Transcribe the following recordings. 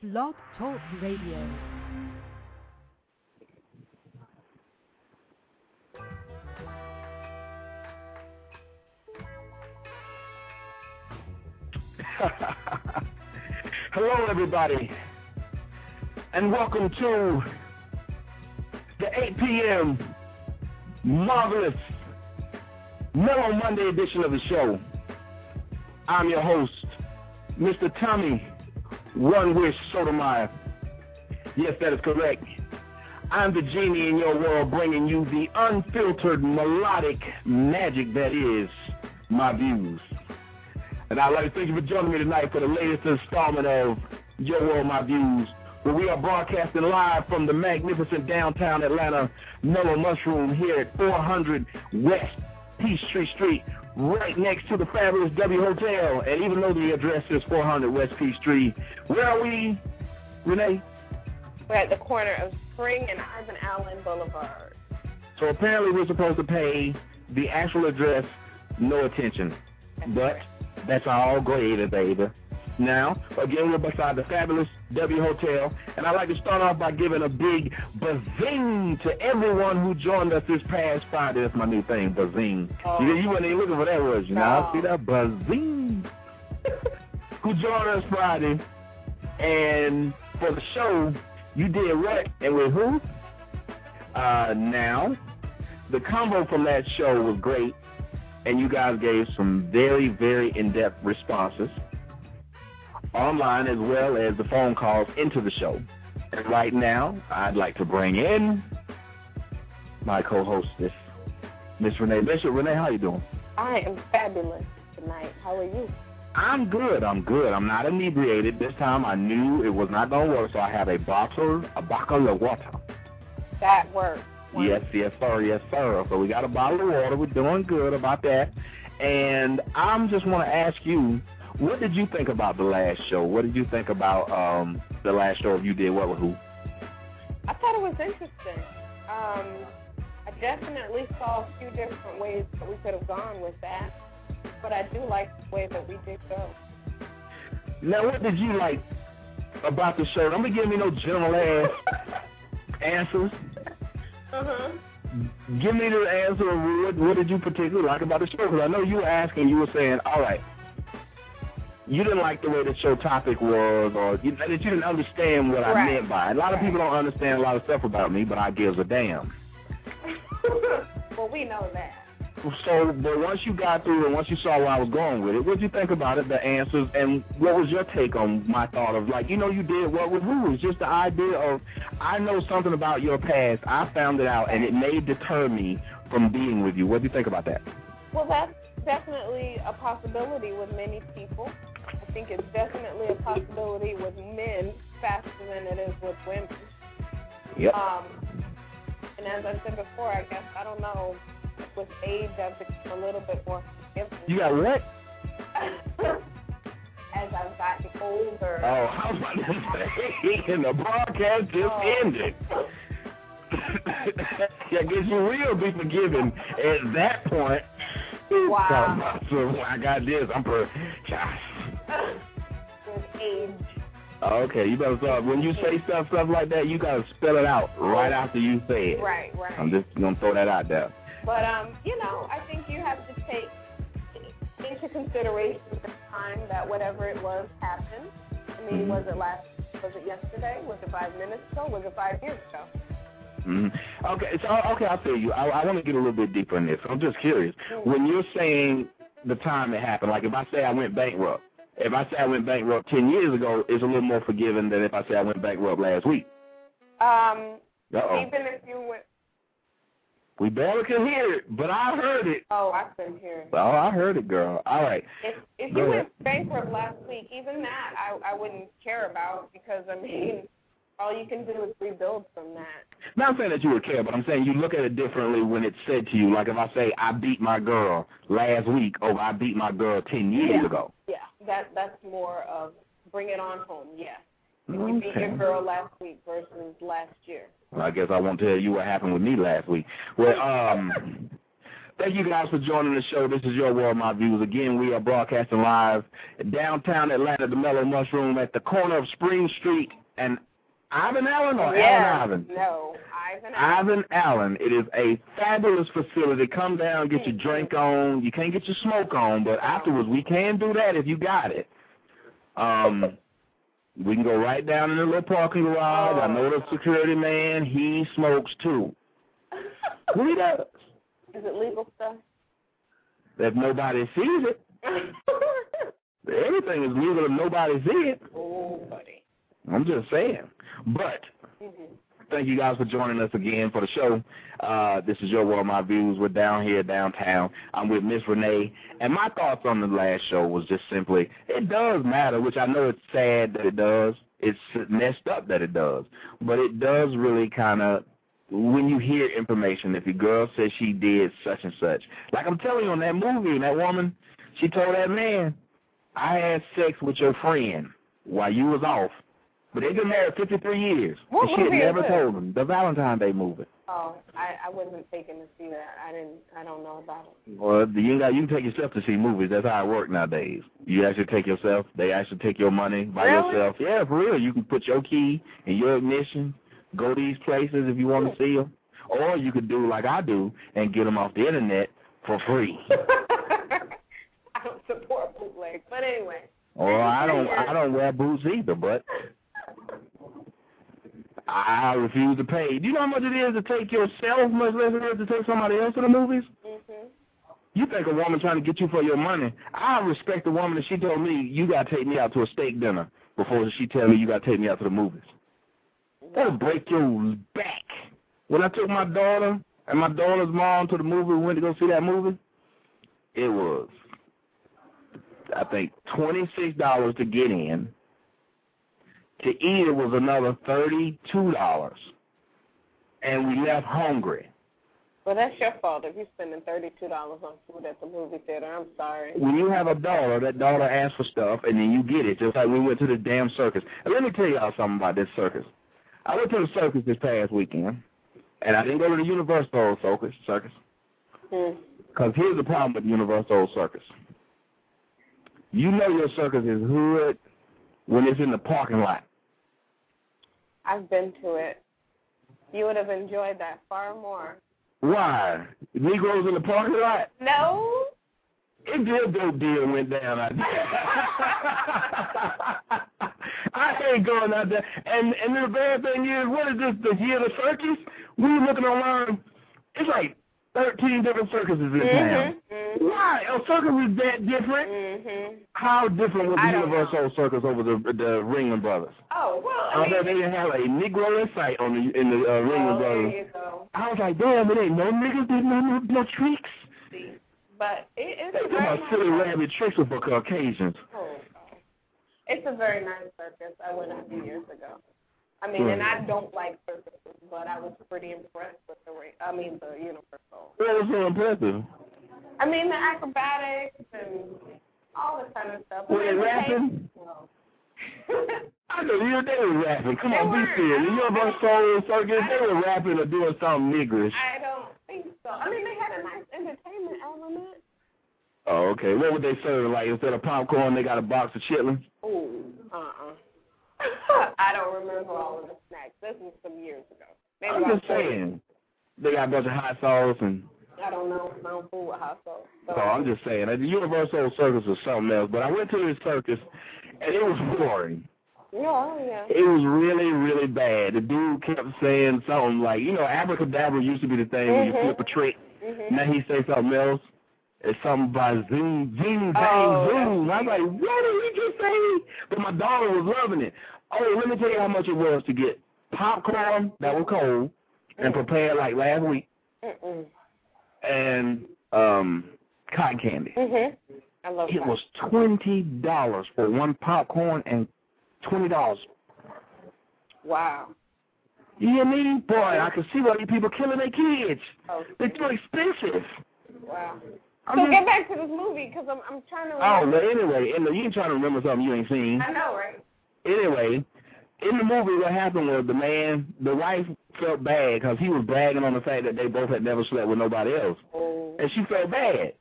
Blog Talk Radio. Hello, everybody, and welcome to the 8 p.m. marvelous Mellow Monday edition of the show. I'm your host, Mr. Tommy One Wish Sotomayor. Yes, that is correct. I'm the genie in your world bringing you the unfiltered melodic magic that is my views. And I'd like to thank you for joining me tonight for the latest installment of Your World, My Views, where we are broadcasting live from the magnificent downtown Atlanta Mellow Mushroom here at 400 West Peachtree Street, right next to the fabulous W Hotel. And even though the address is 400 West Peachtree, where are we, Renee? We're at the corner of Spring and Ivan Allen Boulevard. So apparently we're supposed to pay the actual address no attention. But that's all gravy, baby. Now, again, we're beside the fabulous W Hotel, and I'd like to start off by giving a big bazing to everyone who joined us this past Friday. That's my new thing, bazing. Oh. You, you weren't even looking for that, was you? Now, No. see that bazing? who joined us Friday, and for the show, you did what and with who? Uh, now, the combo from that show was great, and you guys gave some very, very in-depth responses online as well as the phone calls into the show. And right now, I'd like to bring in my co-hostess, Miss Renee Bishop. Renee, how you doing? I am fabulous tonight. How are you? I'm good. I'm good. I'm not inebriated. This time I knew it was not going to work, so I have a bottle, a bottle of water. That works. Yes, yes, sir, yes, sir. So we got a bottle of water. We're doing good about that. And I'm just want to ask you, what did you think about the last show? What did you think about um the last show? If you did what with who? I thought it was interesting. Um, I definitely saw a few different ways that we could have gone with that, but I do like the way that we did go. Now, what did you like about the show? Don't be giving me no general ass answers. Uh-huh. Give me the answer of what, what did you particularly like about the show? Because I know you were asking, you were saying, all right, you didn't like the way the show topic was, or you, that you didn't understand what I meant by it. A lot of Right. people don't understand a lot of stuff about me, but I gives a damn. well, we know that. So, but once you got through and once you saw where I was going with it, what did you think about it, the answers, and what was your take on my thought of, like, you know, you did what with who? It's just the idea of, I know something about your past, I found it out, and it may deter me from being with you. What do you think about that? Well, that's definitely a possibility with many people. I think it's definitely a possibility with men faster than it is with women. Yep. Um, and as I said before, I guess I don't know. With age, I've become a little bit more forgiving. You got what? as I've gotten older. Oh, I was about to say, and the broadcast just Oh. ended. yeah, I guess you will be forgiven at that point. Wow. So I got this. I'm per. Gosh. with age. Okay, you better start. When you say stuff, stuff like that, you gotta spell it out right after you say it. Right, right. I'm just gonna throw that out there. But um, you know, I think you have to take into consideration the time that whatever it was happened. I mean, Mhm. was it last? Was it yesterday? Was it five minutes ago? Was it five years ago? Hmm Okay, so okay, I'll tell you. I, I want to get a little bit deeper in this. I'm just curious. When you're saying the time it happened, like if I say I went bankrupt, if I say I went bankrupt ten years ago, it's a little more forgiving than if I say I went bankrupt last week. Um, Uh oh, even if you went. we barely can hear it, but I heard it. Oh, I couldn't hear it. Oh, I heard it, girl. All right. If if Go you ahead. went bankrupt last week, even that I I wouldn't care about because I mean, all you can do is rebuild from that. Not saying that you would care, but I'm saying you look at it differently when it's said to you. Like if I say I beat my girl last week over I beat my girl ten years Yeah. ago. Yeah, that that's more of bring it on home. Yes. If you beat your girl last week versus last year. Well, I guess I won't tell you what happened with me last week. Well, um, Thank you guys for joining the show. This is Your World, My Views. Again, we are broadcasting live downtown Atlanta, the Mellow Mushroom at the corner of Spring Street and Ivan Allen or yeah. Allen Ivan? No, Ivan Allen. Ivan Allen. It is a fabulous facility. Come down, get your drink on. You can't get your smoke on, but afterwards we can do that if you got it. Um, we can go right down in the little parking garage. I know the security man. He smokes too. Who he does? Is it legal stuff? If nobody sees it, everything is legal if nobody sees it. oh, buddy. I'm just saying. But thank you guys for joining us again for the show. Uh, this is Your World, My Views. We're down here downtown. I'm with Miss Renee. And my thoughts on the last show was just simply, it does matter, which I know it's sad that it does. It's messed up that it does. But it does really kind of, when you hear information, if your girl says she did such and such. Like I'm telling you on that movie, that woman, she told that man, I had sex with your friend while you was off. But they've been married 53 years. What and she had never this? told him. The Valentine Day movie. Oh, I, I wasn't taken to see that. I didn't. I don't know about it. Well, you got you can take yourself to see movies. That's how it works nowadays. You actually take yourself. They actually take your money by Really? yourself. Yeah, for real. You can put your key in your ignition. Go these places if you want to see them, or you could do like I do and get them off the internet for free. I don't support bootleg, but anyway. or I don't I don't wear boots either, but I refuse to pay. Do you know how much it is to take yourself, much less it is to take somebody else to the movies? Mhm. You think a woman trying to get you for your money? I respect the woman that she told me you got to take me out to a steak dinner before she tell me you got to take me out to the movies. That'll break your back. When I took my daughter and my daughter's mom to the movie, we went to go see that movie. It was, I think, twenty six dollars to get in. To eat it was another thirty two dollars, and we left hungry. Well, that's your fault if you're spending thirty-two dollars on food at the movie theater. I'm sorry. when you have a daughter, that daughter asks for stuff, and then you get it. Just like we went to the damn circus. And let me tell y'all something about this circus. I went to the circus this past weekend, and I didn't go to the Universal Circus. Circus. Hmm. Because here's the problem with the Universal Circus. You know your circus is hood when it's in the parking lot. I've been to it. You would have enjoyed that far more. Why? Negroes in the parking lot? No. It did dope deal went down out there. I ain't going out there. And and the bad thing is, what is this, the year of the circus? We were looking online. It's like 13 different circuses in town. Mhm. Why? A circus is that different? Mhm. How different was the Universal Circus over the the Ringling Brothers? Oh well. I I mean, they didn't have a Negro in sight on the in the uh, Ringling oh, Brothers. I was like, damn, it ain't no niggas did no no, no tricks. See, but it, it's They a very about silly rabbit tricks with Caucasians. Oh. It's a very nice circus. I went a few years ago. I mean, and I don't like circuses, but I was pretty impressed with the ring. I mean, the Universal. What was so impressive? I mean, the acrobatics and all this kind of stuff. Were they rapping? No. I know you they were rapping. Come They on, be weren't. serious. The Universal Circus. They were rapping or doing something niggerish. I don't think so. I mean, they had a nice entertainment element. Oh, okay. What would they serve? Like instead of popcorn, they got a box of chitlins. Ooh, uh-uh. I don't remember all of the snacks. This was some years ago. Maybe I'm just saying. They got a bunch of hot sauce and. I don't know. I don't fool with hot sauce. So, So I'm just saying. The Universal Circus was something else. But I went to this circus, and it was boring. Yeah, yeah. It was really, really bad. The dude kept saying something like, you know, abracadabra used to be the thing when you Mhm. flip a trick. Mhm. Now he say something else. It's something about zoom, zoom, bang, Oh, zoom. I was like, what did he just say? But my daughter was loving it. Oh, let me tell you how much it was to get popcorn that was cold and prepared like last week, and um cotton candy. Mhm. I love It that. was twenty dollars for one popcorn and twenty dollars. Wow. You hear me? Boy, I can see why these people killing their kids. Oh, They're too expensive. wow. So just- get back to this movie because I'm I'm trying to. Oh, remember. but anyway, and you ain't trying to remember something you ain't seen. I know, right? Anyway, in the movie, what happened was the man, the wife felt bad because he was bragging on the fact that they both had never slept with nobody else. Oh. and she felt bad.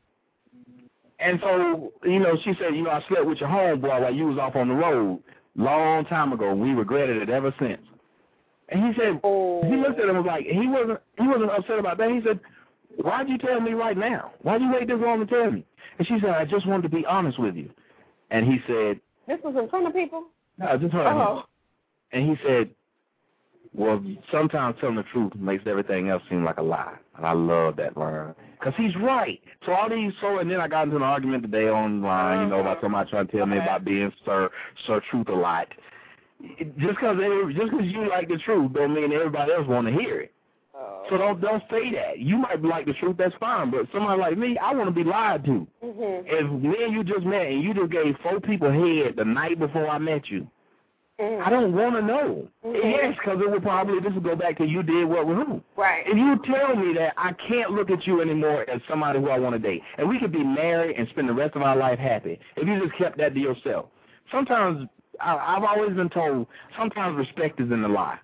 And so, you know, she said, you know, I slept with your homeboy while you was off on the road long time ago. We regretted it ever since. And he said, oh. he looked at him and was like, he wasn't, he wasn't upset about that. He said, why'd you tell me right now? Why'd you wait this long to tell me? And she said, I just wanted to be honest with you. And he said, This was in front of people? No, just front oh. And he said, well, sometimes telling the truth makes everything else seem like a lie. And I love that line. Because he's right. So all these, so, and then I got into an argument today online, you know, about uh-huh. somebody trying to tell me about being Sir, Sir Truth a lot. Just because just cause you like the truth don't mean everybody else want to hear it. So don't don't say that. You might like the truth, that's fine. But somebody like me, I want to be lied to. Mm -hmm. If me and you just met and you just gave four people head the night before I met you, mm. I don't want to know. Mm -hmm. Yes, because it would probably this would go back to you did what with who. Right. If you tell me that I can't look at you anymore as somebody who I want to date, and we could be married and spend the rest of our life happy, if you just kept that to yourself. Sometimes I, I've always been told sometimes respect is in the lie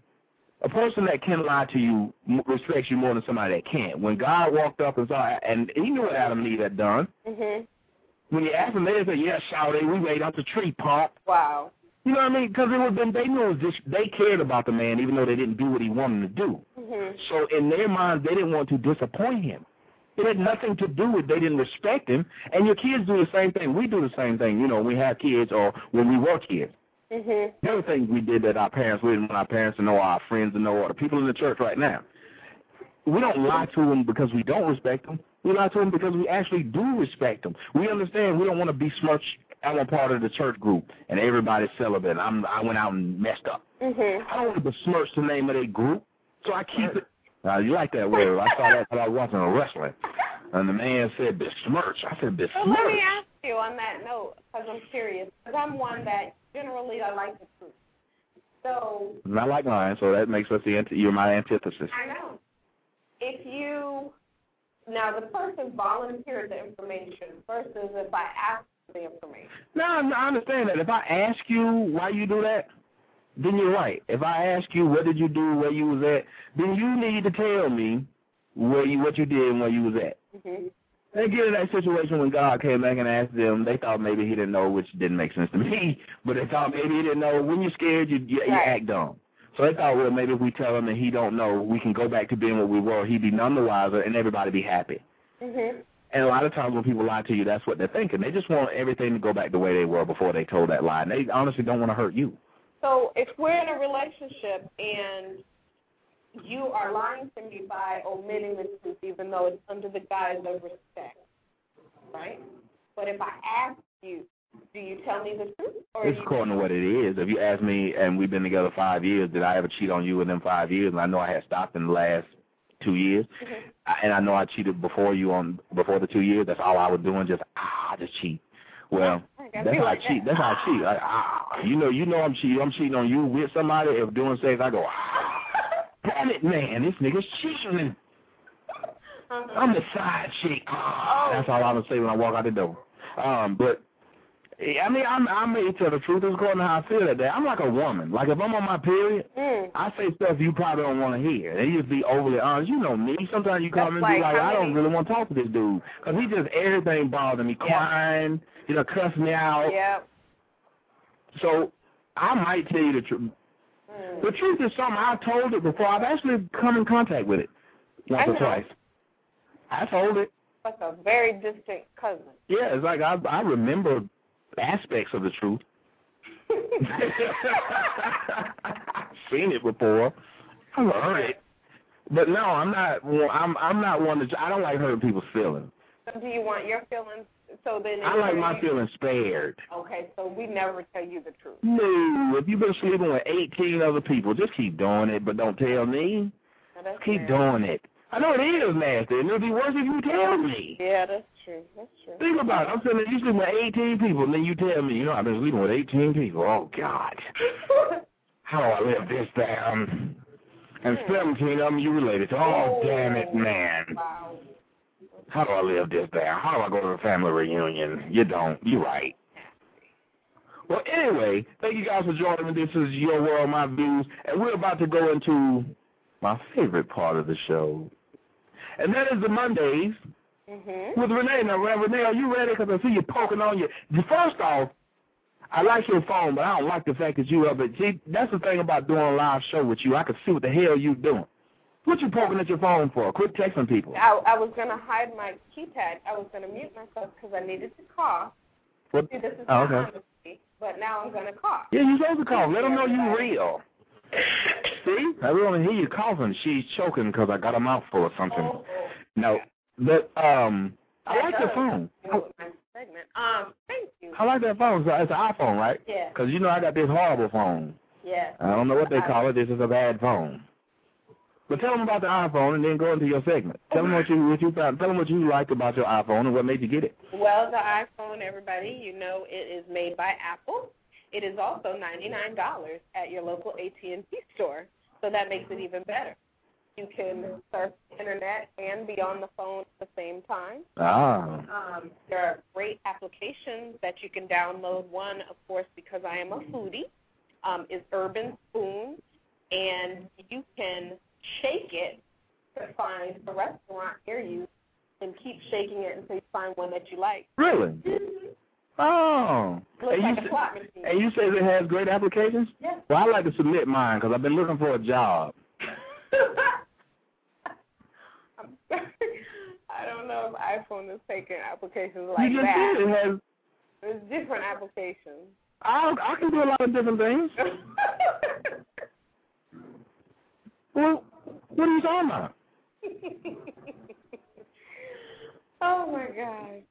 a person that can lie to you respects you more than somebody that can't. When God walked up and saw, and he knew what Adam and Eve had done. Mm-hmm. When you asked them, they said, "Yeah, shout we made out the tree, punk." Wow. You know what I mean? Because it was been they knew it was just, they cared about the man, even though they didn't do what he wanted to do. Mm-hmm. So in their minds, they didn't want to disappoint him. It had nothing to do with they didn't respect him. And your kids do the same thing. We do the same thing. You know, we have kids or when we were kids. Mm-hmm. The other things we did that our parents, we didn't want our parents to know, our friends to know, or the people in the church right now. We don't lie to them because we don't respect them. We lie to them because we actually do respect them. We understand we don't want to be smirched. I'm a part of the church group, and everybody's celibate. I'm, I went out and messed up. Mm-hmm. I don't want to besmirch the name of their group, so I keep it. Uh, you like that word. I saw that when I was watching a wrestling. And the man said besmirch. I said besmirch. So let me ask you on that note, because I'm curious. Because I'm one that generally I like the truth. So. I like lying, so that makes us the anti you're my antithesis. I know. If you now the person volunteered the information versus if I ask the information. No, I understand that. If I ask you why you do that, then you're right. If I ask you what did you do, where you was at, then you need to tell me where you what you did and where you was at. Mm-hmm. They get in that situation when God came back and asked them, they thought maybe he didn't know, which didn't make sense to me, but they thought maybe he didn't know. When you're scared, you, you, you act dumb. So they thought, well, maybe if we tell him that he don't know, we can go back to being what we were. He'd be none the wiser, and everybody be happy. Mm-hmm. And a lot of times when people lie to you, that's what they're thinking. They just want everything to go back the way they were before they told that lie. And they honestly don't want to hurt you. So if we're in a relationship and you are lying to me by omitting the truth, even though it's under the guise of respect, right? But if I ask you, do you tell me the truth? Or it's according to what it is. If you ask me, and we've been together five years, did I ever cheat on you within five years? And I know I had stopped in the last two years, mm-hmm. and I know I cheated before you on before the two years. That's all I was doing, just ah, just cheat. Well, that's how like I cheat. That. That's how I cheat. Like, ah, you know, you know, I'm cheating. I'm cheating on you with somebody. If doing sex, I go, ah, damn it, man, this nigga's cheating. Uh-huh. I'm the side chick. Oh. That's all I'm gonna say when I walk out the door. Um, but I mean, I'm I may tell the truth. It's according to how I feel that day. I'm like a woman. Like if I'm on my period, mm. I say stuff you probably don't want to hear. They just be overly honest. You know me. Sometimes you come That's and be like, like, I don't really want to talk to this dude because he just everything bothering me, crying, you know, cussing me out. Yep. So I might tell you the truth. The truth is something I told it before. I've actually come in contact with it once or twice. I told it. Like a very distant cousin. Yeah, it's like I I remember aspects of the truth. I've seen it before. I've heard it. But no, I'm not. I'm I'm not one to. I don't like hurting people's feelings. So do you want your feelings? So then. I like my feelings spared. Okay, so we never tell you the truth. No, if you've been sleeping with 18 other people, just keep doing it, but don't tell me. No, keep fair. doing it. I know it is nasty, and it'll be worse if you tell me. Yeah, that's true. That's true. Think about it. I'm saying you sleep with 18 people, and then you tell me, you know, I've been sleeping with 18 people. Oh, God. How do I live this down? And hmm. 17 of them you related to. Oh, Oh. damn it, oh, man. Wow. How do I live this down? How do I go to a family reunion? You don't. You're right. Well, anyway, thank you guys for joining me. This is Your World, My Views, and we're about to go into my favorite part of the show, and that is the Mondays Mm-hmm. With Renee, now, Renee, are you ready? Because I see you poking on your. First off, I like your phone, but I don't like the fact that you up it. See, that's the thing about doing a live show with you. I can see what the hell you're doing. What you poking at your phone for? Quit texting people. I, I was gonna hide my keypad. I was gonna mute myself because I needed to call. What? See, this is Oh, okay. honesty, but now I'm gonna call. Yeah, you're supposed to call. Let them know you're real. See? I really hear you coughing. She's choking because I got a mouthful or something. Oh, oh. No, but um, I That like the phone. go with my segment. Um, thank you. I like that phone. So It's an iPhone, right? Yeah. Because you know I got this horrible phone. Yeah. I don't know what they call it. This is a bad phone. But tell them about the iPhone and then go into your segment. Tell them what you what you found. Tell them what you liked about your iPhone and what made you get it. Well, the iPhone, everybody, you know it is made by Apple. It is also $99 at your local AT&T store, so that makes it even better. You can surf the internet and be on the phone at the same time. Ah. Um, there are great applications that you can download. One, of course, because I am a foodie, um, is Urban Spoon, and you can shake it to find a restaurant near you and keep shaking it until you find one that you like. Really? Mm-hmm. Oh. Looks And you like a sa- slot machine. And you say it has great applications? Yes. Well, I like to submit mine because I've been looking for a job. I don't know if iPhone is taking applications like you just that. did. It has. There's different applications. I I can do a lot of different things. Well, what are you talking about? oh my God.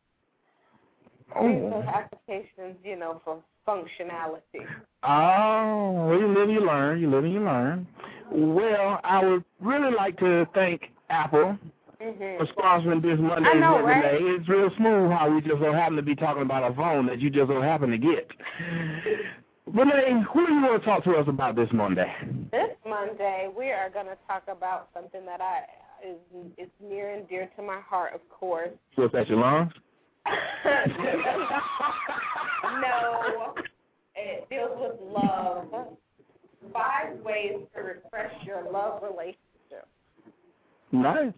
These applications, you know, for functionality. Oh, well, you live and you learn. You live and you learn. Well, I would really like to thank Apple hmm for sponsoring this Monday. Know, right? It's real smooth how we just so happen to be talking about a phone that you just so happen to get. Renee, uh, who do you want to talk to us about this Monday? This Monday, we are going to talk about something that I is is near and dear to my heart, of course. So what's that, your lungs? no, it deals with love. Five ways to refresh your love relationship. Nice.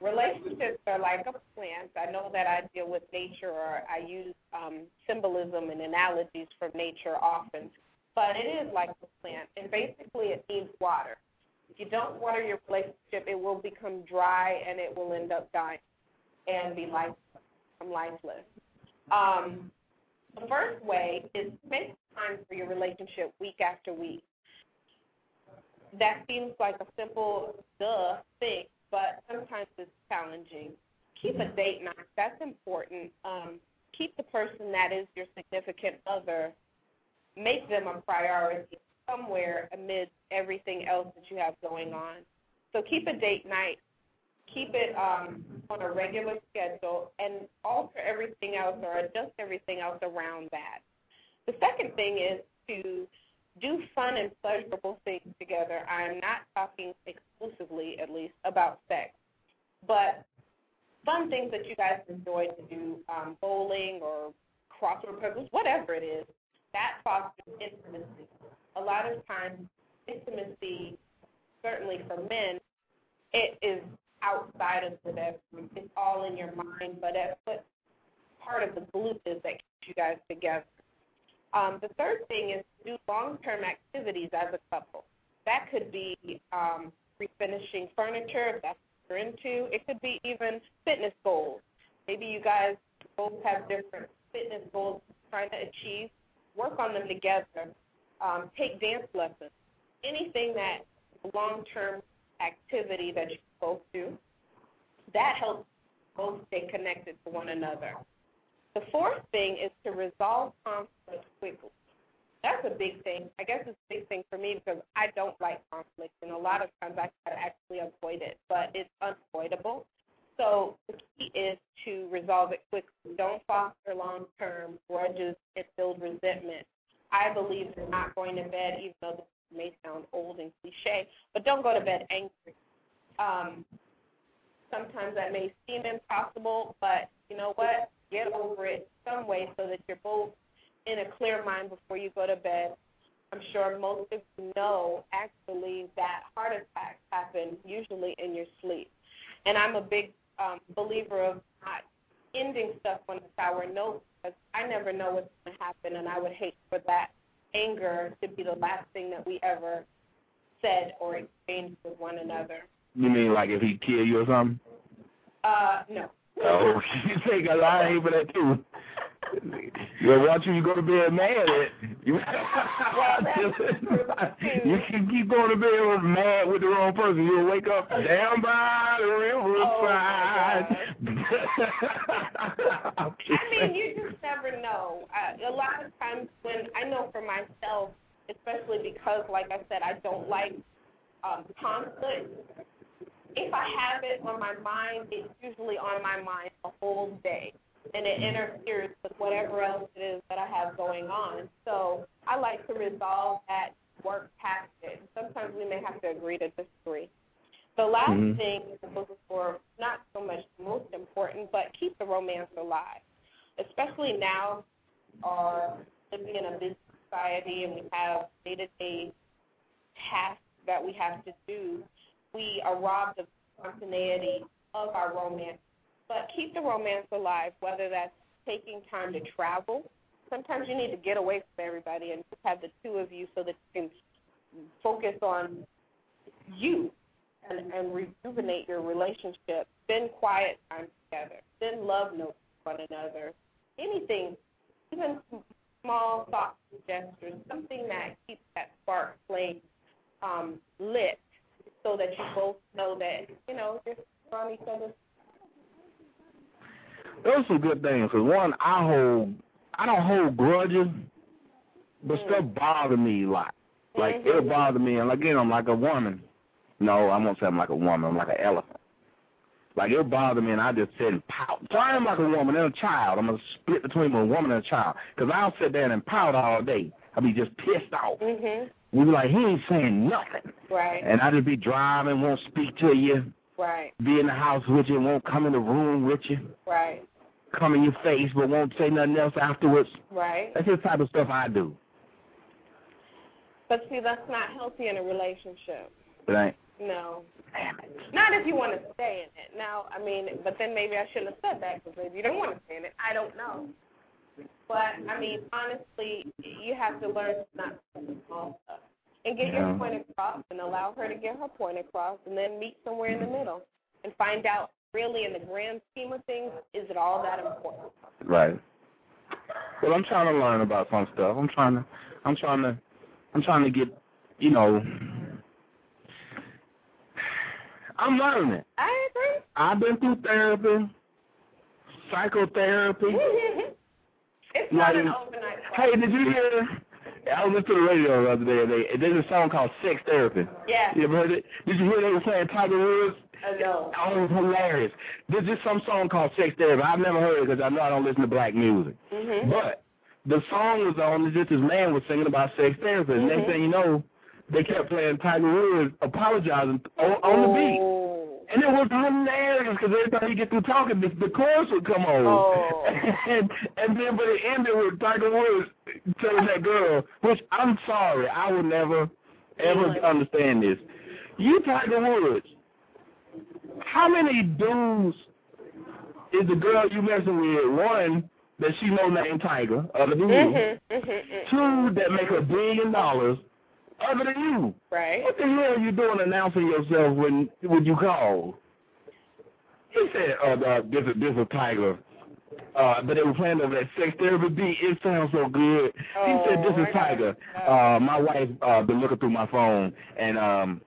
Relationships are like a plant. I know that I deal with nature or I use um, symbolism and analogies from nature often, but it is like a plant, and basically it needs water. If you don't water your relationship, it will become dry and it will end up dying and be lifeless, lifeless. Um, the first way is make time for your relationship week after week. That seems like a simple, duh thing, but sometimes it's challenging. Keep a date night. That's important. Um, keep the person that is your significant other, make them a priority somewhere amid everything else that you have going on. So keep a date night. Keep it um, on a regular schedule and alter everything else or adjust everything else around that. The second thing is to do fun and pleasurable things together. I'm not talking exclusively, at least, about sex, but fun things that you guys enjoy to do, um, bowling or crossword puzzles, whatever it is, that fosters intimacy. A lot of times, intimacy, certainly for men, it is outside of the bedroom. It's all in your mind, but what part of the glue is that keeps you guys together. Um, the third thing is to do long-term activities as a couple. That could be um, refinishing furniture, if that's what you're into. It could be even fitness goals. Maybe you guys both have different fitness goals trying to achieve. Work on them together. Um, take dance lessons. Anything that long-term activity that you both do, that helps both stay connected to one another. The fourth thing is to resolve conflict quickly. That's a big thing. I guess it's a big thing for me because I don't like conflict, and a lot of times I try to actually avoid it, but it's unavoidable. So the key is to resolve it quickly. Don't foster long-term grudges and build resentment. I believe in not going to bed, even though this may sound old and cliche, but don't go to bed angry. Um, sometimes that may seem impossible, but you know what? Get over it some way so that you're both in a clear mind before you go to bed. I'm sure most of you know actually that heart attacks happen usually in your sleep. And I'm a big um, believer of not ending stuff on a sour note because I never know what's going to happen, and I would hate for that anger to be the last thing that we ever said or exchanged with one another. You mean like if he kill you or something? Uh, no. Oh, you take a lot of for that too. Well, once you go to bed mad, you, you can keep going to bed mad with the wrong person. You'll wake up down by the riverside. Oh, I mean, you just never know. Uh, a lot of times when I know for myself, especially because, like I said, I don't like um, conflict. If I have it on my mind, it's usually on my mind the whole day and it interferes with whatever else it is that I have going on. So I like to resolve that, work past it. Sometimes we may have to agree to disagree. The last mm-hmm. thing for not so much most important, but keep the romance alive, especially now, are living in a busy society and we have day-to-day tasks that we have to do. We are robbed of spontaneity of our romance but keep the romance alive, whether that's taking time to travel. Sometimes you need to get away from everybody and just have the two of you so that you can focus on you and, and rejuvenate your relationship. Spend quiet time together. Send love notes to one another. Anything, even small thoughts and gestures, something that keeps that spark flame um, lit so that you both know that, you know, you're on each other's those are some good things. Cause one, I hold, I don't hold grudges, but mm. stuff bother me a lot. Like mm-hmm. it bother me, and again, I'm like a woman. No, I won't say I'm like a woman. I'm like an elephant. Like it bothered me, and I just said and pout. So I am like a woman and a child. I'm gonna split between a woman and a child, cause I'll sit there and pout all day. I'll be just pissed off. Mm-hmm. We be like, he ain't saying nothing. Right. And I just be driving, won't speak to you. Right. Be in the house with you, won't come in the room with you. Right. Come in your face, but won't say nothing else afterwards. Right. That's the type of stuff I do. But see, that's not healthy in a relationship. Right. No. Damn it. Not if you want to stay in it. Now, I mean, but then maybe I shouldn't have said that because maybe you don't want to stay in it. I don't know. But I mean, honestly, you have to learn not to small stuff and get yeah. your point across and allow her to get her point across and then meet somewhere in the middle and find out really in the grand scheme of things is it all that important? Right. Well i'm trying to learn about some stuff. I'm trying to i'm trying to i'm trying to get you know i'm learning. I agree. I've been through therapy psychotherapy it's not like, an overnight process. hey did you hear I was listening to the radio the other day. They, there's a song called Sex Therapy. Yeah. You ever heard it? Did you hear they were playing Tiger Woods? I know. Oh, it was hilarious. There's just some song called Sex Therapy. I've never heard it because I know I don't listen to black music. Mm-hmm. But the song was on, and just this man was singing about sex therapy. Mm-hmm. Next thing you know, they kept playing Tiger Woods apologizing on, on the beat. And it was hilarious because every time he get through talking, the, the chorus would come on. Oh. and, and then, but it ended with Tiger Woods telling that girl, which I'm sorry, I would never, ever really? understand this. You, Tiger Woods, how many dudes is the girl you messing with? One, that she know named Tiger, other than you. Mm-hmm, mm-hmm, mm-hmm. Two, that make a billion dollars other than you. Right. What the hell are you doing announcing yourself when when you call? He said, uh, uh this is this is Tiger. Uh, but they were playing over that sex therapy beat. It sounds so good. Oh, he said, "This is Tiger. Uh, my wife uh, been looking through my phone, and um,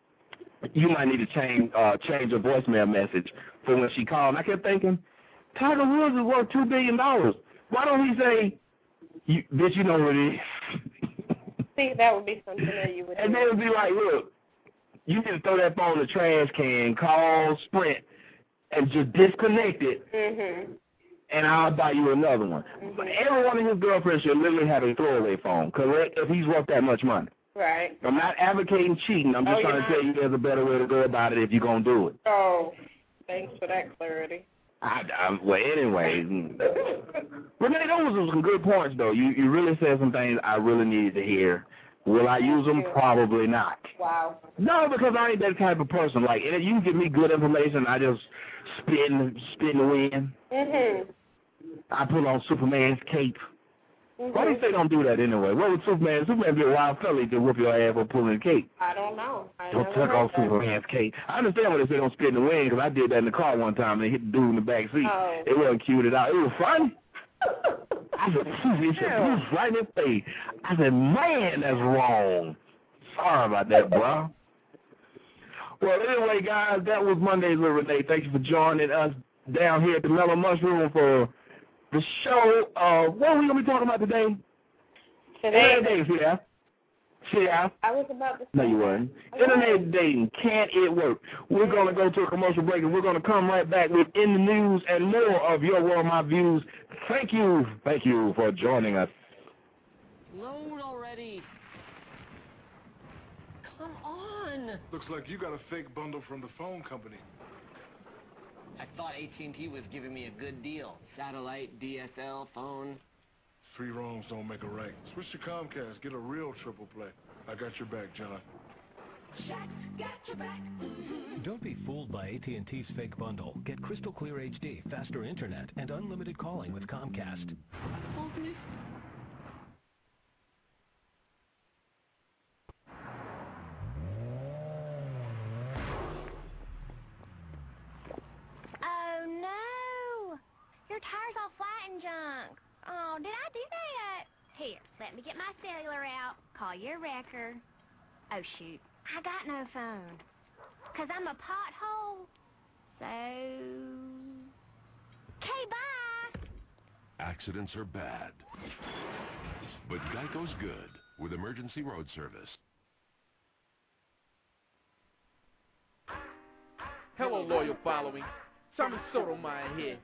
you might need to change uh, change your voicemail message for when she called." And I kept thinking, Tiger Woods is worth two billion dollars. Why don't he say, you, "Bitch, you know what it is"? See, that would be something that you would. And do. then it'd be like, look, you need to throw that phone in the trash can, call Sprint, and just disconnect it. Mm-hmm. And I'll buy you another one. Mm-hmm. But every one of his girlfriends should literally have a throwaway phone, correct? If he's worth that much money. Right. I'm not advocating cheating. I'm just oh, trying to tell you there's a better way to go about it if you're going to do it. Oh, thanks for that clarity. I, I, well, anyway, Renee, those were some good points, though. You you really said some things I really needed to hear. Will I use them? Probably not. Wow. No, because I ain't that type of person. Like, and you give me good information, I just spin, spin the wind. Mhm. I put on Superman's cape. Why do you mm-hmm. say don't do that anyway? What would Superman? Superman be a wild fella to whoop your ass for pulling a cape. I don't know. I Don't tuck off that. Superman's cape. I understand what they say don't spit in the wind because I did that in the car one time and they hit the dude in the back seat. Oh. It wasn't cute it out. It was funny. I said, Yeah. "Bruce, right in face. I said, man, that's wrong. Sorry about that, bro. Well, anyway, guys, that was Mondays with Renee. Thank you for joining us down here at the Mellow Mushroom for the show. Uh, what are we going to be talking about today? Today, Internet dating, yeah. Yeah. I was about to say No, you weren't. Okay. Internet dating, can it work? We're going to go to a commercial break, and we're going to come right back with In the News and more of Your World, My Views. Thank you. Thank you for joining us. Load already. Come on. Looks like you got a fake bundle from the phone company. I thought AT&T was giving me a good deal. Satellite, DSL, phone. Three wrongs don't make a right. Switch to Comcast. Get a real triple play. I got your back, John. Shax got your back. Mm-hmm. Don't be fooled by AT&T's fake bundle. Get crystal clear HD, faster internet, and unlimited calling with Comcast. Oh no! Your tire's all flat and junk. Oh, did I do that? Here, let me get my cellular out. Call your wrecker. Oh shoot, I got no phone. Cause I'm a pothole. So. Okay, bye. Accidents are bad. But Geico's good with emergency road service. Hello, loyal following. Tommy Sotomayor here.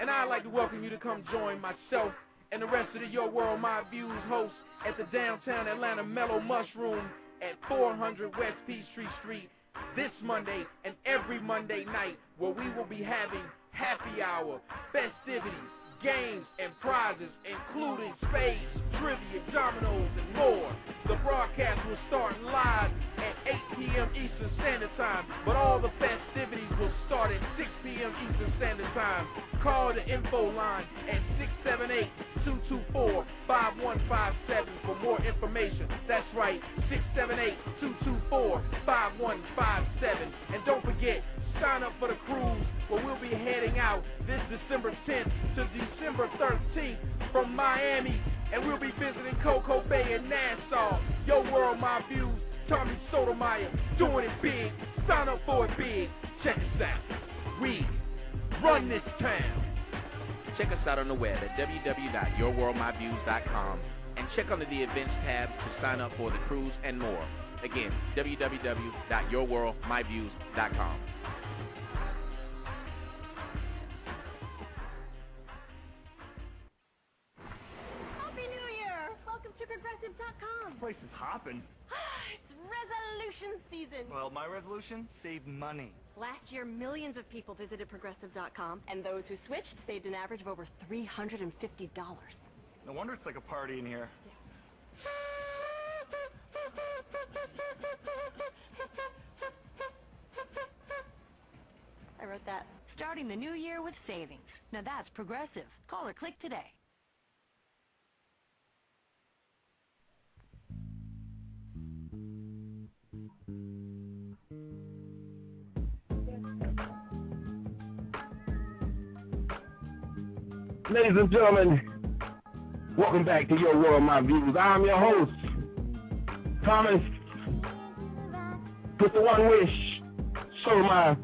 And I'd like to welcome you to come join myself and the rest of the Your World My Views hosts at the downtown Atlanta Mellow Mushroom at 400 West Peachtree Street this Monday and every Monday night where we will be having happy hour, festivities, games, and prizes, including spades, trivia, dominoes, and more. The broadcast will start live at 8 p.m. Eastern Standard Time, but all the festivities will start at 6 p.m. Eastern Standard Time. Call the info line at 678-224-5157 for more information. That's right, 678-224-5157. And don't forget, sign up for the cruise where we'll be heading out this December 10th to December 13th from Miami. And we'll be visiting CocoCay and Nassau. Your world, my views. Tommy Sotomayor doing it big. Sign up for it big. Check us out. We run this town. Check us out on the web at www.yourworldmyviews.com and check under the events tab to sign up for the cruise and more. Again, www.yourworldmyviews.com. Happy New Year! Welcome to Progressive.com. Place is hopping. It's resolution season. Well, my resolution? Save money. Last year, millions of people visited Progressive.com, and those who switched saved an average of over $350. No wonder it's like a party in here. I wrote that. Starting the new year with savings. Now that's Progressive. Call or click today. Ladies and gentlemen, welcome back to Your World, My Views. I'm your host, Thomas. With the one wish, Sotomayor.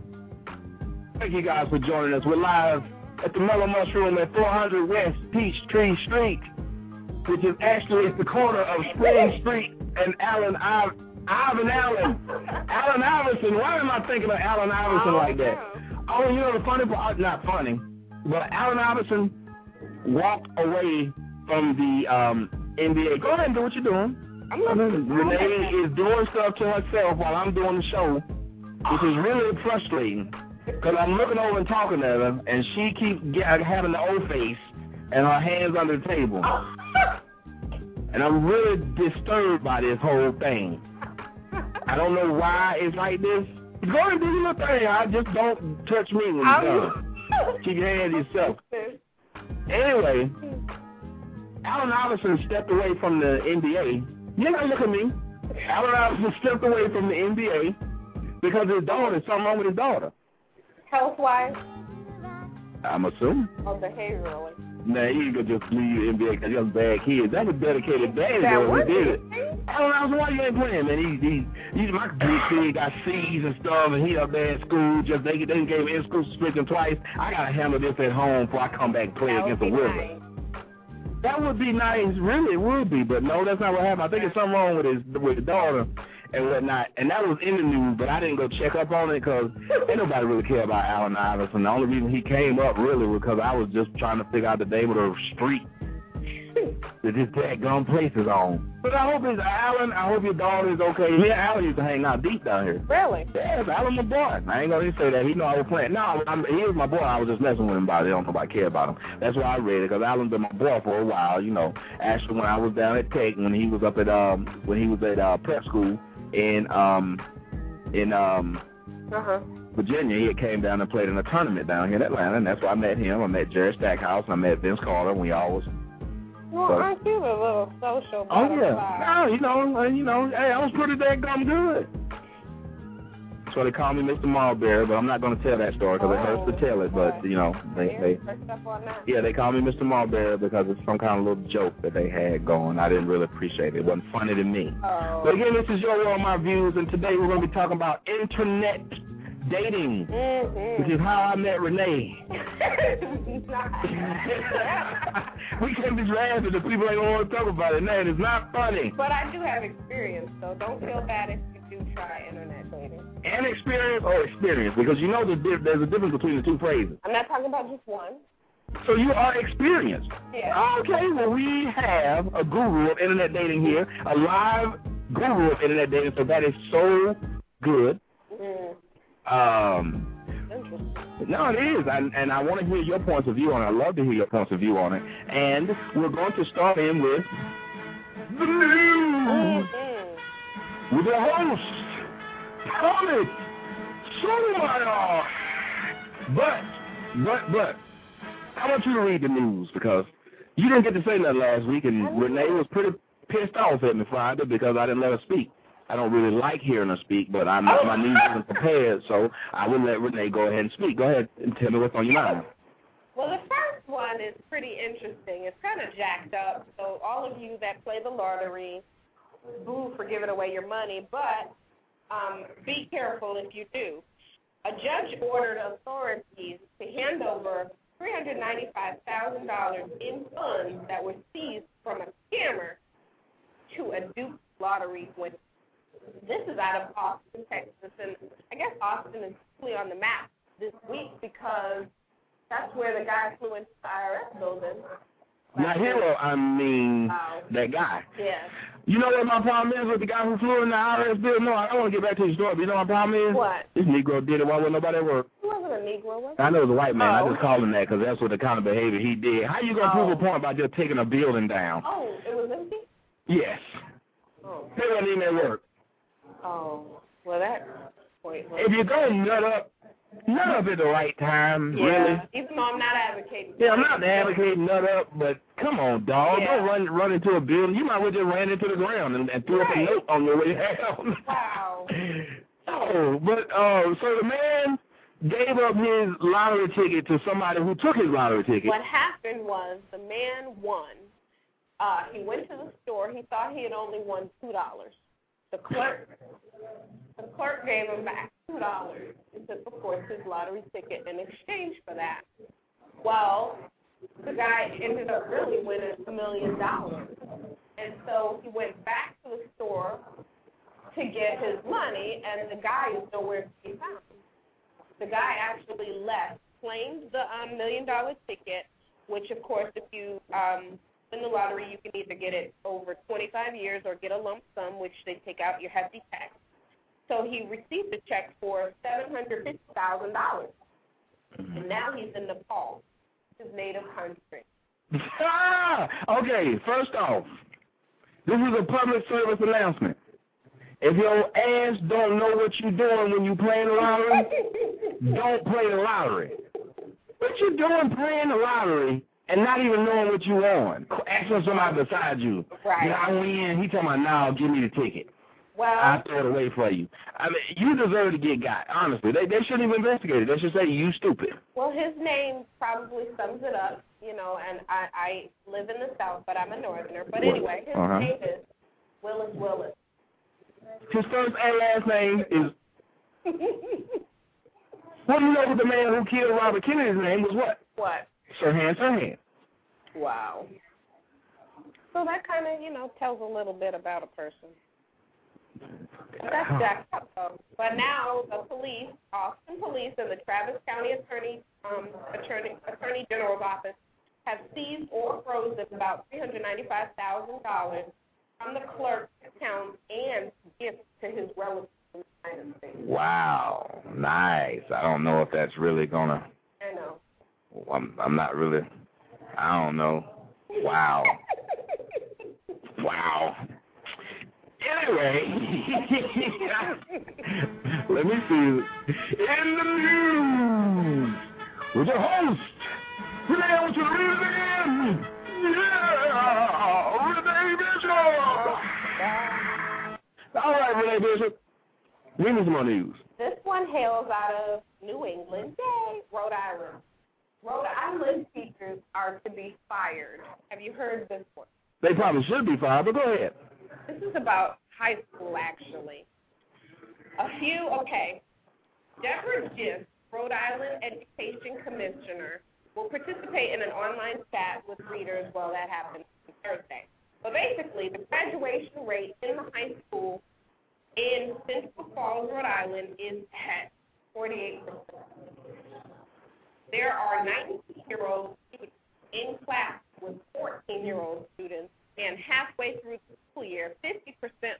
Thank you guys for joining us. We're live at the Mellow Mushroom at 400 West Peachtree Street, which is actually at the corner of Spring Street and Allen Iv- Ivan Allen. Allen Iverson. Why am I thinking of Allen Iverson oh, like that? Oh, you know the funny part? Not funny, but Allen Iverson walked away from the um, NBA. Go ahead and do what you're doing. I'm not- Renee is doing stuff to herself while I'm doing the show, which is really frustrating. Because I'm looking over and talking to her, and she keeps get, having the old face and her hands under the table. And I'm really disturbed by this whole thing. I don't know why it's like this. Go and do your thing. I just don't touch me when you're done. Keep your hands to yourself. Anyway, Allen Iverson stepped away from the NBA. You gotta look at me. Allen Iverson stepped away from the NBA because his daughter, something wrong with his daughter. Health-wise I'm assuming. Oh, or behaviorally? Nah, gonna just leave the NBA because he has bad kids. That was dedicated bad was who did it. Allen Iverson, why you ain't playing, man? He, he, he's my big kid, got C's and stuff, and he up there at school. Just they, they gave him in-school suspension twice. I gotta handle this at home before I come back and play That against the Wizards. That would be nice, really, it would be. But no, that's not what happened. I think it's something wrong with his with his daughter and whatnot. And that was in the news, but I didn't go check up on it because ain't nobody really care about Allen Iverson. The only reason he came up really was because I was just trying to figure out the name of the street that his dadgum place is on. But I hope it's Allen. I hope your daughter is okay. Me and Allen used to hang out deep down here. Really? Yes, Allen my boy. I ain't gonna say that. He know I was playing. No, I'm, he was my boy. I was just messing with him about it. I don't nobody care about him. That's why I read it because Allen's been my boy for a while. You know, actually when I was down at Tech when he was up at um when he was at uh, prep school in um in um Uh-huh. Virginia, he had came down and played in a tournament down here in Atlanta, and that's where I met him. I met Jerry Stackhouse, and I met Vince Carter. We all was Well, So- aren't you a little social Oh yeah, no, you know, uh, you know, hey, I was pretty damn good. So they call me Mr. Marlberry, but I'm not going to tell that story because it hurts to tell it. But you know, they they First up on that. yeah, they call me Mr. Marlberry because it's some kind of little joke that they had going. I didn't really appreciate it. It wasn't funny to me. Oh. But again, this is your world, my views, and today we're going to be talking about internet dating, Mm-hmm. which is how I met Renee. we can't be laughing. The people ain't want to talk about it. Man, it's not funny. but I do have experience, so don't feel bad if you do try internet. And experience or experience, because you know the there's a difference between the two phrases. I'm not talking about just one. So you are experienced. Yeah. Okay, well we have a guru of internet dating here, a live guru of internet dating, so that is so good. Mm. Um, Interesting. no, it is, and, and I want to hear your points of view on it. I love to hear your points of view on it. And we're going to start in with the news Mm-hmm. with the host, Thomas Sotomayor. But, but, but, I want you to read the news because you didn't get to say nothing last week, and Renee was pretty pissed off at me Friday because I didn't let her speak. I don't really like hearing her speak, but I'm oh. my news isn't prepared, so I will let Renee go ahead and speak. Go ahead and tell me what's on your mind. Well, the first one is pretty interesting. It's kind of jacked up. So all of you that play the lottery, boo for giving away your money, but um, be careful if you do. A judge ordered authorities to hand over $395,000 in funds that were seized from a scammer to a Duke lottery winner. This is out of Austin, Texas, and I guess Austin is really on the map this week because that's where the guy flew into the IRS building. Not hero, I mean Oh. that guy. Yeah. You know what my problem is with the guy who flew in the IRS bill? No, I don't want to get back to the story, but you know what my problem is? What? This Negro did it while wasn't nobody at work. He wasn't a Negro, was he? I know it was a white man. Oh. I just called him that because that's what the kind of behavior he did. How you going to prove a oh. point by just taking a building down? Oh, it was empty? Yes. Oh. They wasn't even at work. Oh. Well, that's pointless. If going to nut up, nut up at the right time, yeah. really. Even though I'm not advocating. Yeah, I'm not advocating nut up, but come on, dog. Yeah. Don't run run into a building. You might as well just ran into the ground and, and threw up a note on your way down. Wow. Oh, but uh, so the man gave up his lottery ticket to somebody who took his lottery ticket. What happened was the man won. Uh, he went to the store. He thought he had only won two dollars. The clerk, the clerk gave him back two dollars and took, of course, his lottery ticket in exchange for that. Well, the guy ended up really winning a million dollars, and so he went back to the store to get his money, and the guy is nowhere to be found. The guy actually left, claimed the um, million dollar ticket, which of course, if you um, win the lottery, you can either get it over 25 years or get a lump sum, which they take out your hefty tax. So he received a check for seven hundred fifty thousand dollars, and now he's in Nepal, his native country. Ah, okay, first off, this is a public service announcement. If your ass don't know what you're doing when you playing the lottery, don't play the lottery. What you doing playing the lottery and not even knowing what you won? Asking somebody beside you, Right. did I win? He talking about, no, give me the ticket. Well, I'll throw it away for you. I mean, you deserve to get got, honestly. They they shouldn't even investigate it. They should say, you stupid. well, his name probably sums it up, you know. And I, I live in the South, but I'm a Northerner. But anyway, his uh-huh. name is Willis Willis. His first and last name is, what do you know what the man who killed Robert Kennedy's name was what? what? Sirhan Sirhan. Wow. So that kind of, you know, tells a little bit about a person. But that's jacked up, though. But now the police, Austin Police, and the Travis County Attorney, um, Attorney, Attorney General's office have seized or frozen about three hundred ninety-five thousand dollars from the clerk's account and gifts to his relatives in the United States. Wow, nice. I don't know if that's really gonna. I know. I'm I'm not really. I don't know. Wow. Wow. Anyway, let me see. In the news, with your host, Renee, I want you to read it again. Yeah, Renee Bishop. All right, Renee Bishop. Read me some more news. This one hails out of New England, yay, Rhode Island. Rhode Island teachers are to be fired. Have you heard this one? They probably should be fired, but go ahead. This is about high school, actually. A few, okay. Deborah Gist, Rhode Island Education Commissioner, will participate in an online chat with readers. Well, that happens on Thursday. But basically, the graduation rate in the high school in Central Falls, Rhode Island is at 48%. There are 19-year-old students in class with 14-year-old students, and halfway through the school year, 50%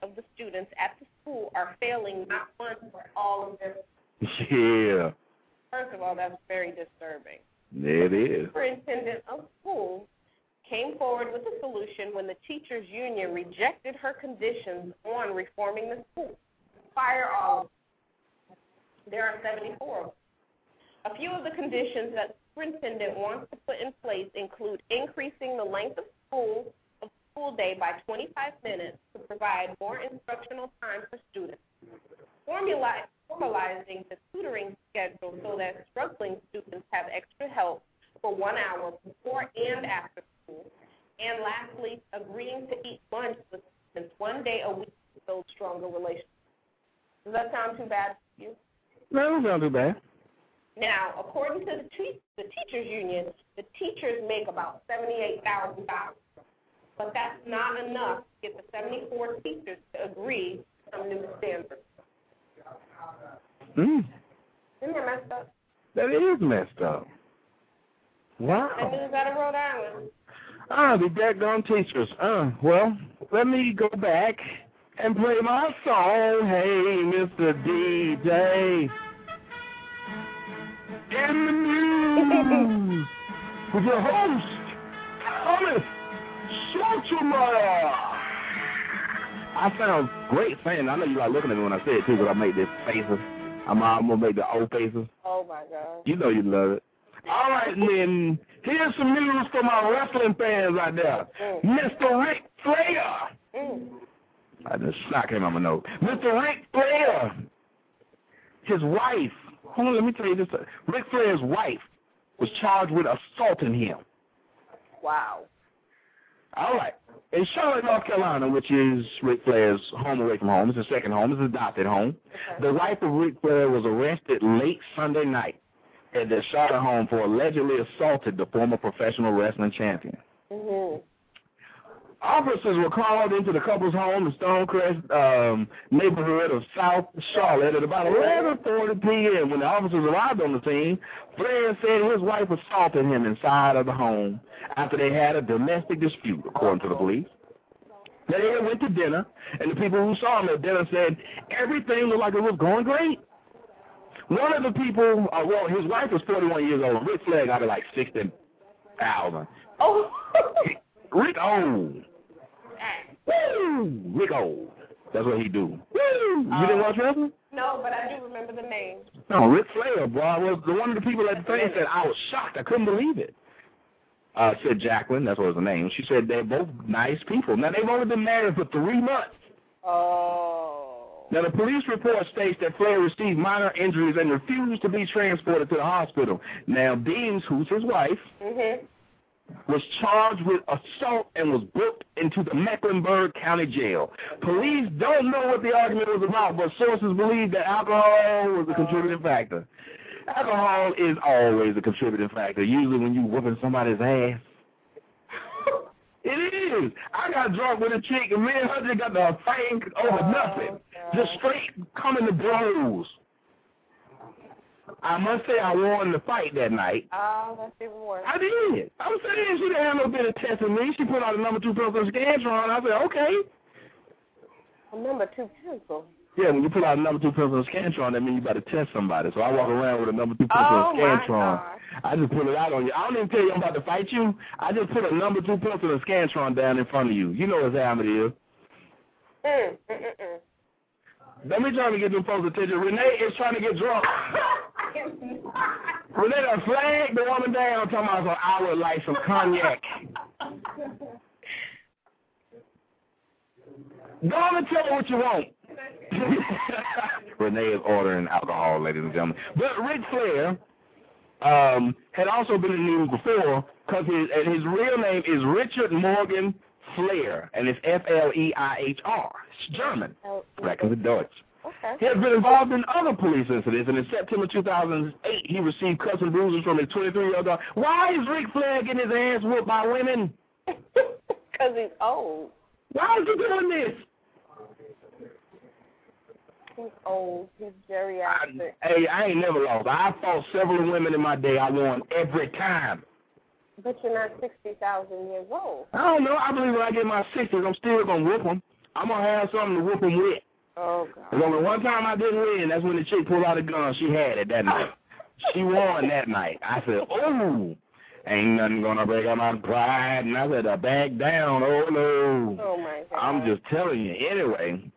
of the students at the school are failing not one but all of their. Yeah, First of all, that's very disturbing. it is. Superintendent of schools came forward with a solution when the teachers union rejected her conditions on reforming the school. Fire all. There are 74 of them. A few of the conditions that the superintendent wants to put in place include increasing the length of school school day by 25 minutes to provide more instructional time for students, formalizing the tutoring schedule so that struggling students have extra help for one hour before and after school, and lastly, agreeing to eat lunch with students one day a week to build stronger relationships. Does that sound too bad to you? No, that don't sound too bad. Now, according to the, te- the teachers union, the teachers make about seventy-eight thousand dollars, but that's not enough to get the seventy-four teachers to agree to some new standards. Mm, Isn't that messed up? that is messed up. That Wow. news out of Rhode Island. Ah, the daggone teachers. Uh, well, let me go back and play my song. Hey, Mr. DJ. In the news with your host, Thomas Sotomayor. I sound great saying. I know you like looking at me when I say it too, because I make these faces. I'm, I'm gonna make the old faces. Oh my God. You know you love it. All right, then. Here's some news for my wrestling fans out there. Mr. Ric Flair. Mm. I just snot him on my nose. Mr. Ric Flair. His wife. Hold on, let me tell you this. Ric Flair's wife was charged with assaulting him. Wow. All right. In Charlotte, North Carolina, which is Ric Flair's home away from home, it's his second home, it's his adopted home. The wife of Ric Flair was arrested late Sunday night at their Charlotte home for allegedly assaulted the former professional wrestling champion. Mhm. Officers were called into the couple's home in Stonecrest um, neighborhood of South Charlotte at about 11:40 p.m. When the officers arrived on the scene, Flair said his wife assaulted him inside of the home after they had a domestic dispute, according to the police. They went to dinner, and the people who saw him at dinner said everything looked like it was going great. One of the people, uh, well, his wife was 41 years old. Ric Flair got it like 60,000. Oh. Rick old. Woo! Rick old. That's what he do. Woo! You didn't watch wrestling? No, but I do remember the name. No, Ric Flair, bro. I was the one of the people at the thing said I was shocked. I couldn't believe it. Uh, said Jacqueline, that's what was her name. She said they're both nice people. Now they've only been married for three months. Oh. Now the police report states that Flair received minor injuries and refused to be transported to the hospital. Now Deans, who's his wife, Mhm. Was charged with assault and was booked into the Mecklenburg County Jail. Police don't know what the argument was about, but sources believe that alcohol was a contributing factor. Alcohol is always a contributing factor, usually when you whooping somebody's ass. It is. I got drunk with a chick and me and her just got the fighting over oh, nothing. Just straight coming to blows. I must say I won the fight that night. Oh, that's even worse. I did. I was saying she didn't have no bit of testing me. She put out a number two pencil Scantron. I said, okay. A number two pencil. Yeah, when you put out a number two pencil Scantron, that means you to test somebody. So I walk around with a number two pencil Oh, Scantron. I just put it out on you. I don't even tell you I'm about to fight you. I just put a number two pencil and Scantron down in front of you. You know what time it is. Mm, mm, mm, mm. Let me try to get them folks' attention. Renee is trying to get drunk. Renee done flagged the woman down talking about some, I would like some cognac. Go on and tell her what you want. Renee is ordering alcohol, ladies and gentlemen. But Ric Flair um, had also been in the news before because his, his real name is Richard Morgan Flair, and it's F-L-E-I-H-R. It's German. Reckons it Deutsch. Okay. He has been involved in other police incidents, and in September 2008, he received cuts and bruises from his 23-year-old daughter. Why is Ric Flair getting his ass whooped by women? Because he's old. Why is he doing this? He's old. He's geriatric. Hey, I ain't never lost. I fought several women in my day. I won every time. But you're not 60,000 years old. I don't know. I believe when I get my 60s, I'm still going to whoop them. I'm going to have something to whoop them with. Oh, God. There's only one time I didn't win. That's when the chick pulled out a gun. She had it that night. She won that night. I said, oh, ain't nothing going to break up my pride. And I said, uh, back down. Oh, no. Oh, my God. I'm just telling you. Anyway.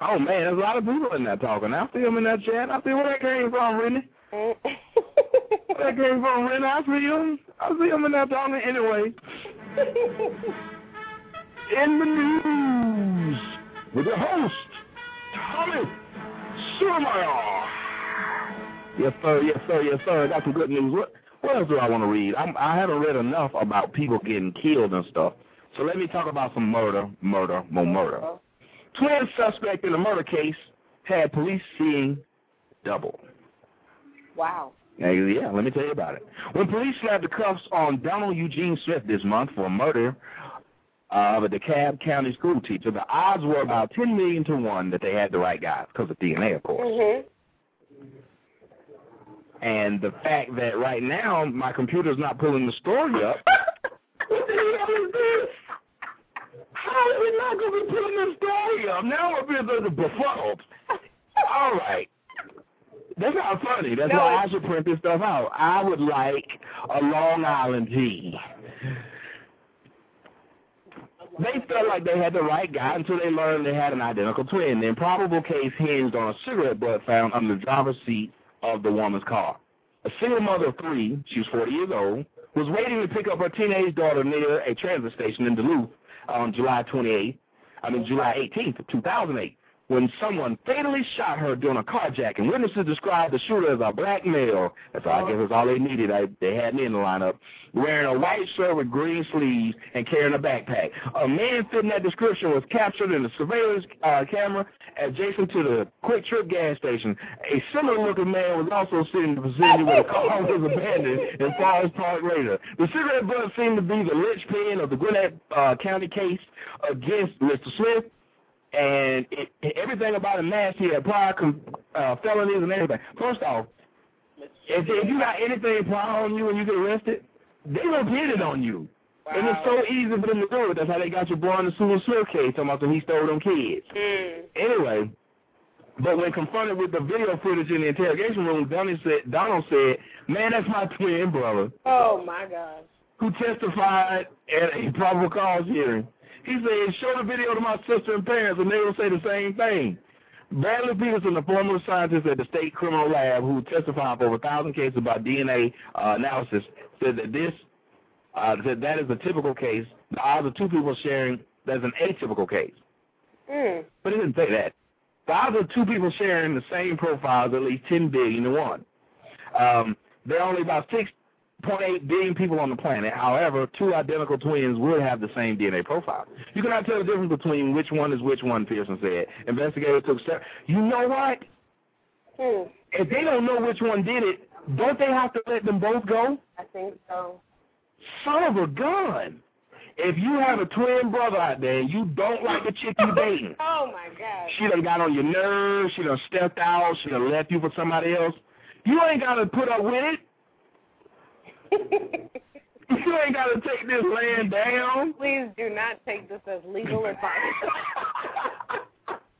Oh, man, there's a lot of people in there talking. I see them in that chat. I see where that came from, Rennie. Where that came from, Rennie. I see them. I see him in that talking anyway. in the news with your host, Tommy Sotomayor. Yes, sir. Yes, sir. Yes, sir. I got some good news. What, what else do I want to read? I'm, I haven't read enough about people getting killed and stuff. So let me talk about some murder, murder, more murder. Twin suspect in a murder case had police seeing double. Wow. Yeah, yeah, let me tell you about it. When police slapped the cuffs on Donald Eugene Smith this month for murder of a DeKalb County school teacher, the odds were about 10 million to 1 that they had the right guy because of DNA, of course. Mhm. And the fact that right now my computer's not pulling the story up. what the hell is this? How are we not going to be pulling the story up? Now we're being befuddled. All right. That's not funny. That's No, why I should print this stuff out. I would like a Long Island tea. They felt like they had the right guy until they learned they had an identical twin. The improbable case hinged on a cigarette butt found under the driver's seat of the woman's car. A single mother of three, she was 40 years old, was waiting to pick up her teenage daughter near a transit station in Duluth on July 28th, I mean July 18th 2008, when someone fatally shot her during a carjacking. Witnesses described the shooter as a black male. That's all, I guess that's all they needed. I, they had me in the lineup. Wearing a white shirt with green sleeves and carrying a backpack. A man fitting that description was captured in a surveillance uh, camera adjacent to the QuikTrip gas station. A similar-looking man was also sitting in the vicinity where the car was abandoned in Forest Park later. The cigarette butt seemed to be the linchpin of the Gwinnett uh, County case against Mr. Smith and it, everything about him matched. He had prior com- uh, felonies and everything. First off, if, if you got anything prior on you and you get arrested, they gonna get it on you. And it's so easy for them to do it. That's how they got your boy in the Sue Smith case, talking about he stole them kids. Mm. Anyway, but when confronted with the video footage in the interrogation room, Donald said, Donald said, "Man, that's my twin brother." Oh, my gosh. who testified at a probable cause hearing. He said, show the video to my sister and parents, and they will say the same thing. Bradley Peterson, the former scientist at the state criminal lab who testified for over a thousand cases about DNA uh, analysis, said that this uh, that that is a typical case. The odds of two people sharing that's an atypical case. Mm. But he didn't say that. The odds of two people sharing the same profile is at least 10 billion to one. Um, there are only about 6.8 billion people on the planet. However, two identical twins would have the same DNA profile. You cannot tell the difference between which one is which one, Pearson said. Investigators took steps. You know what? Hmm. If they don't know which one did it, don't they have to let them both go? I think so. Son of a gun. If you have a twin brother out there and you don't like the chick you dating, Oh my God. she done got on your nerves, she done stepped out, she done left you for somebody else, you ain't got to put up with it. You ain't got to take this land down. Please do not take this as legal advice.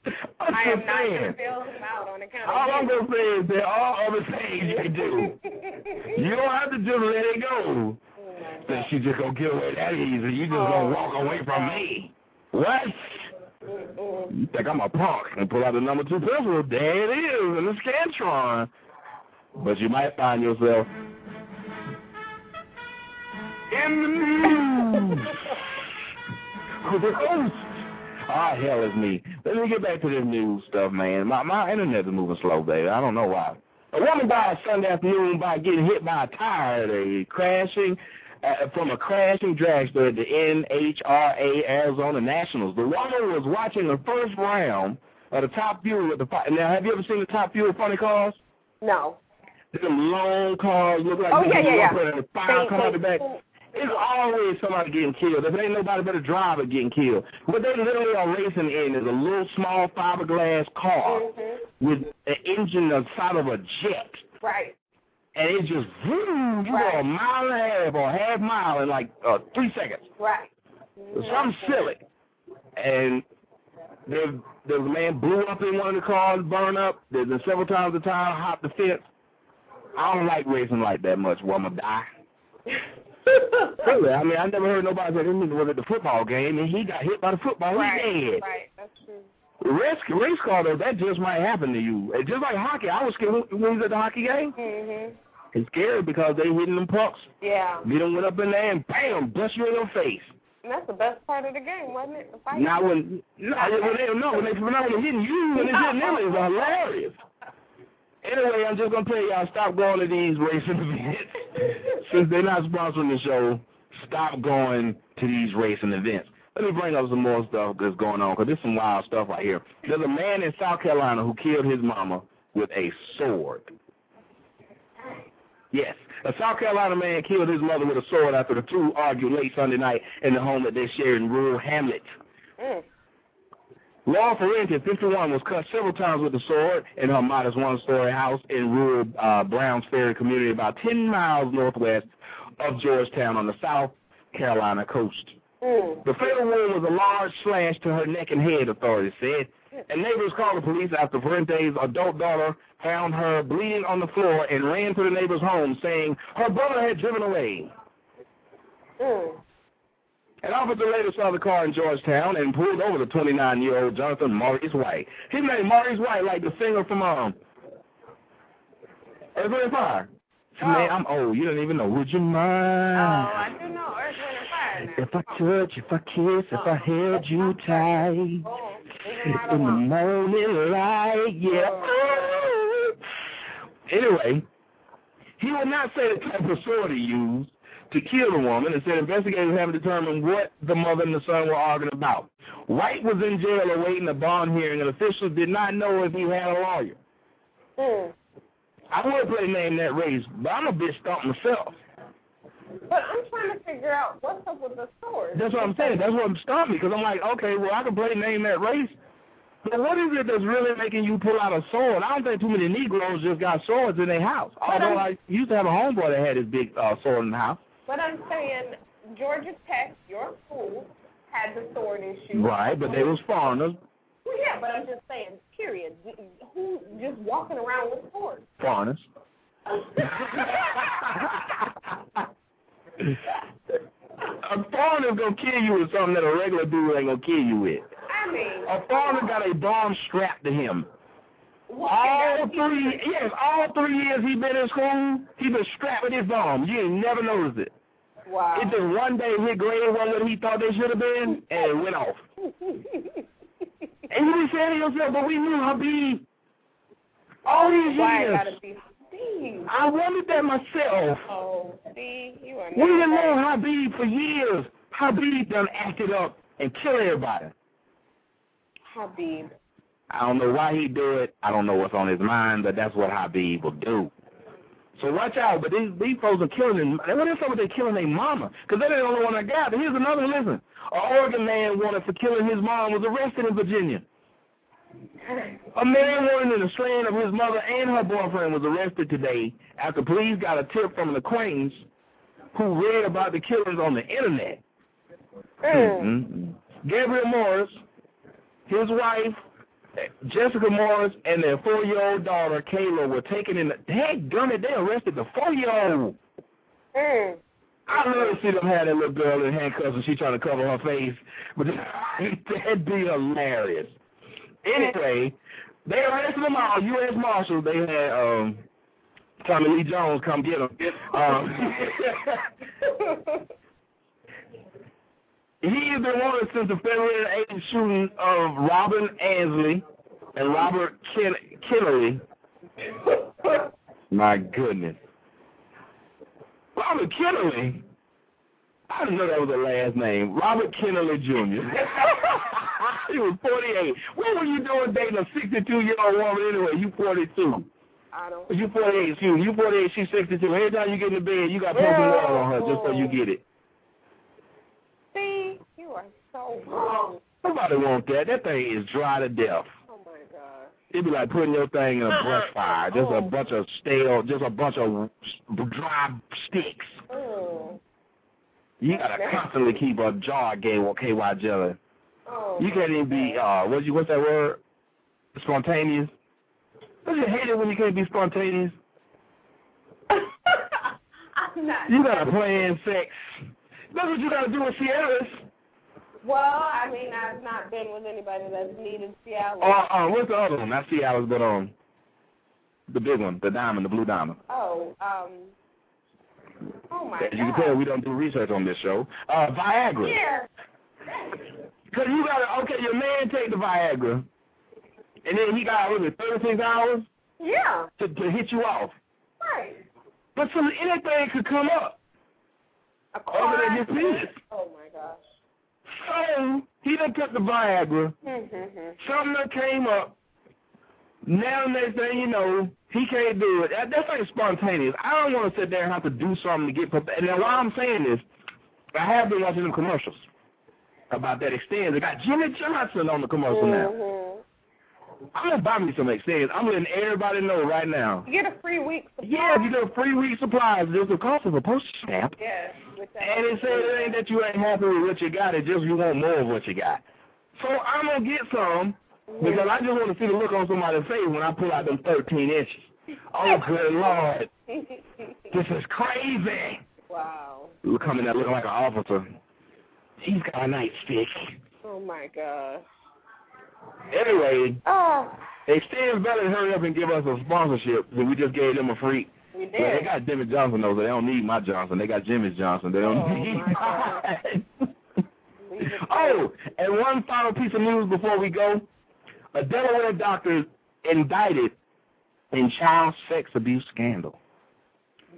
I am just not going to bail him out on account All I'm going to say is there are other things you can do. You don't have to just let it go. Mm-hmm. That she just to get away that easy. You just going to oh, walk away from me. What? You think I'm a punk and pull out the number two pistol? There it is in the Scantron. But you might find yourself in the news with the host. Ah, hell is me. Let me get back to this news stuff, man. My my internet is moving slow, baby. I don't know why. A woman died Sunday afternoon by getting hit by a tire at a crashing uh, from a crashing dragster at the NHRA Arizona Nationals. The woman was watching the first round of the Top Fuel at the fi- now. Have you ever seen the Top Fuel funny cars? No. Them long cars look like Oh, yeah, yeah, yeah. and the fire They- come out the back. It's always somebody getting killed. If ain't nobody but a driver getting killed. What they literally are racing in is a little small fiberglass car Mm-hmm. with an engine the size of a jet. Right. And it just, vroom, you go a mile and a half or a half mile in like uh, three seconds. Right. Something silly. And there, there was a man blew up in one of the cars, burned up. There's been several times the time hopped the fence. I don't like racing like that much I'm to die. Really, I mean, I never heard nobody say this nigga was at the football game and he got hit by the football. Right. Dead. Right. That's true. Race, race car, though, that just might happen to you. It's just like hockey. I was scared when we was at the hockey game. Mm-hmm. It's scary because they hitting them pucks. Yeah. Get them went up in there and bam, bust you in your face. And that's the best part of the game, wasn't it? The fight. Now when no, when they no when they when they hitting you when they hitting them it's hilarious. Anyway, I'm just gonna tell y'all stop going to these racing events since they're not sponsoring the show. Stop going to these racing events. Let me bring up some more stuff that's going on because there's some wild stuff right here. There's a man in South Carolina who killed his mama with a sword. Yes, a South Carolina man killed his mother with a sword after the two argued late Sunday night in the home that they shared in rural Hamlet. Mm. Laura Ferrenti, 51, was cut several times with a sword in her modest one-story house in rural uh, Browns Ferry community about 10 miles northwest of Georgetown on the South Carolina coast. Mm. The fatal wound was a large slash to her neck and head, authorities said. And neighbors called the police after Ferrenti's adult daughter found her bleeding on the floor and ran to the neighbor's home, saying her brother had driven away. Mm. An officer later saw the car in Georgetown and pulled over the 29-year-old Jonathan Maurice White. His name Maurice White, like the singer from um, Earth, Wind, Fire. Man, I'm old. You don't even know. Would you mind? Oh, I do know. Earth, Wind, Fire now. if I touch, if I kiss, if I held you tight Oh, him right in the morning light? Yeah. Anyway, he would not say the type of sword he used to kill the woman and said investigators haven't determined what the mother and the son were arguing about. White was in jail awaiting a bond hearing and officials did not know if he had a lawyer. Mm. I would play name that race, but I'm a bit stumped myself. But I'm trying to figure out what's up with the sword. That's what I'm saying. That's what I'm stumped because I'm like, okay, well, I can play name that race. But what is it that's really making you pull out a sword? I don't think too many Negroes just got swords in their house. Although I used to have a homeboy that had his big uh, sword in the house. But I'm saying Georgia Tech, your school, had the sword issue. Right, but they was foreigners. Well, yeah, but I'm just saying, period. Who just walking around with swords? Foreigners. a foreigner's gonna kill you with something that a regular dude ain't gonna kill you with. I mean, A foreigner got a bomb strapped to him. All three, yes, all three years he been in school, he been strapped with his arm. You ain't never noticed it. Wow. It just one day his grade wasn't what he thought they should have been, and it went off. And you be saying to yourself, but we knew Habib all these Why years. gotta be Steve? I wanted that myself. Oh, Steve, you are We didn't know. Habib for years. Habib done acted up and killed everybody. Habib. I don't know why he do it. I don't know what's on his mind, but that's what Habib will do. So watch out. But these these folks are killing them. What is up with they killing their mama? Because they're the only one I got. But here's another. Listen. An Oregon man wanted for killing his mom was arrested in Virginia. A man wanted in the slaying of his mother and her boyfriend was arrested today after police got a tip from an acquaintance who read about the killings on the internet. Mhm. Gabriel Morris, his wife, Jessica Morris, and their four-year-old daughter, Kayla, were taken in the... Done it, they arrested the four-year-old. Mm. I love to see them have that little girl in handcuffs and she trying to cover her face. But that'd be hilarious. Anyway, they arrested them all. U.S. Marshals, they had um, Tommy Lee Jones come get them. Um, he has been wanted since the February 8th shooting of Robin Ansley and Robert Ken Kennelly. My goodness. Robert Kennelly? I didn't know that was a last name. Robert Kennelly Jr. he was 48. What were you doing dating a 62-year-old woman anyway? You 42. I don't. You 48, excuse me. You 48, she's 62. Every time you get in the bed, you got to put some water on her just so you get it. See, you are so wrong. Nobody want that. That thing is dry to death. Oh my God. It'd be like putting your thing in a brush fire. Just a bunch of stale, just a bunch of dry sticks. Oh. You gotta constantly keep a jar game with KY jelly. Oh. You can't even be uh what you what's that word? Spontaneous. Don't you hate it when you can't be spontaneous? I'm not. You gotta plan sex. That's what you gotta do with Sierras. Well, I mean, I've not been with anybody that's needed Seattle. Or uh, what's the other one? Not Cialis, but um, the big one, the diamond, the blue diamond. Oh, um. Oh my As you can tell, we don't do research on this show. Uh, Viagra. Here. Cause you gotta okay, your man take the Viagra, and then he got what is it, thirty six hours Yeah. to to hit you off. Right. But some anything could come up A than his penis. Oh my gosh. So he done took the Viagra. Mm-hmm. Something came up. Now next thing you know, he can't do it. That, that's like spontaneous. I don't want to sit there and have to do something to get prepared. And then while I'm saying this, I have been watching them commercials about that Extenze. They got Jimmy Johnson on the commercial now. Mm-hmm. I'm gonna buy me some Extenze. I'm letting everybody know right now. You get a free week supply. Yeah, you get a free week supplies. There's the cost of a postage stamp. Yes. With that And it said it ain't that you ain't happy with what you got, it just you want more of what you got. So I'm gonna get some because I just want to see the look on somebody's face when I pull out them 13 inches. Oh, good lord, this is crazy. wow. Look coming out looking like an officer. He's got a nightstick. Oh my God. Anyway, Oh, Extenze better hurry up and give us a sponsorship. So we just gave them a free. We did. Well, they got Jimmy Johnson though, so they don't need my Johnson. They got Jimmy's Johnson. They don't Oh, need mine. oh, and one final piece of news before we go. A Delaware doctor indicted in child sex abuse scandal.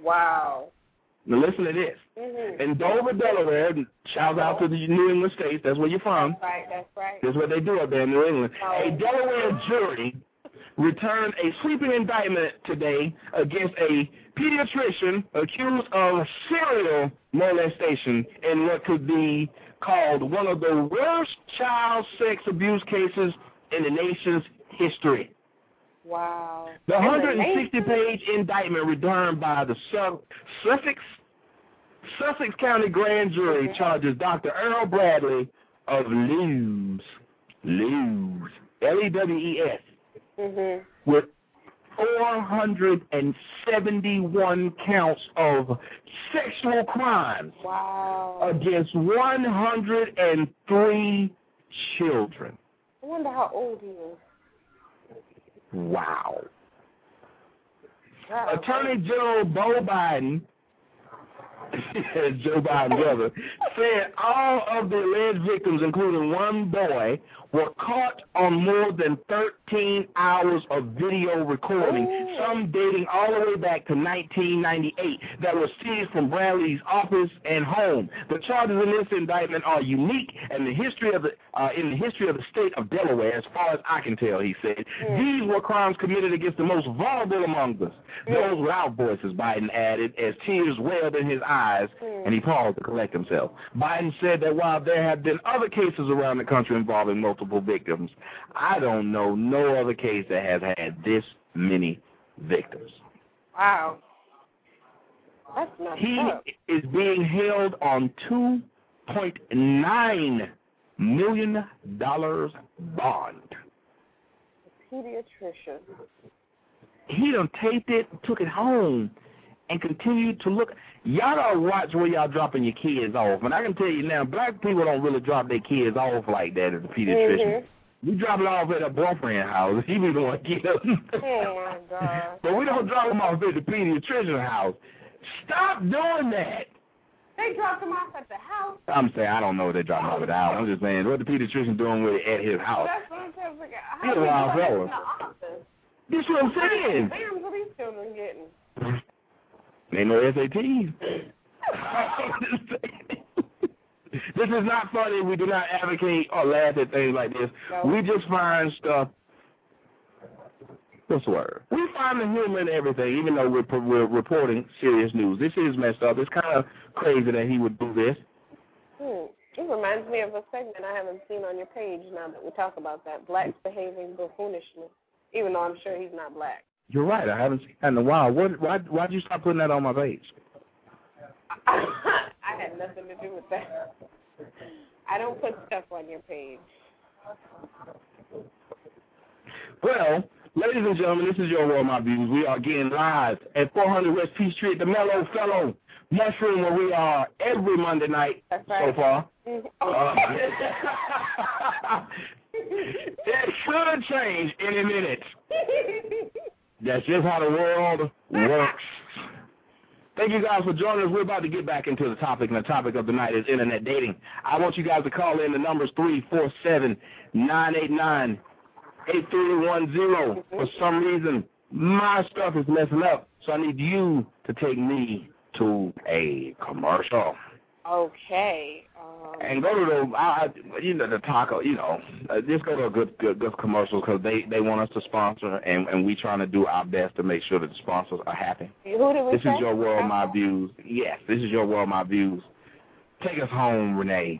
Wow. Now listen to this. Mm-hmm. In Dover, Delaware, shout out to the New England states, that's where you're from. Right, that's right. That's what they do up there in New England. Oh. A Delaware jury returned a sweeping indictment today against a pediatrician accused of serial molestation in what could be called one of the worst child sex abuse cases in the nation's history. Wow. The 160-page indictment returned by the Sussex Sussex County Grand Jury charges Dr. Earl Bradley of Lewes, Lewes, L-E-W-E-S, Mhm. with 471 counts of sexual crimes Wow. against 103 children. I wonder how old he is. Wow. Wow. Attorney General Beau Biden, Joe Biden's brother, said all of the alleged victims, including one boy, were caught on more than 13 hours of video recording, some dating all the way back to 1998, that was seized from Bradley's office and home. The charges in this indictment are unique in the history of the uh, in the history of the state of Delaware, as far as I can tell. He said hmm. these were crimes committed against the most vulnerable among us, hmm. those without voices. Biden added, as tears welled in his eyes, hmm. and he paused to collect himself. Biden said that while there have been other cases around the country involving multiple victims, I don't know no other case that has had this many victims. Wow. That's not He up. is being held on two point nine million dollars bond. Pediatrician. He done taped it, took it home, and continue to look. Y'all don't watch where y'all dropping your kids off. And I can tell you now, black people don't really drop their kids off like that as a pediatrician. Mm-hmm. We drop it off at a boyfriend house. He be going to get. Oh my God. but we don't drop them off at the pediatrician house. Stop doing that. They dropped him off at the house. I'm saying I don't know what they dropping off at the house. I'm just saying what the pediatrician doing with it at his house. That's what I'm trying to figure out. He's a wild fella. in the office? That's what I'm saying. Damn, what these children getting? Ain't no SATs. this is not funny. We do not advocate or laugh at things like this. We just find stuff. What's the word? We find the humor in everything, even though we're, we're reporting serious news. This is messed up. It's kind of crazy that he would do this. Hmm. It reminds me of a segment I haven't seen on your page now that we talk about that. Blacks behaving buffoonishly. Even though I'm sure he's not black. You're right. I haven't seen that in a while. What, why, why'd you stop putting that on my page? I had nothing to do with that. I don't put stuff on your page. Well, ladies and gentlemen, this is your World My Views. We are again live at 400 West P Street, the Mellow Fellow Mushroom, where we are every Monday night so far. Uh, it should change any minute. That's just how the world works. Thank you guys for joining us. We're about to get back into the topic, and the topic of the night is internet dating. I want you guys to call in. The number's three four seven nine eight nine eight three one zero. For some reason, my stuff is messing up, so I need you to take me to a commercial. Okay. Um, And go to the, I, I- you know, the taco, you know, uh, just go to a good, good, good commercial because they, they want us to sponsor, and, and we trying to do our best to make sure that the sponsors are happy. who did we This say? is your world, my views. Yes, this is your world, my views. Take us home, Renee.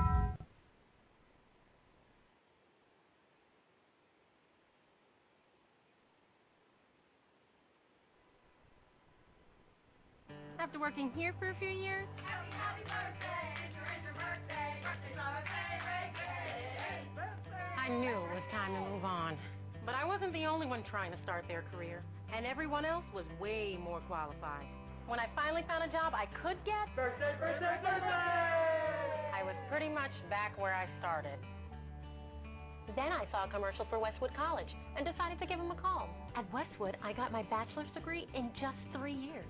After working here for a few years, I knew it was time to move on. But I wasn't the only one trying to start their career, and everyone else was way more qualified. When I finally found a job I could get, birthday, birthday, birthday! I was pretty much back where I started. Then I saw a commercial for Westwood College and decided to give them a call. At Westwood, I got my bachelor's degree in just three years.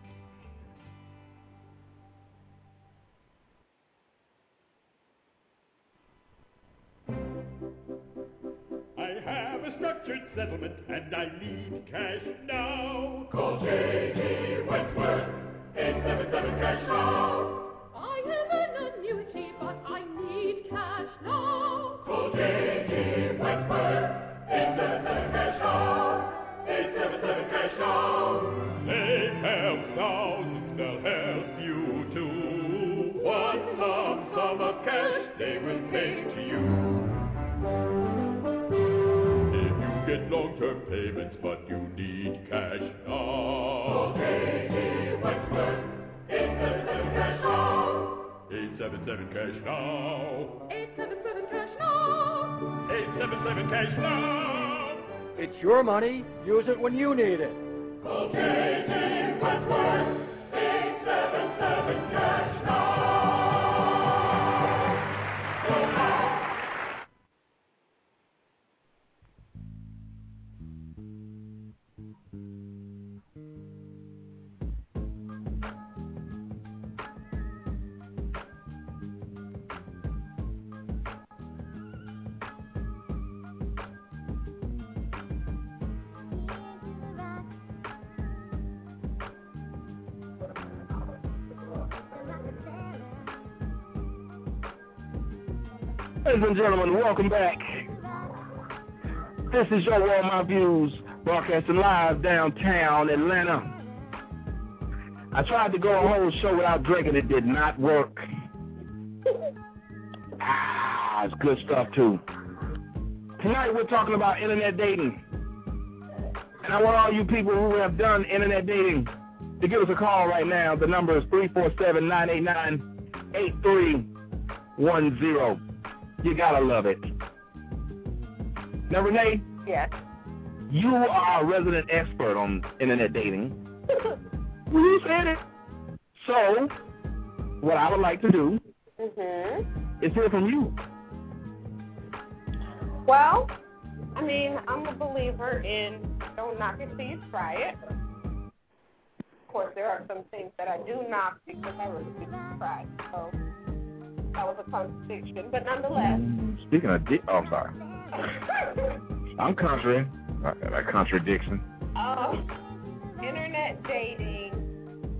Settlement and I need cash now. Call J.G. Wentworth, 877 cash now. I have an annuity, but I need cash now. Call J.G. Wentworth, 877 cash now. 877 cash now. Long-term payments, but you need cash now. Call J.G. Wentworth, 877 cash now. 877 cash now. 877 cash now. 877 cash now. It's your money. Use it when you need it. Call J.G. Wentworth, 877 cash Ladies and gentlemen, welcome back. This is your World My Views, broadcasting live downtown Atlanta. I tried to go a whole show without drinking. It did not work. Ah, it's good stuff too. Tonight we're talking about internet dating. And I want all you people who have done internet dating to give us a call right now. The number is 347-989-8310. You gotta love it. Now, Renee. Yes. You are a resident expert on internet dating. you said it. So, what I would like to do Mhm. is hear from you. Well, I mean, I'm a believer in don't knock it till you try it. Of course, there are some things that I do knock because I refuse to try. So that was a contradiction, but nonetheless. Speaking of dick, oh, I'm sorry. I'm contrary. A contradiction. Um, internet dating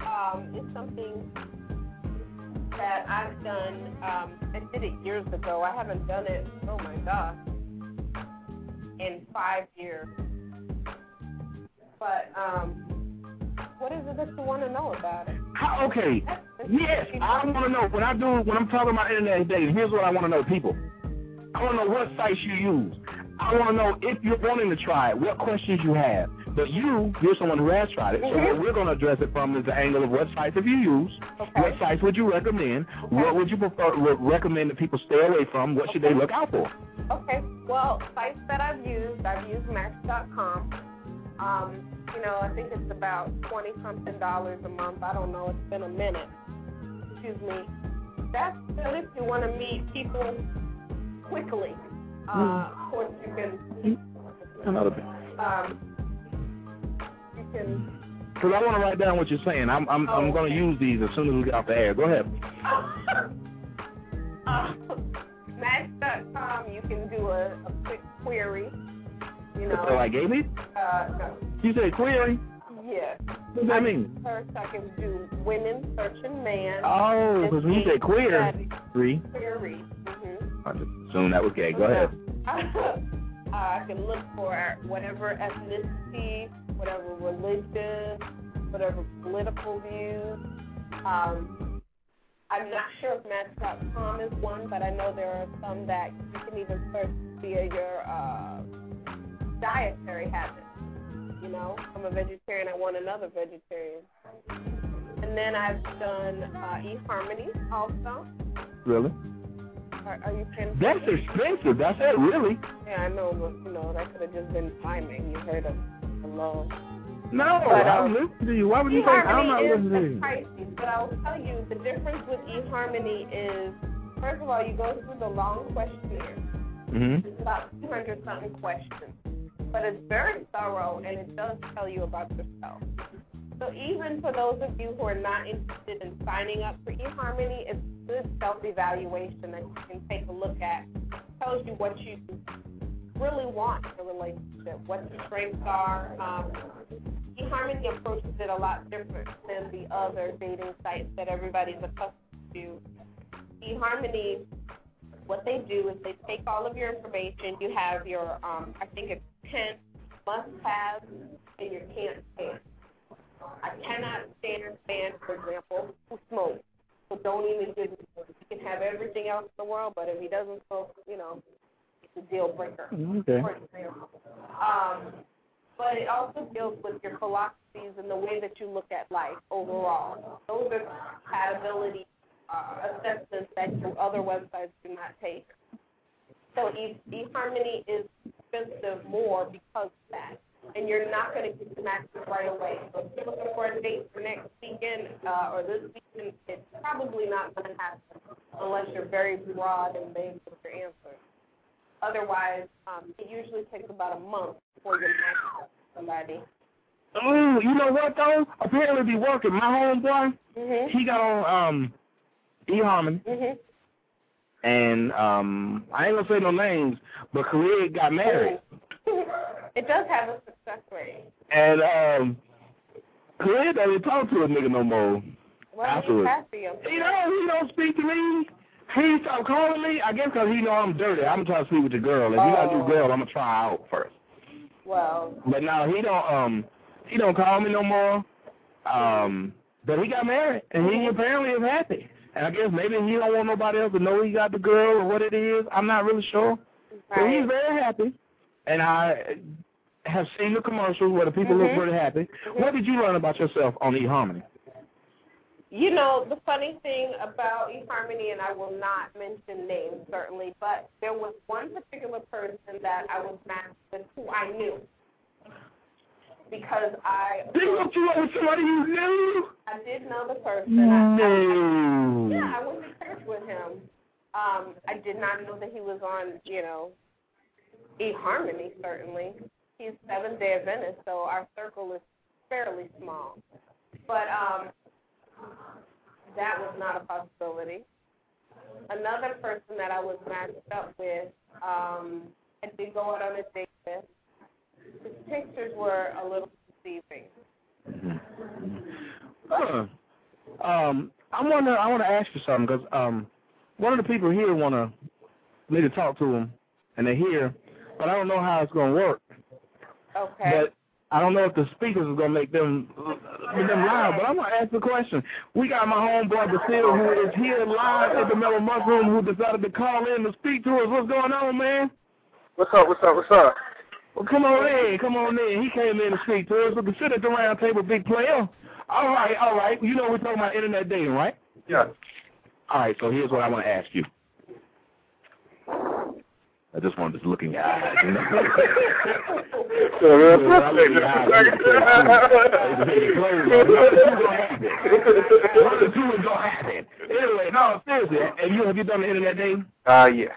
um, is something that I've done. Um, I did it years ago. I haven't done it. Oh my gosh, in five years. But um, what is it that you want to know about it? How, okay. Yes, I want to know when I do when I'm talking about internet dating. Here's what I want to know, people. I want to know what sites you use. I want to know if you're wanting to try it, what questions you have. But you, you're someone who has tried it. So what mm-hmm. we're going to address it from is the angle of what sites have you used, okay. what sites would you recommend, what would you prefer recommend that people stay away from, what should they look out for? Okay. Well, sites that I've used, I've used Match.com. Um, you know, I think it's about twenty something dollars a month. I don't know. It's been a minute. Excuse me. That's good if you want to meet people quickly. Uh, of course, you can. Another bit. Um, you can. Because I want to write down what you're saying. I'm I'm I'm going to use these as soon as we get off the air. Go ahead. uh, Match.com, you can do a, a quick query. You know. So like Amy? Uh, no. You say query? Yes. What does that mean? First, I can do women searching man. Oh, because when you say queer, three. Query. Mm-hmm. I just assumed that was gay. Go ahead. uh, I can look for whatever ethnicity, whatever religion, whatever political views. Um, I'm not sure if Match.com is one, but I know there are some that you can even search via your uh, dietary habits. You know, I'm a vegetarian. I want another vegetarian. And then I've done uh, eHarmony also. Really? Are, are you paying? That's expensive. That's it, really. Yeah, I know, but you know that could have just been timing. You heard of alone. No, But, I um, was listening to you. Why would you say I'm not listening to is you? pricey, but I'll tell you the difference with eHarmony is first of all you go through the long questionnaire. Mm-hmm. It's about 200 something questions, but it's very thorough and it does tell you about yourself. So even for those of you who are not interested in signing up for eHarmony, it's good self-evaluation that you can take a look at. It tells you what you really want in a relationship, what your strengths are. Um, eHarmony approaches it a lot different than the other dating sites that everybody's accustomed to. eHarmony, what they do is they take all of your information. You have your, um, I think it's 10 must-haves and your can't stand. I cannot stand man, for example, who smokes. So don't even give me. He can have everything else in the world, but if he doesn't smoke, you know, it's a deal breaker. Okay. For example. Um, but it also deals with your philosophies and the way that you look at life overall. Those are compatibility uh, assessments that your other websites do not take. So e- eHarmony is expensive more because of that. And you're not going to get the matches right away. So if you're looking for a date for next weekend uh, or this weekend, it's probably not going to happen unless you're very broad and vague with your answers. Otherwise, um, it usually takes about a month before you match somebody. Ooh, you know what though? Apparently be working. My homeboy, Mhm. he got on um eHarmony Mhm. and um I ain't gonna say no names, but Khalid got married. it does have a success rate. And um Khalid don't even talk to a nigga no more. Well, Afterwards. happy. You know, he don't speak to me. He stopped calling me. I guess because he know I'm dirty. I'm trying to sleep with the girl. If you got a new Oh. girl, I'm gonna try out first. Well, But now he don't um he don't call me no more. Um but he got married and he apparently is happy. And I guess maybe he don't want nobody else to know he got the girl or what it is. I'm not really sure. But he's very happy. And I have seen the commercials where the people look Mhm. pretty happy. What did you learn about yourself on eHarmony? You know, the funny thing about eHarmony, and I will not mention names certainly, but there was one particular person that I was matched with who I knew. Because I They hooked you up with somebody you knew? I did know the person. I, No. yeah, I went to church with him. Um, I did not know that he was on, you know, eHarmony certainly. He's Seventh Day Adventist, so our circle is fairly small. But um, that was not a possibility. Another person that I was matched up with, um, I did go out on a date with. His pictures were a little deceiving. Huh. Um, I wonder. I want to ask you something because um, one of the people here want to me to talk to them, and they're here, but I don't know how it's going to work. Okay. But I don't know if the speakers is going to make them make them loud. But I'm going to ask the question. We got my homeboy Basil who is here live at the Mellow Mushroom who decided to call in to speak to us. What's going on, man? What's up? What's up? What's up? Well, come on in. Come on in. He came in to speak to us. Sit at the round table, big player. All right, all right. You know we're talking about internet dating, right? Yeah. All right, so here's what I want to ask you. I just wanted to look in your eyes. You know? So, real Yeah, I look in your eyes. I'm gonna say, "Hey. One or two is gonna happen. Anyway, no, seriously. Have you have you done the internet dating? Uh, yeah.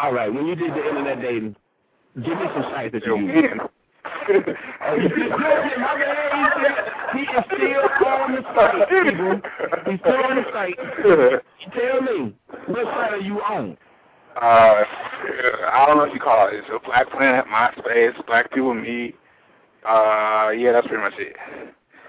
All right. When you did the internet dating, give me some sites that you use. You still good, my man. He is still on the site, people. He's still on the site. Tell me, what site are you on? Uh, I don't know what you call it. It's a Black Planet, MySpace, Black People Meet. Uh, yeah, that's pretty much it.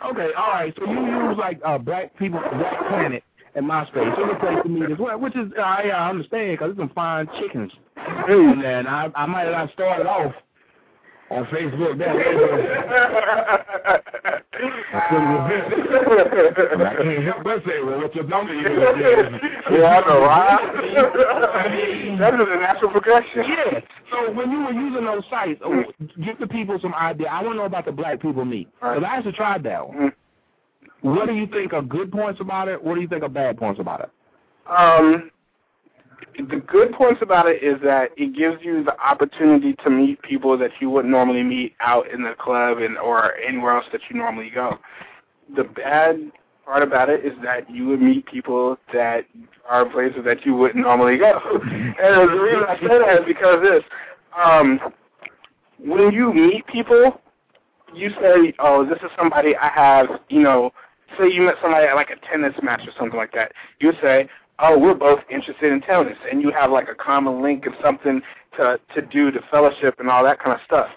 Okay, all right. So you use like uh, Black People, Black Planet, and MySpace. It's a place to meet as well, which is uh, yeah, I understand because there's some fine chickens. And then I I might have started off on Facebook that way. I I can't help but say, well, what's your number? yeah, I know, right? that is a natural progression. Yeah. So when you were using those sites, oh, give the people some idea. I want to know about the black people meet. Because I actually tried that one. What do you think are good points about it? What do you think are bad points about it? Um, the good points about it is that it gives you the opportunity to meet people that you wouldn't normally meet out in the club and or anywhere else that you normally go. The bad part about it is that you would meet people that are places that you wouldn't normally go. and the reason I say that is because this, um, when you meet people, you say, "Oh, this is somebody I have," you know. Say you met somebody at like a tennis match or something like that. You say, oh, we're both interested in tennis, and you have like a common link and something to to do to fellowship and all that kind of stuff.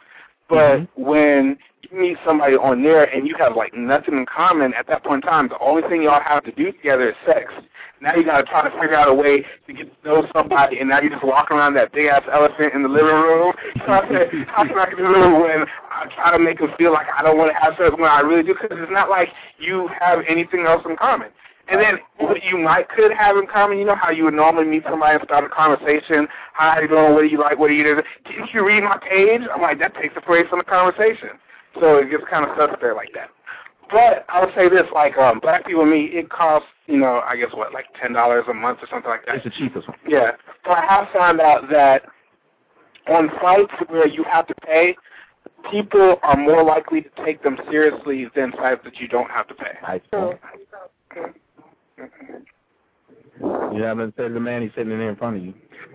But mm-hmm. when meet somebody on there and you have like nothing in common at that point in time, the only thing y'all have to do together is sex. Now you got to try to figure out a way to get to know somebody, and now you just walk around that big ass elephant in the living room. So I said, how can I the when I try to make them feel like I don't want to have sex when I really do? Because it's not like you have anything else in common. And then what you might could have in common, you know how you would normally meet somebody and start a conversation. Hi, how you doing? What do you like? What do you do? Didn't you read my page? I'm like, that takes away from the conversation. So it gets kind of stuck there like that. But I would say this, like um, Black People Meet, it costs, you know, I guess what, like ten dollars a month or something like that. It's the cheapest one. Yeah. So I have found out that on sites where you have to pay, people are more likely to take them seriously than sites that you don't have to pay. I see. You haven't said to the man he's sitting in there in front of you.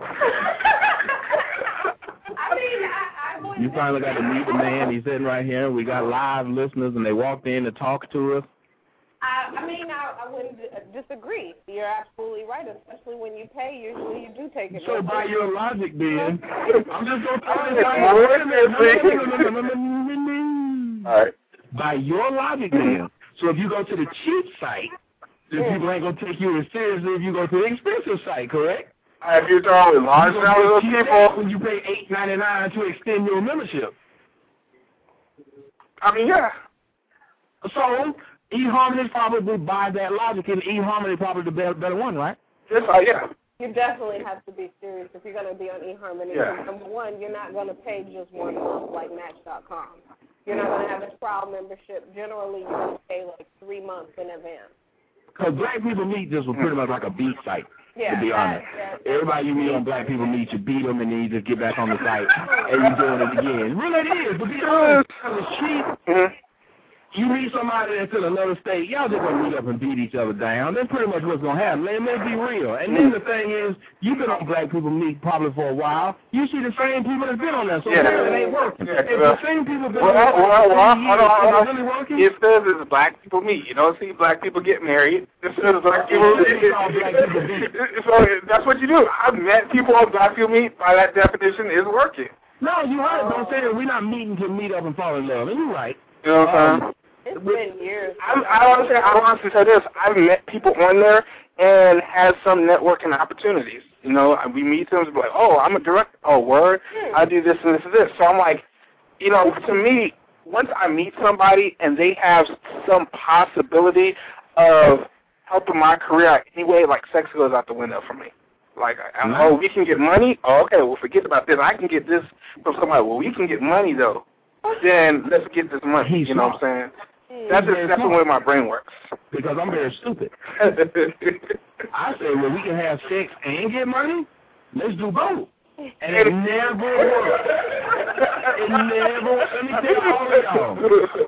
I mean, I, I You finally got to meet the man. He's sitting right here. We got live listeners, and they walked in to talk to us. I, I mean, I, I wouldn't disagree. You're absolutely right, especially when you pay. Usually, you do take it. So by your logic, Ben, I'm just going to throw Wait a minute. All right. By your logic, then. So if you go to the cheap site, then people ain't going to take you as seriously if you go to the expensive site, correct? If you're talking large You numbers of get cheap people, when you pay eight ninety nine to extend your membership. I mean, yeah. So eHarmony probably by that logic, and eHarmony probably the better, better one, right? Just, uh, yeah. You definitely have to be serious if you're going to be on eHarmony. Yeah. Number one, you're not going to pay just one month like Match.com. You're not going to have a trial membership. Generally, you're going to pay like three months in advance. Because Black People Meet just was pretty much like a beat site. Yeah, to be honest, that- everybody you meet on Black People Meet, you beat them, and then you just get back on the site and you're doing it again. Really, it is. But be honest, mm-hmm. because it's cheap. Mm-hmm. You meet somebody that's in another state, y'all just gonna meet up and beat each other down. That's pretty much what's gonna happen. Let me be real. And then the thing is, you've been on Black People Meet probably for a while. You see the same people that's been on there, so Yeah. it ain't working. Yeah, if well- the same people been Well, on well, well, years, on, hold is on. it really working? It says it's black people meet. You don't see black people get married. It says black people. Black people meet. so that's what you do. I've met people on black people meet. By that definition, is working. No, you heard. But I'm saying we're not meeting to meet up and fall in love. And you're right. You know what I'm um, saying? It's been years. I'm, I want to say, I want to say this. I've met people on there and had some networking opportunities. You know, we meet them and be like, oh, I'm a director. Oh, word. Hmm. I do this and this and this. So I'm like, you know, to me, once I meet somebody and they have some possibility of helping my career out anyway, like sex goes out the window for me. Like, I, oh, we can get money. Oh, okay. Well, forget about this. I can get this from somebody. Well, we can get money though. Then let's get this money. you know what I'm saying? That's just, that's the way my brain works. Because I'm very stupid. I say, well, we can have sex and get money. Let's do both. And it never works. It never works. Let me tell you all of y'all.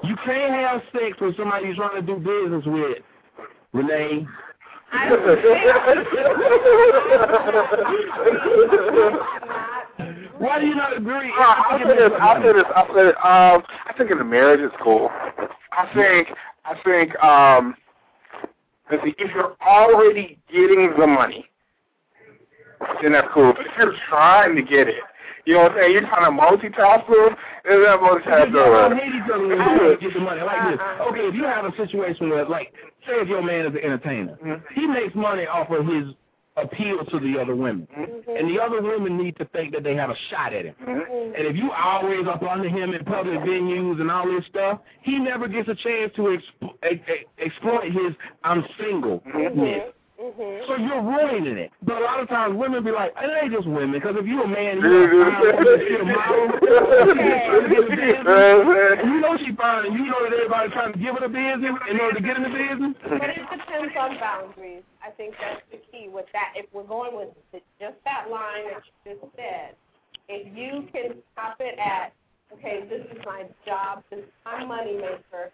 You can't have sex with somebody you're trying to do business with. Renee. Why do you not agree? Uh, I'll say this. I'll say this. I'll say this. Um, I think in the marriage is cool. I think. I think. Um, let's see. If you're already getting the money, then that's cool. But if you're trying to get it, you know what I'm saying? You're trying to multitask them. Is that multitask them? hate each other when you get the money like this. Okay, if you have a situation where, like, say if your man is an entertainer, he makes money off of his appeal to the other women, mm-hmm. and the other women need to think that they have a shot at him. Mm-hmm. And if you always up under him in public venues and all this stuff, he never gets a chance to exp- exploit his "I'm mm-hmm. Single"ness. So you're ruining it. But a lot of times women be like, it ain't just women, because if you're a man, you're mm-hmm. a model, you know she fine, and you know that everybody's trying to give her the business in order to get in the business. But it depends on boundaries. I think that's the key with that. If we're going with just that line that you just said, if you can stop it at, okay, this is my job, this is my money maker,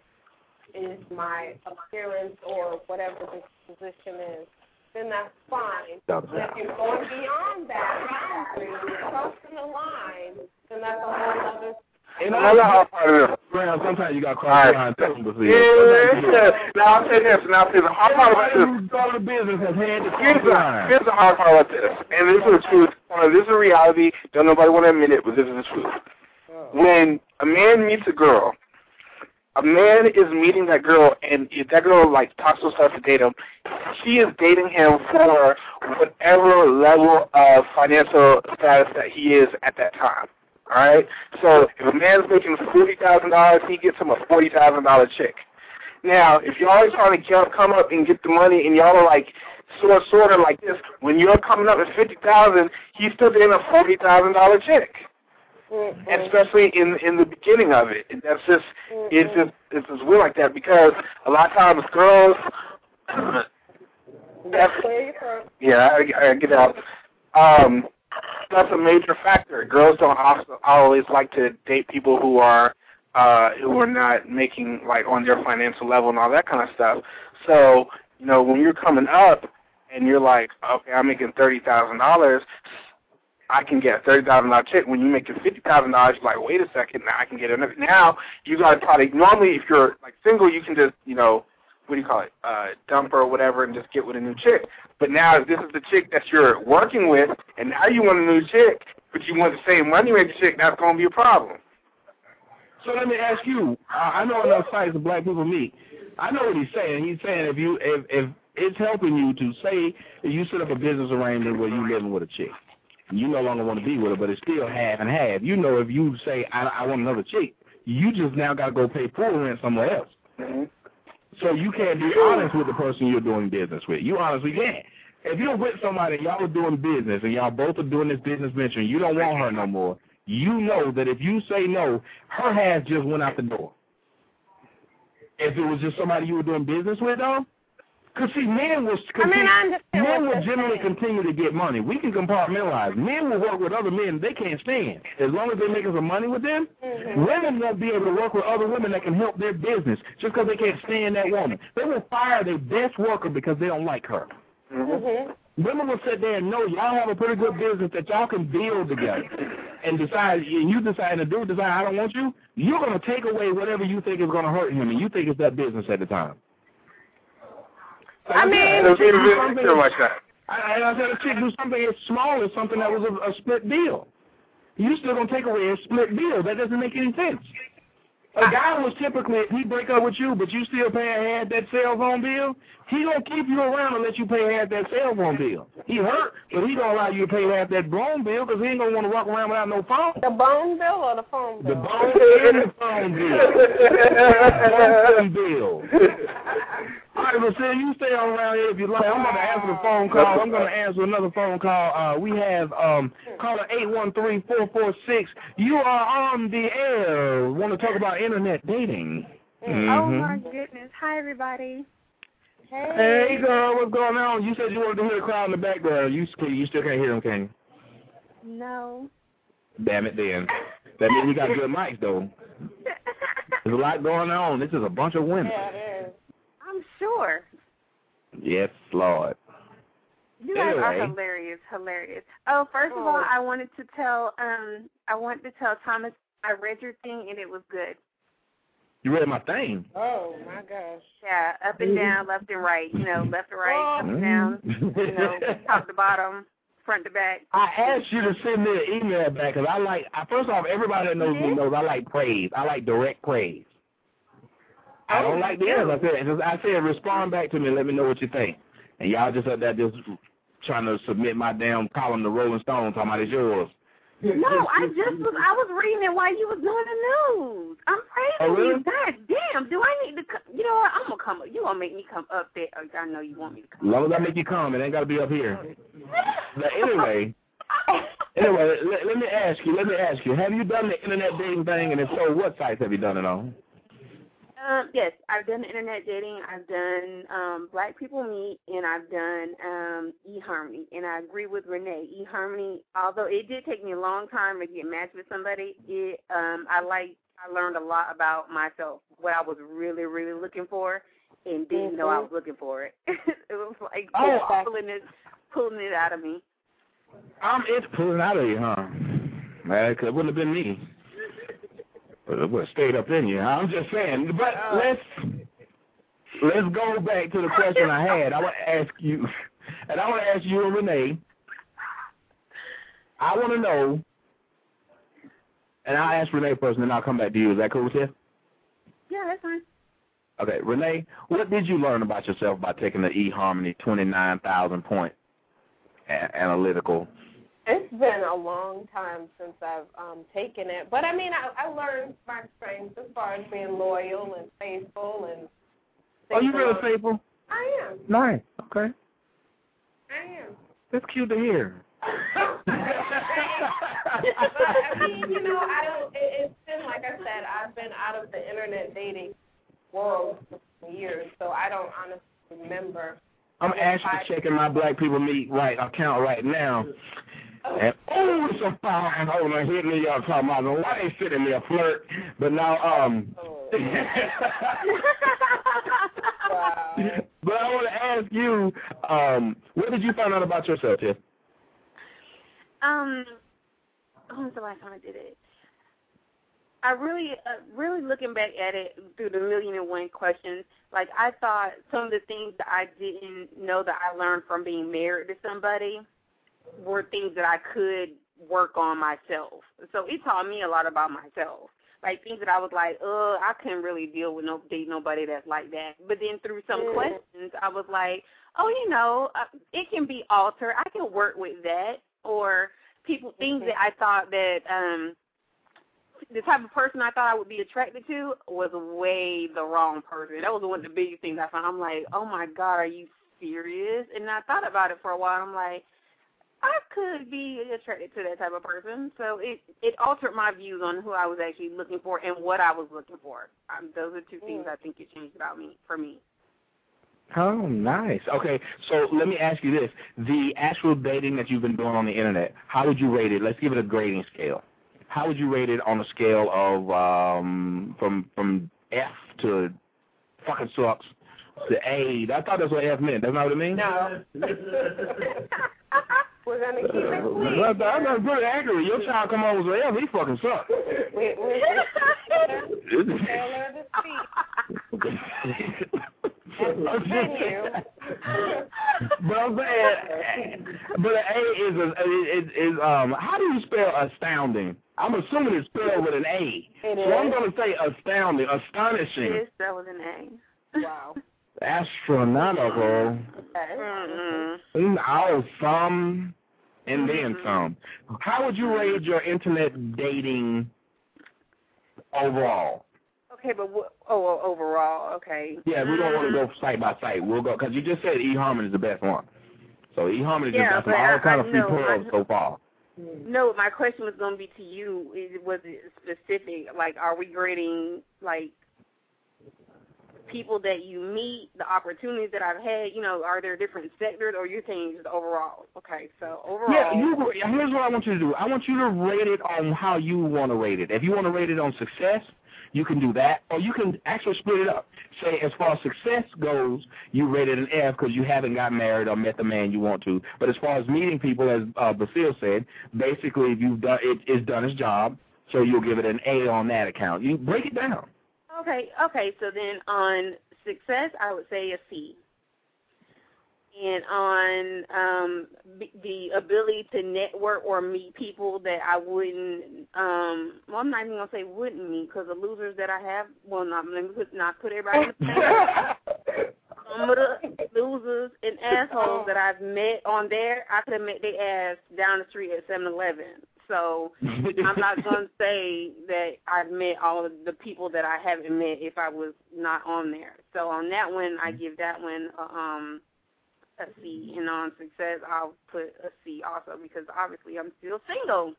is my appearance or whatever the position is, then that's fine. Stop But if you're going beyond that boundary, crossing the line, then that's a whole other And another hard part of this. Brown, sometimes you got to cross the line. Tell them to Yeah. Now I'll say this. Now I'll say the hard part about this. Who's started business has had to Here's the the, here's the hard part about this, and this is the truth. This is a reality. Don't nobody want to admit it, but this is the truth. Oh. When a man meets a girl, a man is meeting that girl, and if that girl like talks to herself to date him, she is dating him for whatever level of financial status that he is at that time. All right. So if a man's making forty thousand dollars, he gets him a forty thousand dollar chick. Now, if y'all are trying to come up and get the money, and y'all are like sort sort of like this, when you're coming up at fifty thousand, he's still getting a forty thousand dollar chick. And especially in in the beginning of it, And that's just it's just it's just weird like that because a lot of times girls. that's, yeah, I, I get out. Um, that's a major factor. Girls don't also always like to date people who are uh who are not making like on their financial level and all that kind of stuff. So, you know, when you're coming up and you're like, okay, I'm making thirty thousand dollars, I can get a thirty thousand dollar check. When you make making fifty thousand dollars, you're like, wait a second, now I can get another. Now you got to probably normally if you're like single, you can just you know what do you call it, uh, dump or whatever, and just get with a new chick. But now if this is the chick that you're working with, and now you want a new chick, but you want the same money making chick, that's going to be a problem. So let me ask you. I know enough sites of black people meet. I know what he's saying. He's saying if you if if it's helping you to say you set up a business arrangement where you living with a chick, you no longer want to be with her, but it's still half and half. You know, if you say I, I want another chick, you just now got to go pay full rent somewhere else. Mm-hmm. So you can't be honest with the person you're doing business with. You honestly can't. If you're with somebody and y'all are doing business and y'all both are doing this business venture and you don't want her no more, you know that if you say no, her half just went out the door. If it was just somebody you were doing business with, though, because see, men will I mean, I understand men will generally saying. continue to get money. We can compartmentalize. Men will work with other men they can't stand as long as they're making some money with them. Mm-hmm. Women won't be able to work with other women that can help their business just because they can't stand that woman. They will fire their best worker because they don't like her. Mm-hmm. Women will sit there and know y'all have a pretty good business that y'all can build together and decide, and you decide, and the dude decide, I don't want you, you're going to take away whatever you think is going to hurt him, and you think it's that business at the time. I mean- a do something- like that. I, I said a chick do something as small as something that was a, a split deal. You still going to take away a split deal. That doesn't make any sense. A guy was typically, if he break up with you, but you still pay half that cell phone bill, he gonna keep you around and let you pay half that cell phone bill. He hurt, but he gonna allow you to pay half that phone bill because he ain't gonna want to walk around without no phone. The bone bill or the phone bill? The bill? and the phone bill. phone bill. All right, well, Sam, you stay on around here if you like. I'm going to answer the phone call. I'm going to answer another phone call. Uh, we have um, caller 813-446. You are on the air. Want to talk about internet dating? Oh Mhm. my goodness. Hi everybody. Hey, girl, what's going on? You said you wanted to hear the crowd in the background. You, you still can't hear them, can you? No. Damn it, then. That means you got good mics, though. There's a lot going on. This is a bunch of women. Yeah, it is. I'm sure. Yes, Lord. You guys are hilarious, hilarious. Oh, first of all, I wanted to tell um I wanted to tell Thomas I read your thing and it was good. You read my thing. Oh my gosh. Yeah, up and down, left and right, you know, left and right, up and mm-hmm. down, you know, top to bottom, front to back. I asked you to send me an email back because I like. I, first off, everybody that knows me mm-hmm. knows I like praise. I like direct praise. I oh, don't like the others. I said, just, I said, respond back to me. and Let me know what you think. And y'all just up there just trying to submit my damn column to Rolling Stone, talking about it's yours. No, I just was I was reading it while you was doing the news. I'm praising Oh, really? you. God damn, do I need to you know what, I'm gonna come up you gonna make me come up there I know you want me to As long as I make you come, it ain't got to be up here. But anyway, anyway, let, let me ask you. Let me ask you. Have you done the internet dating thing? And if so, what sites have you done it on? Um, yes, I've done internet dating. I've done um, Black People Meet, and I've done um, eHarmony. And I agree with Renee. eHarmony, although it did take me a long time to get matched with somebody, it um, I like I learned a lot about myself, what I was really, really looking for, and didn't know I was looking for it. it was like Oh, I- pulling it, pulling it out of me. Um, it's pulling out of you, huh? Man, 'cause it wouldn't have been me. Well, what stayed up in you? I'm just saying. But Uh. let's let's go back to the question I had. I want to ask you, and I want to ask you and Renee. I want to know, and I'll ask Renee first, and then I'll come back to you. Is that cool with you? Yeah, that's fine. Okay, Renee, what did you learn about yourself by taking the eHarmony 29,000 point analytical? It's been a long time since I've um taken it, but I mean, I, I learned my strengths as far as being loyal and faithful and. Are you really faithful. faithful? I am. Nice. Okay, I am. that's cute to hear. but I mean, you know, I don't. It, it's been like I said, I've been out of the internet dating world for years, so I don't honestly remember. I'm actually checking my Black People Meet right account right now. And oh, it's a fine hold on, here me y'all talking about why they sitting there flirt. But now um But I want to ask you, um, what did you find out about yourself, Tiff? Um, when was the last time I did it? I really, uh, really looking back at it through the million and one questions, like I thought some of the things that I didn't know that I learned from being married to somebody were things that I could work on myself. So it taught me a lot about myself. Like things that I was like, uh, I couldn't really deal with no date nobody that's like that. But then through some Mm. questions, I was like, oh, you know, uh, it can be altered. I can work with that. Or people things that I thought that um the type of person I thought I would be attracted to was way the wrong person. That was one of the biggest things I found. I'm like, oh my god, are you serious? And I thought about it for a while. I'm like, I could be attracted to that type of person. So it it altered my views on who I was actually looking for and what I was looking for. Um, those are two things I think it changed about me for me. Oh, nice. Okay, so let me ask you this: the actual dating that you've been doing on the internet, how would you rate it? Let's give it a grading scale. How would you rate it on a scale of um from from F to fucking sucks to A? I thought that's what F meant. That's not what it means. No. We're gonna keep it clean. Well, that's not pretty accurate. Your child come over with F, he fucking sucks. We, we, Taylor the speak. I'm just saying. but I'm saying, but an A is a is, is um. How do you spell astounding? I'm assuming it's spelled with an A. It so I'm going to say astounding, astonishing, Yes, that was an A. Wow. Astronomical, Mm-mm. mm, awesome, and then some. How would you rate your internet dating overall? Okay, but what, oh, well, overall, okay. Yeah, we don't want to go site by site. We'll go because you just said eHarmony is the best one. So eHarmony Yeah, just got but some all I- kind I of free pearls so far. No, my question was going to be to you. Is, was it specific? Like, are we grading like people that you meet, the opportunities that I've had? You know, are there different sectors, or you're saying just overall? Okay, so overall. Yeah, you. Here's what I want you to do. I want you to rate it on how you want to rate it. If you want to rate it on success, you can do that, or you can actually split it up. Say, as far as success goes, you rate it an F because you haven't got married or met the man you want to. But as far as meeting people, as uh, Basile said, basically, if you've done it, it's done its job, so you'll give it an A on that account. You break it down. Okay, okay. So then on success, I would say a C. And on um, b- the ability to network or meet people that I wouldn't, um, well, I'm not even gonna say wouldn't meet because the losers that I have, well, not let me put, not put everybody in the same. Some of the losers and assholes that I've met on there, I could have met their ass down the street at 7-Eleven. So I'm not going to say that I've met all of the people that I haven't met if I was not on there. So on that one, I give that one a, um, a C. And on success, I'll put a C also because obviously I'm still single.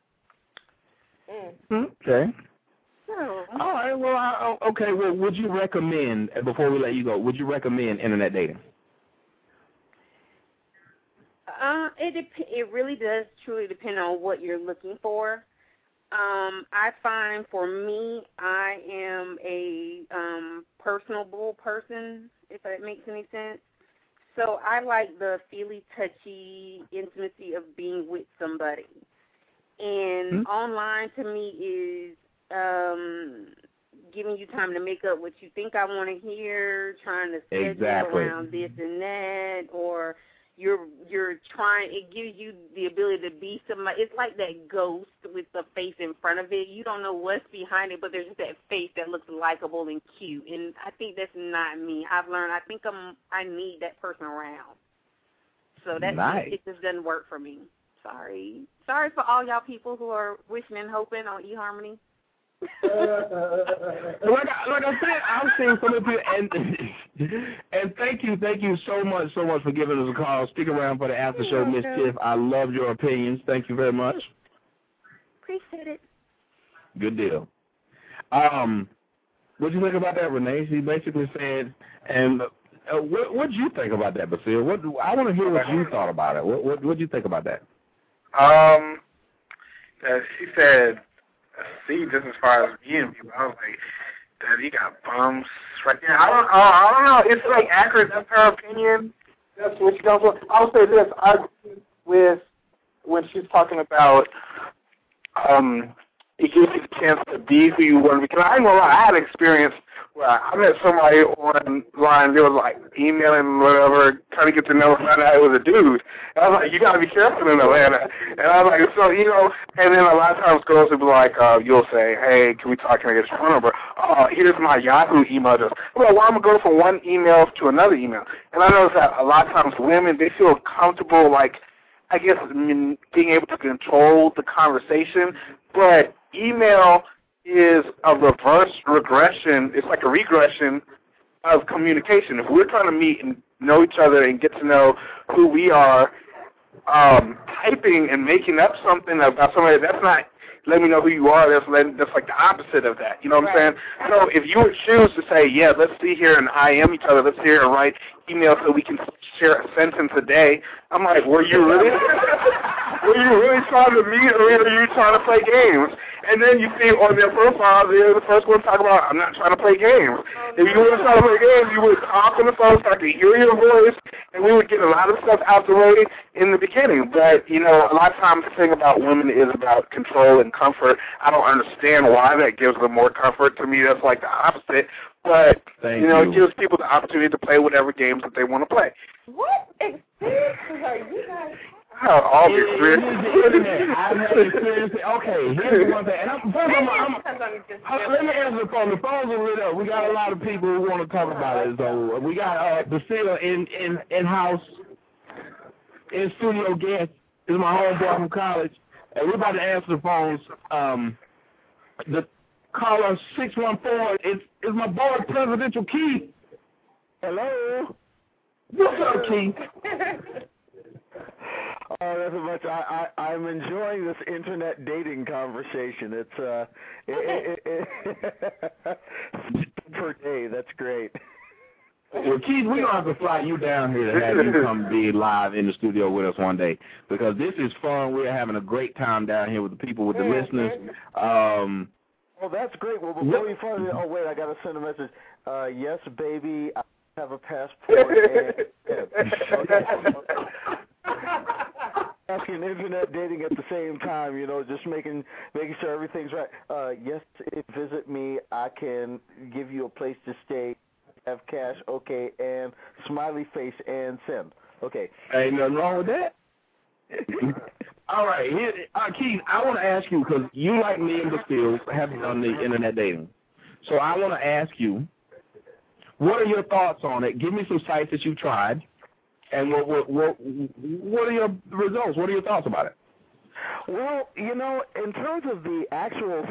Okay. So, All right. Well, I, oh, okay. Well, would you recommend before we let you go? Would you recommend internet dating? Uh, it dep- it really does truly depend on what you're looking for. Um, I find for me, I am a um, personable person, if that makes any sense. So I like the feely, touchy intimacy of being with somebody. And online to me is um giving you time to make up what you think I want to hear, trying to schedule Exactly. around this and that, or you're you're trying. It gives you the ability to be somebody. It's like that ghost with the face in front of it. You don't know what's behind it, but there's just that face that looks likable and cute. And I think that's not me. I've learned. I think I'm. I need that person around. So that Nice. it just doesn't work for me. Sorry. Sorry for all y'all people who are wishing and hoping on eHarmony. like, I, like I said, I've seen some of you, and and thank you, thank you so much, so much for giving us a call. Stick around for the after show, Miss Tiff. I love your opinions. Thank you very much. Appreciate it. Good deal. Um, what do you think about that, Renee? She basically said, and uh, what what do you think about that, Basil? What I want to hear what you thought about it. What what what do you think about that? Um, that she said, see, just as far as me being people, I was like, that he got bums right there. I don't, uh, I don't know. It's like accurate. That's her opinion. That's what she does. I'll say this. I agree with when she's talking about um, it gives you the chance to be who you want to be. Because I ain't gonna lie, I had an experience where I met somebody online. They was like emailing whatever, trying to get to know, out it was a dude. And I was like, you gotta be careful in Atlanta. And I was like, so you know. And then a lot of times girls will be like, uh, you'll say, hey, can we talk? Can I get your phone number? Oh, here's my Yahoo email address. Well, why am I going from one email to another email? And I notice that a lot of times women they feel comfortable like. I guess being able to control the conversation, but email is a reverse regression. It's like a regression of communication. If we're trying to meet and know each other and get to know who we are, um, typing and making up something about somebody that's not let me know who you are. That's letting, that's like the opposite of that. You know what I'm saying? So if you would choose to say, yeah, let's see here and I am each other. Let's see here and write email so we can share a sentence a day. I'm like, were you really? were you really trying to meet or were you trying to play games? And then you see on their profile, they're the first one to talk about, I'm not trying to play games. If you were trying to play games, you would talk on the phone so I could hear your voice, and we would get a lot of stuff out the way in the beginning. But, you know, a lot of times the thing about women is about control and comfort. I don't understand why that gives them more comfort. To me, that's like the opposite. But, Thank you know, you. it gives people the opportunity to play whatever games that they want to play. What experiences are you guys Oh, all the It- it experience. is the internet. I've had experience. Okay, here's the one thing. And I'm, first I'm, I'm, uh, let me answer the phone. The phones are lit up. We got a lot of people who want to talk about it. So we got uh, Basila in in in house, in studio guest. This is my homeboy from college, and we're about to answer the phones. Um, the caller six one four is is my boy Presidential Keith. Hello. What's up, Keith? Oh, that's much. I, I I'm enjoying this internet dating conversation. It's uh, it, it, it, per day. That's great. Well, Keith, we're gonna have to fly you down here to have you come be live in the studio with us one day because this is fun. We're having a great time down here with the people, with the listeners. Um, Oh, that's great. Well, before you find oh wait, I gotta send a message. Uh, yes, baby, I have a passport. and, asking internet dating at the same time, you know, just making making sure everything's right. Uh, yes, visit me, I can give you a place to stay, have cash, okay, and smiley face and send. Okay. ain't nothing wrong with that. All right, here, uh, Keith, I want to ask you because you, like me and Bastille, have done the internet dating. So I want to ask you, what are your thoughts on it? Give me some sites that you've tried, and what what what, what are your results? What are your thoughts about it? Well, you know, in terms of the actual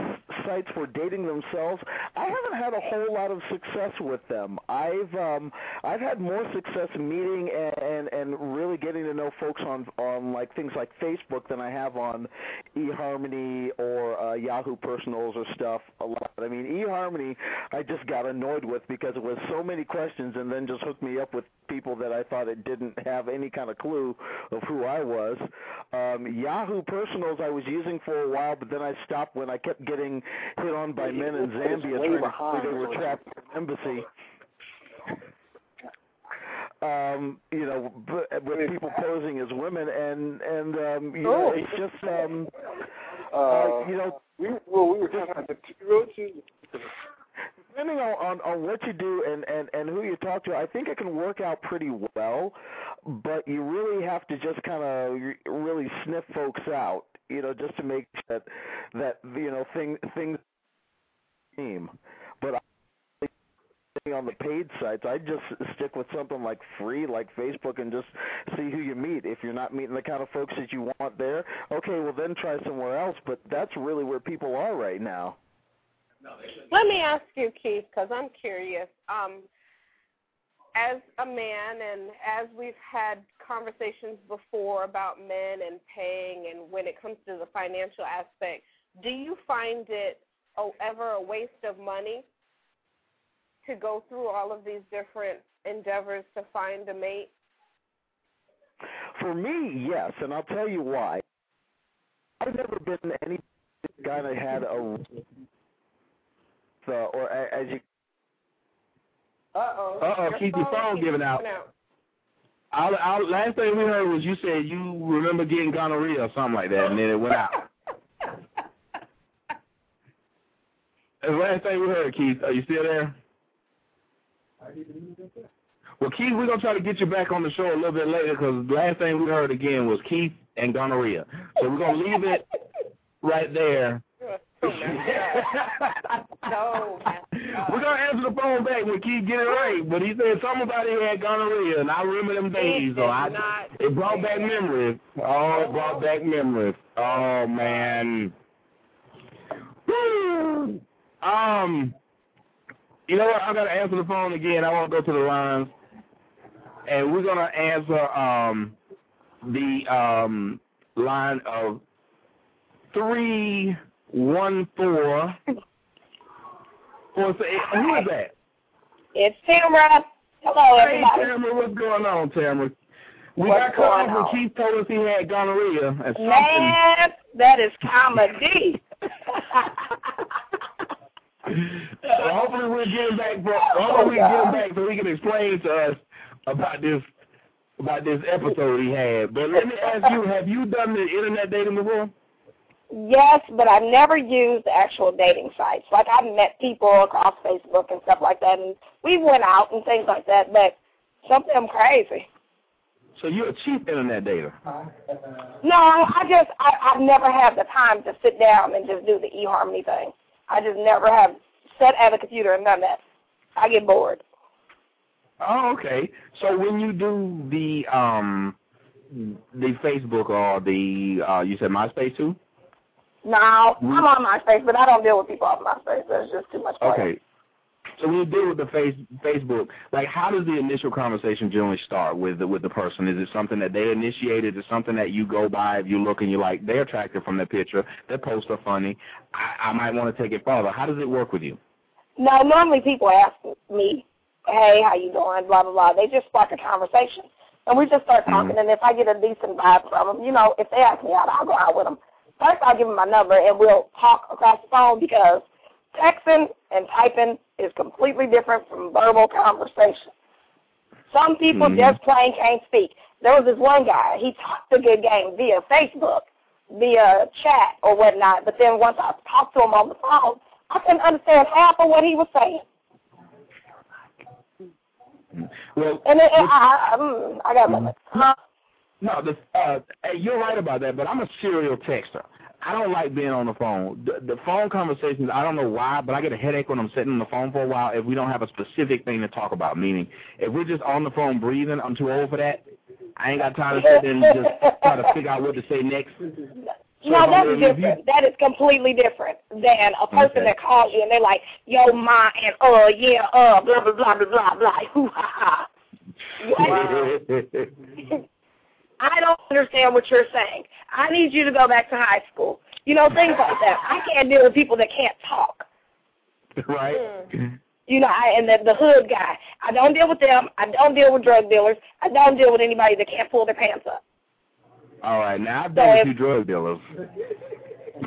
sites for dating themselves, I haven't had a whole lot of success with them. I've um I've had more success meeting and and, and really getting to know folks on on like things like Facebook than I have on eHarmony or uh, Yahoo Personals or stuff a lot. I mean, eHarmony I just got annoyed with because it was so many questions and then just hooked me up with people that I thought it didn't have any kind of clue of who I was. Um, Yahoo Personals I was using for a while, but then I stopped when I kept getting hit on by men in Zambia trying to they were trapped in an embassy. Um, you know, with people posing as women, and and um, you know, Oh. it's just um, Uh, you know, we well we were talking about the two road to depending on, on on what you do and and and who you talk to, I think it can work out pretty well. But you really have to just kind of really sniff folks out, you know, just to make sure that that you know thing things team. But I- on the paid sites, I'd just stick with something like free, like Facebook, and just see who you meet. If you're not meeting the kind of folks that you want there, okay, well then try somewhere else. But that's really where people are right now. Let me ask you, Keith, because I'm curious. Um, as a man, and as we've had conversations before about men and paying, and when it comes to the financial aspect, do you find it ever a waste of money to go through all of these different endeavors to find a mate? For me, yes, and I'll tell you why. I've never been any guy that had a uh, or a- as you Uh oh. Uh-oh, keep your phone giving out. Our, our, last thing we heard was you said you remember getting gonorrhea or something like that, and then it went out. That's the last thing we heard, Keith. Are you still there? Well, Keith, we're going to try to get you back on the show a little bit later because the last thing we heard again was Keith and gonorrhea. So we're going to leave it right there. We're going to answer the phone back when Keith get it right, but he said somebody had gonorrhea, and I remember them days. So I, it brought back memories. Oh, it brought back memories. Oh, man. Woo! Um, you know what? I got to answer the phone again. I want to go to the lines, and we're gonna answer um the um line of three one four. Who is that? It's Tamara. Hello, Hey, everybody. Tamara, what's going on, Tamara? We What's got going when? Keith told us he had gonorrhea and something. Man, that is comedy. So hopefully we'll get him back. For, Oh, hopefully we get him back so he can explain to us about this about this episode he had. But let me ask you: Have you done the internet dating before? Yes, but I've never used actual dating sites. Like I've met people across Facebook and stuff like that, and we went out and things like that. But some of them crazy. So you're a cheap internet dater. No, I just I, I've never had the time to sit down and just do the eHarmony thing. I just never have sat at a computer and done that. I get bored. Oh, okay. So when you do the um the Facebook or the uh you said MySpace too? No, I'm mm-hmm. on MySpace, but I don't deal with people off MySpace. That's just too much. work. Okay. So when you deal with the face Facebook, like how does the initial conversation generally start with the, with the person? Is it something that they initiated? Is it something that you go by if you look and you're like they're attractive from their picture, their posts are funny, I, I might want to take it further. How does it work with you? No, normally people ask me, "Hey, how you doing?" Blah blah blah. They just spark a conversation, and we just start mm-hmm. talking. And if I get a decent vibe from them, you know, if they ask me out, I'll go out with them. First, I'll give them my number, and we'll talk across the phone because texting and typing is completely different from verbal conversation. Some people Mhm. just plain can't speak. There was this one guy. He talked a good game via Facebook, via chat or whatnot. But then once I talked to him on the phone, I couldn't understand half of what he was saying. Well, And it, I, I, mm, I got limits. Huh? No, the, uh, you're right about that, but I'm a serial texter. I don't like being on the phone. The, the phone conversations, I don't know why, but I get a headache when I'm sitting on the phone for a while if we don't have a specific thing to talk about. Meaning, if we're just on the phone breathing, I'm too old for that. I ain't got time to sit there and just try to figure out what to say next. So No, that's you- different. That is completely different than a person Okay. that calls you and they're like, yo, ma, and uh, yeah, uh, blah, blah, blah, blah, blah, blah, hoo, ha, ha. I don't understand what you're saying. I need you to go back to high school. You know, things like that. I can't deal with people that can't talk. right? Mm. You know, I, and the, the hood guy. I don't deal with them. I don't deal with drug dealers. I don't deal with anybody that can't pull their pants up. All right, now I've done a few drug dealers.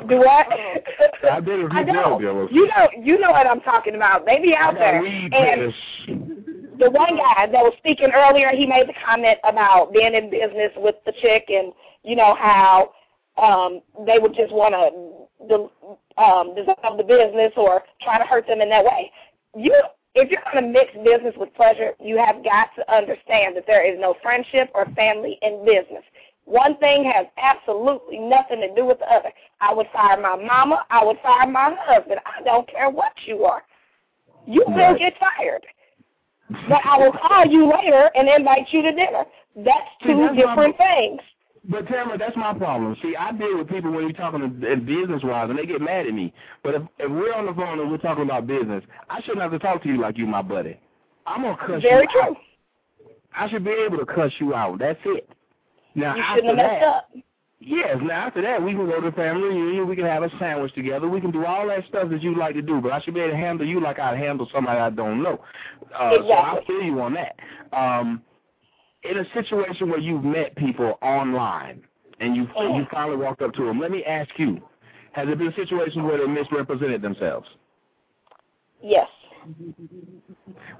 Do what? I've been few drug dealers. You know, you know what I'm talking about. They be out there. weed And. The one guy that was speaking earlier, he made the comment about being in business with the chick and you know how um they would just want to um dissolve the business or try to hurt them in that way. you if you're going to mix business with pleasure, you have got to understand that there is no friendship or family in business. One thing has absolutely nothing to do with the other. I would fire my mama. I would fire my husband. I don't care what you are. You will get fired. But I will call you later and invite you to dinner. That's See, two that's my- different things. But Tamara, that's my problem. See, I deal with people when you're talking business wise, and they get mad at me. But if, if we're on the phone and we're talking about business, I shouldn't have to talk to you like you my buddy. I'm gonna cuss Very you Very true. out. I should be able to cuss you out. That's it. Now You shouldn't have messed that, up. Yes. Now after that, we can go to the family reunion. We can have a sandwich together. We can do all that stuff that you like to do. But I should be able to handle you like I'd handle somebody I don't know. Uh, So I Exactly. feel you on that. Um, in a situation where you've met people online and you Mm. you finally walked up to them, let me ask you: Has there been situations where they misrepresented themselves? Yes.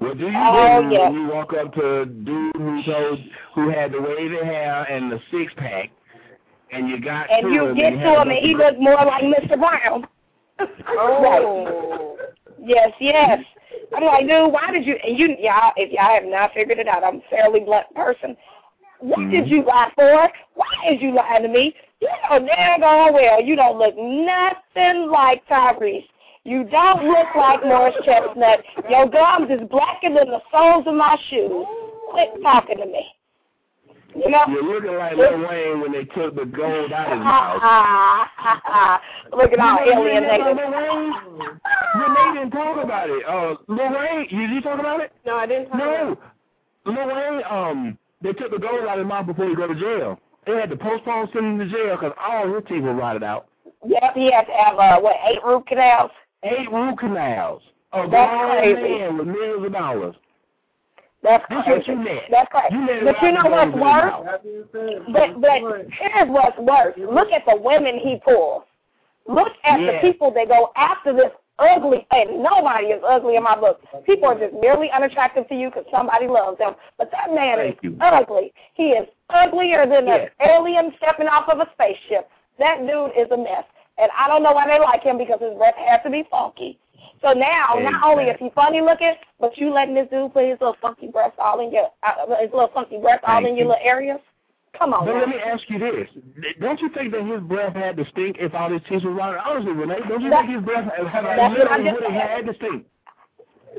Well, do you Oh, yes. when you walk up to a dude who told who had the wavy hair and the six pack, and you got to. And to you him get and to him and he looked more like Mr. Brown. Oh. Yes, yes. I'm like, dude, why did you? And you, y'all, if y'all have not figured it out, I'm a fairly blunt person. What Mm-hmm. did you lie for? Why is you lying to me? You know damn gone well you don't look nothing like Tyrese. You don't look like Morris Chestnut. Your gums is blacker than the soles of my shoes. Quit talking to me. You know? You're looking like Lil Wayne when they took the gold out of his mouth. Look at all You know, you alienated. Lil Renee didn't talk about it. Uh, Lil Wayne, you, you talk about it? No, I didn't talk No. Lil Wayne, um, they took the gold out of his mouth before he go to jail. They had to postpone sending him to jail because all his teeth were rotted out. Yep, he had to have uh what eight root canals. Eight root canals. A That's crazy. man with millions of dollars. That's That's crazy. what you meant. That's crazy. You meant but you know what's worse? in his mouth. But but here's what's worse. Look at the women he pulls. Look at Yeah. the people that go after this ugly, and nobody is ugly in my book. People are just merely unattractive to you because somebody loves them. But that man Thank is you. ugly. He is uglier than Yes. an alien stepping off of a spaceship. That dude is a mess. And I don't know why they like him because his breath has to be funky. So now, not only is he funny looking, but you letting this dude put his little funky breath all in your, uh, his little funky breath all Thank in your you. little areas. Come on, But now. let me ask you this: Don't you think that his breath had to stink if all his teeth were rotted? Honestly, Renee, don't you That- think his breath had, had that's literally just would have had to stink?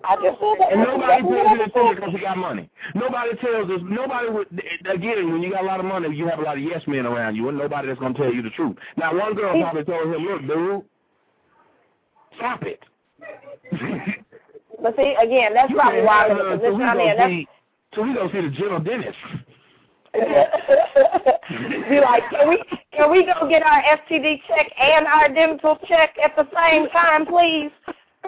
I just said that. And nobody exactly tells you to because he got money. Nobody tells us. Nobody would. Again, when you got a lot of money, you have a lot of yes men around you, and nobody that's gonna tell you the truth. Now, one girl probably told him, "Look, dude, stop it." But see, again, that's You probably why uh, I'm have in her the we I'm go. That's see- till we go see the general dentist. be like, can we can we go get our STD check and our dental check at the same time, please?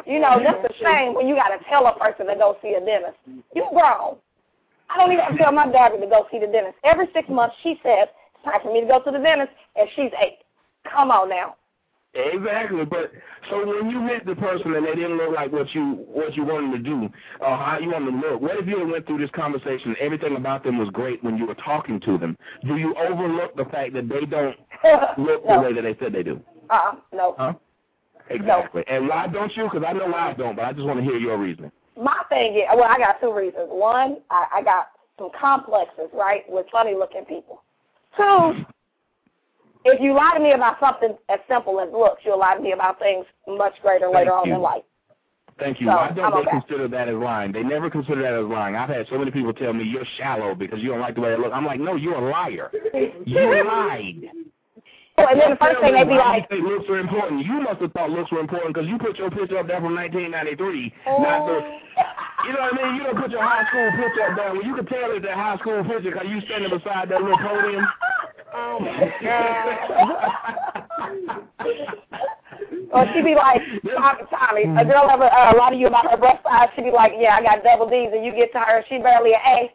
You know, that's a shame when you got to tell a person to go see a dentist. You grown. I don't even have to tell my daughter to go see the dentist. Every six months, she says it's time for me to go to the dentist, and she's eight. Come on now. Exactly, but so when you met the person and they didn't look like what you what you wanted to do, or how you wanted to look, what if you went through this conversation, everything about them was great when you were talking to them? Do you overlook the fact that they don't look the way that they said they do? Uh-uh, no. Huh? Exactly. And why don't you? Because I know why I don't, but I just want to hear your reasoning. My thing is, well, I got two reasons. One, I, I got some complexes, right, with funny-looking people. Two, if you lie to me about something as simple as looks, you'll lie to me about things much greater later on in life. Thank you. So, Why don't I'm they okay. consider that as lying? They never consider that as lying. I've had so many people tell me you're shallow because you don't like the way I look. I'm like, no, you're a liar. You lied. So, and then the first thing they be like, think looks are important. You must have thought looks were important because you put your picture up there from 1993. Not the, you know what I mean? You don't put your high school picture up there. Well, you can tell it's a high school picture because you standing beside that little podium. oh my God. or she be like, Tommy, Tommy, a girl ever uh, lie to you about her breast size, she be like, yeah, I got double D's, and you get to her, she barely an A.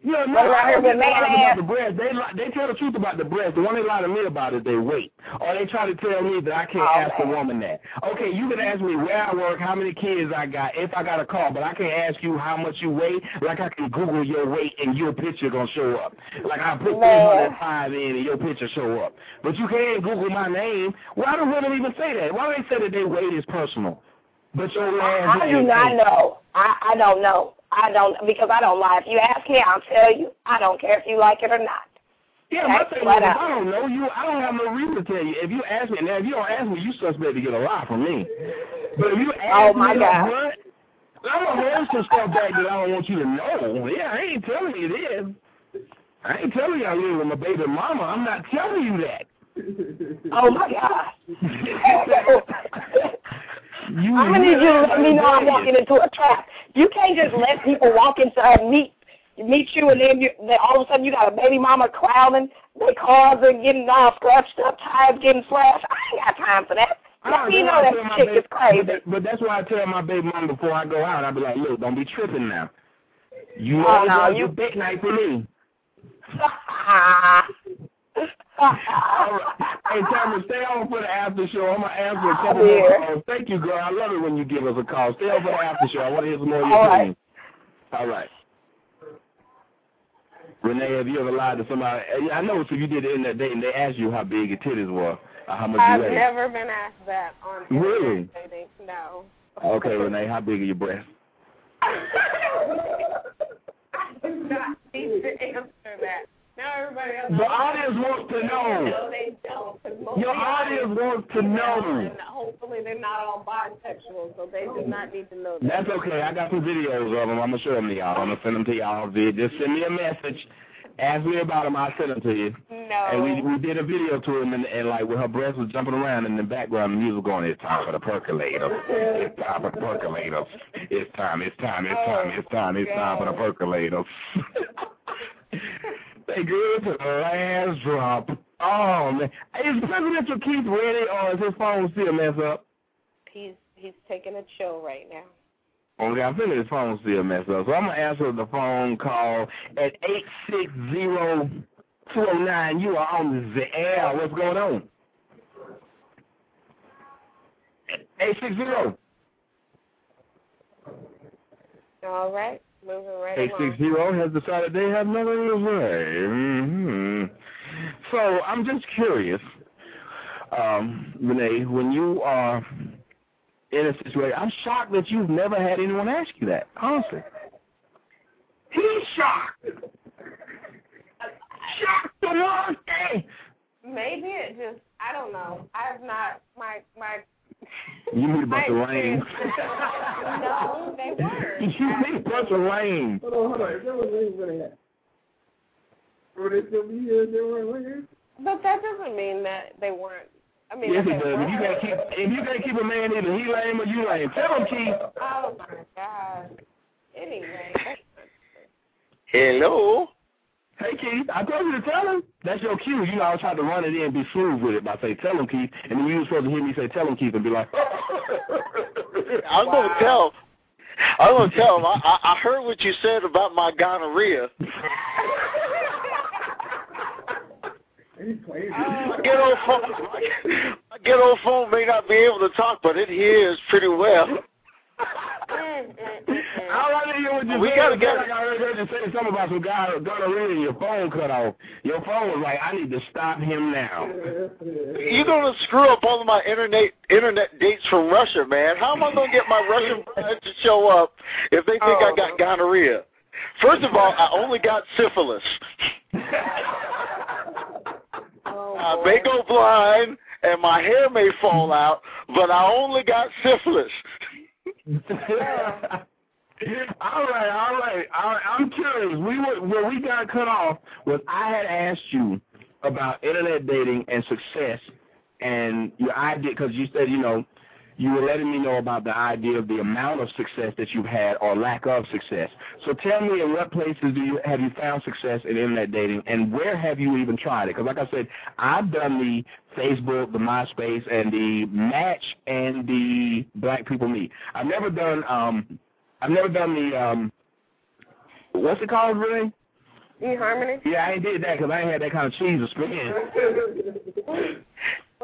Yeah, no, around I here with man ass? about the breast. They lie, they tell the truth about the breast. The one they lie to me about is their weight, or they try to tell me that I can't Oh, ask a woman that. Okay, you can ask me where I work, how many kids I got, if I got a car, but I can't ask you how much you weigh. Like I can Google your weight and your picture gonna show up. Like I put Man. 305 in and your picture show up. But you can't Google my name. Why do women even say that? Why do they say that their weight is personal? But your I, I do not know. I, I don't know. I don't because I don't lie. If you ask me, I'll tell you. I don't care if you like it or not. Yeah, my thing is. I don't know you, I don't have no reason to tell you. If you ask me, now if you don't ask me, you suspect to get a lie from me. But if you ask Oh, my me, God. what? I'm gonna hold some stuff back that I don't want you to know. Yeah, I ain't telling you this. I ain't telling you I live with my baby mama. I'm not telling you that. Oh my God. You I'm gonna need you to let me know I'm walking into a trap. You can't just let people walk into uh, meet meet you and then you then all of a sudden you got a baby mama clowning, their cars are getting all scratched up, tires getting slashed. I ain't got time for that. You know that chick baby- is crazy. But, but that's why I tell my baby mama before I go out, I be like, look, don't be tripping now. You Oh, know no, you- a big night for me. Hey, Tamara, stay on for the after show. I'm gonna answer a couple more Yeah. calls. Thank you, girl. I love it when you give us a call. Stay on for the after show. I want to hear some more of your All right. opinion. All right. Renee, have you ever lied to somebody? I know, so you did it in that date, and they asked you how big your titties were, or how much I've you weighed. never been asked that on Really? dating. No. Okay, Renee, how big are your breasts? I do not need to answer that. Now everybody else. The audience wants to know. No, they don't. Your audience wants to know. And hopefully they're not all bisexual, so they do not need to know that. That's okay. I got some videos of them. I'm gonna show them to y'all. I'm gonna send them to y'all. Just send me a message. Ask me about them. I'll send them to you. No. And we we did a video to him, and, and like with her breasts was jumping around in the background, the music going. It's time for the percolator. It's time for the percolator. It's time. It's time. It's time. It's time. It's time for the percolator. they good to the last drop. Oh man, is Presidential Keith ready, or is his phone still messed up? He's he's taking a chill right now. Okay, I think his phone still messed up. So I'm gonna answer the phone call at eight six zero two oh nine. You are on the air. What's going on? Eight six zero. All right, moving right Eight six zero has decided they have nothing to say. hmm So I'm just curious, um, Renee, when you are in a situation, I'm shocked that you've never had anyone ask you that. Honestly, he's shocked. Shocked the one day. Maybe it just I don't know. I've not my my You need a bunch of my rain. no, they weren't. you need a bunch of rain. Hold on, hold on. If there was rain, where they at? Would they still be here if there weren't rain? But that doesn't mean that they weren't. I mean, Yes, that it they does. If you were. gotta keep, if you gotta keep a man either he lame or you lame, tell him Keith. Oh my God. Anyway, Hello. Hey Keith, I told you to tell him. That's your cue. You know, I was trying to run it in and be smooth with it by saying, "Tell him Keith," and then you were supposed to hear me say, "Tell him Keith," and be like, I'm gonna tell. I'm gonna tell him. I, I I heard what you said about my gonorrhea. My good old phone. My good old phone may not be able to talk, but it hears pretty well. I want to hear what you We said. gotta It get- like I heard you say something about some guy gonorrhea and your phone cut off. Your phone was like, "I need to stop him now." You're gonna screw up all of my internet internet dates from Russia, man. How am I gonna get my Russian friends to show up if they think I got oh. gonorrhea? First of all, I only got syphilis. Oh, I may go blind and my hair may fall out, but I only got syphilis. All right, all right. I, I'm curious. We were where we got cut off was I had asked you about internet dating and success, and your idea because you said you know you were letting me know about the idea of the amount of success that you've had or lack of success. So tell me, in what places do you have you found success in internet dating, and where have you even tried it? Because like I said, I've done the Facebook, the MySpace, and the Match and the Black People Meet. I've never done um, I've never done the um, what's it called, really? eHarmony. Yeah, I ain't did that because I ain't had that kind of cheese to spend.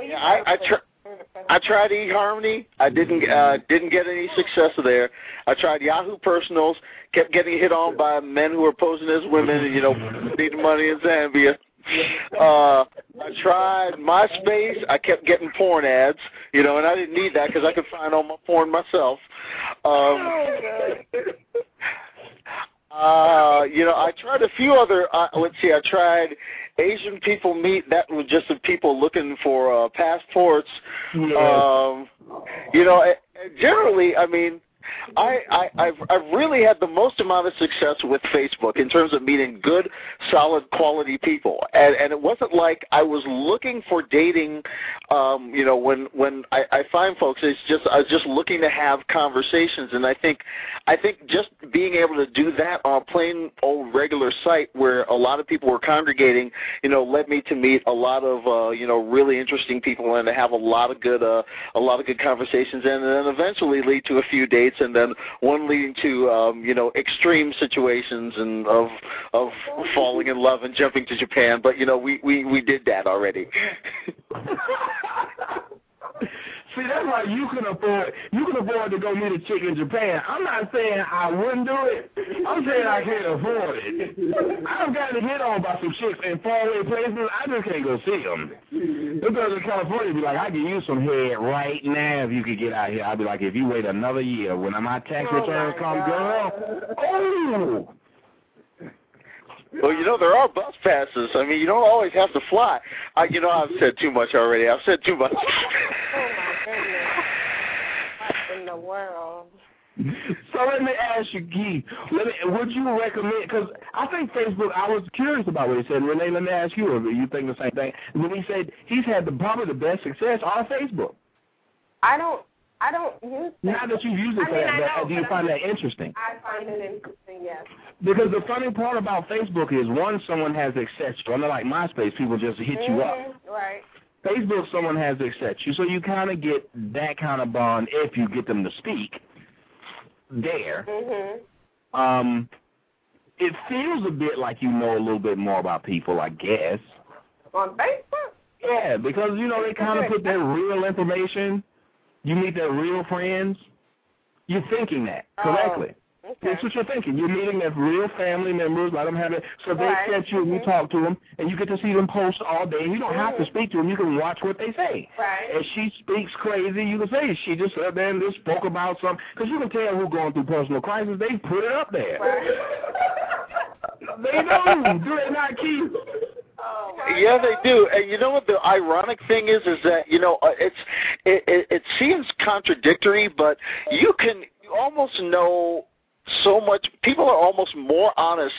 Yeah, I I, tr- I tried eHarmony. I didn't uh, didn't get any success there. I tried Yahoo Personals. Kept getting hit on by men who were posing as women and you know needing money in Zambia. Uh, I tried MySpace. I kept getting porn ads, you know, and I didn't need that because I could find all my porn myself. Um, uh, you know, I tried a few other. Uh, let's see, I tried Asian People Meet. That was just the people looking for uh, passports. Um, you know, generally, I mean, I, I I've I've really had the most amount of success with Facebook in terms of meeting good, solid, quality people, and and it wasn't like I was looking for dating. Um, you know, when when I, I find folks, it's just I was just looking to have conversations, and I think I think just being able to do that on a plain old regular site where a lot of people were congregating, you know, led me to meet a lot of uh, you know really interesting people and to have a lot of good uh, a lot of good conversations, and then eventually lead to a few dates, and then one leading to um, you know extreme situations and of of falling in love and jumping to Japan. But you know we we we did that already. See, that's why you can afford you can afford to go meet a chick in Japan. I'm not saying I wouldn't do it. I'm saying I can't afford it. I've got to hit on by some chicks in faraway places. I just can't go see them. Because in California, be like, I can use some head right now if you could get out here. I'd be like, if you wait another year, when my tax Oh, returns my come, God. girl, oh. Well, you know there are bus passes. I mean, you don't always have to fly. I, you know, I've said too much already. I've said too much. The world? So let me ask you, Gee, Let me, would you recommend? Because I think Facebook. I was curious about what he said. Renee, let me ask you. If you think the same thing? When he said he's had the, probably the best success on Facebook. I don't. I don't use. Not that you use it I for mean, that, I know, do you find I'm- that interesting? I find it interesting. Yes. Because the funny part about Facebook is, one, someone has access to you. Unlike MySpace, people just hit you up. Mhm, Right. Facebook, someone has to accept you, so you kind of get that kind of bond if you get them to speak there. Mhm. Um, it feels a bit like you know a little bit more about people, I guess. On Facebook. Yeah, because you know they kind of put their real information. You meet their real friends. You're thinking that correctly. Okay. That's what you're thinking. You're meeting their real family members, let them have it. So they Right. accept you and you talk to them, and you get to see them post all day. And you don't have to Mhm. speak to them. You can watch what they say. Right. If she speaks crazy, you can say she just sat there and just spoke about something. Because you can tell who's going through personal crisis. They put it up there. they do. Do they not, Keith? Yeah, they do. And you know what the ironic thing is? Is that you know uh, it's it, it it seems contradictory, but you can you almost know so much. People are almost more honest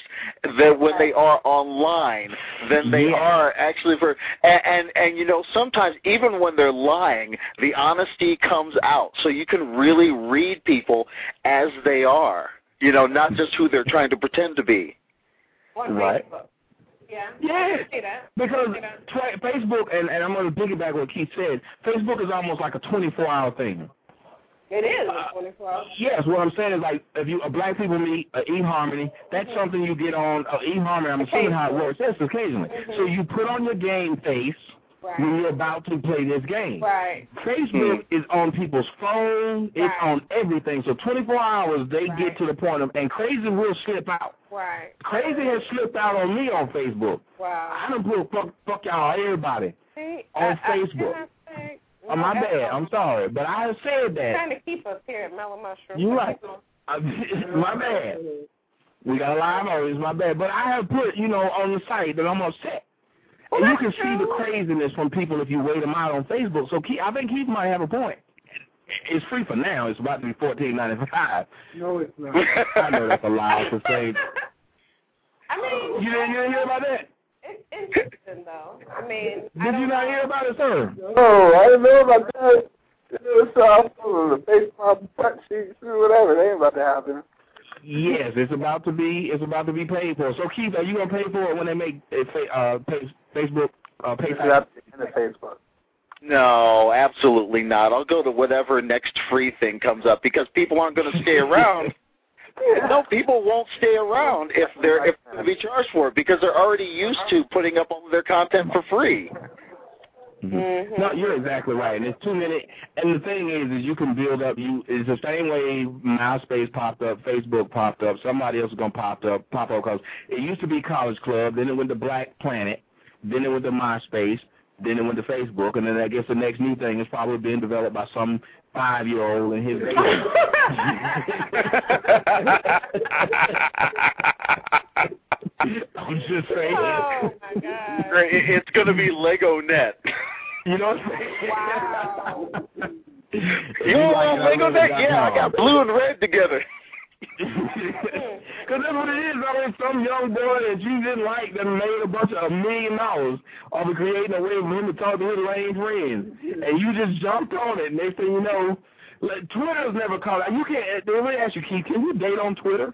than when they are online than they Yeah. are actually for. And, and and you know sometimes even when they're lying, the honesty comes out, so you can really read people as they are. You know, not just who they're trying to pretend to be. Right. Yeah. Yeah. I can see that. Because I can tw- Facebook, and, and I'm going to piggyback what Keith said, Facebook is almost like a 24-hour thing. It is a 24 hours. Yes, what I'm saying is like if you a black people meet uh, eHarmony, that's something you get on uh, eHarmony. I'm seeing how it works. Yes, occasionally. So you put on your game face when you're about to play this game. Right. Facebook is on people's phone. It's on everything. So 24 hours they get to the point of, and crazy will slip out. Right. Crazy has slipped out on me on Facebook. Wow. I done put fuck, fuck y'all everybody See, on I, Facebook. I, I say, Oh, my bad. I'm sorry, but I have said that. I'm Trying to keep us here at Mellow Mushroom. You're right. My bad. We got a live audience. My bad. But I have put, you know, on the site that I'm upset. And you can see the craziness from people if you wait them out on Facebook. So Keith, I think Keith might have a point. It's free for now. It's about to be fourteen ninety five. No, it's not. I know that's a lie to say. I mean, You didn't, you didn't hear about that? It's interesting though. I mean, I Did don't you not know. hear about it, sir? No, I didn't know about that. It was uh, the face pop, butt or whatever. They ain't about to happen. Yes, it's about to be it's about to be paid for. So Keith, are you gonna pay for it when they make it fa- uh pay, Facebook uh pay for it? in the Facebook. No, absolutely not. I'll go to whatever next free thing comes up because people aren't going to stay around. no, people won't stay around if they're if they're going to be charged for it because they're already used to putting up all of their content for free. Mhm. No, you're exactly right. And it's too many. And the thing is, is you can build up. You it's the same way MySpace popped up, Facebook popped up. Somebody else is gonna pop up, pop up because it used to be College Club. Then it went to Black Planet. Then it went to MySpace. Then it went to Facebook, and then I guess the next new thing is probably being developed by some five-year-old in his I'm just saying. Oh my god. It's going to be Lego Net. You know what I'm saying? Wow. You want Lego Net? Yeah, I got blue and red together. Because that's what it is. I mean, some young boy that you didn't like that made a bunch of a million dollars off of creating a way for him to talk to his lame friends. And you just jumped on it. Next thing you know, like, Twitter's never called out. You can't, uh, let me ask you, Keith, can you date on Twitter?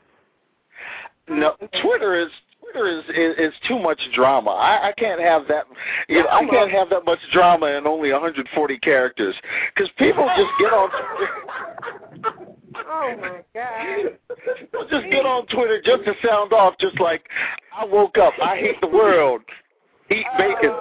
No, Twitter is Twitter is is, is too much drama. I, I can't have that. You know, I can't have that much drama in only 140 characters because people just get on. Oh my god. People just get on Twitter just to sound off, just like I woke up. I hate the world. Eat bacon.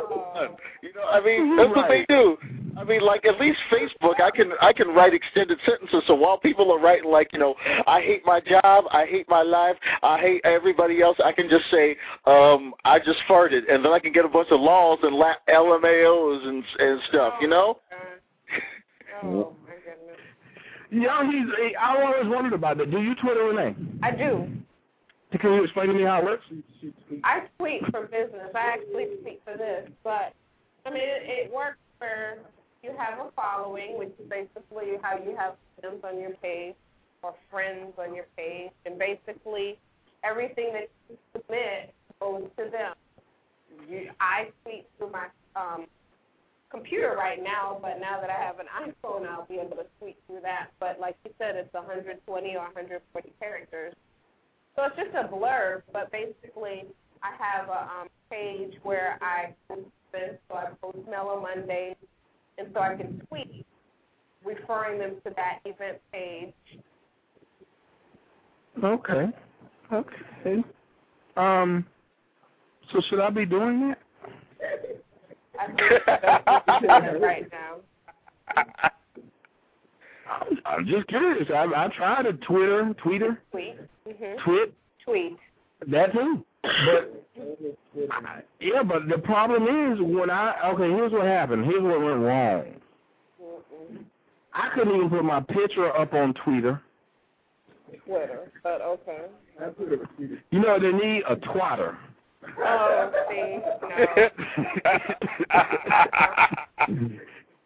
You know, I mean, that's what they do. I mean, like at least Facebook, I can I can write extended sentences. So while people are writing like, you know, I hate my job, I hate my life, I hate everybody else, I can just say, um, I just farted, and then I can get a bunch of laws and la- LMAOs and and stuff. You know. Oh my goodness. Yeah, he's. I always wondered about that. Do you Twitter, Renee? I do. Can you explain to me how it works? I tweet for business. I actually tweet for this, but I mean, it, it works where you have a following, which is basically how you have friends on your page or friends on your page, and basically everything that you submit goes to them. You, I tweet through my um, computer right now, but now that I have an iPhone, I'll be able to tweet through that. But like you said, it's 120 or 140 characters. So it's just a blurb, but basically I have a um, page where I post this, so I post Mellow Mondays, and so I can tweet referring them to that event page. Okay. Okay. Um. So should I be doing that? I think that's what you're doing right now. I'm, I'm just curious. I I tried a Twitter, Twitter, Tweet. Mm-hmm. Twit, Tweet. that too. But yeah, but the problem is when I okay, here's what happened. Here's what went wrong. I couldn't even put my picture up on Twitter. Twitter, but okay. You know they need a twatter. Oh, see, no.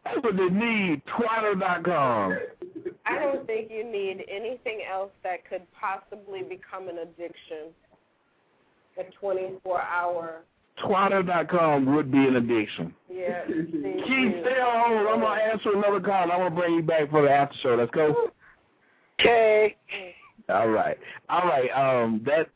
That's what they need. Twatter.com. I don't think you need anything else that could possibly become an addiction. A 24 hour. Twatter.com would be an addiction. Yeah. Keith, stay on hold. I'm gonna answer another call. I'm gonna bring you back for the after show. Let's go. Okay. All right. All right. Um, that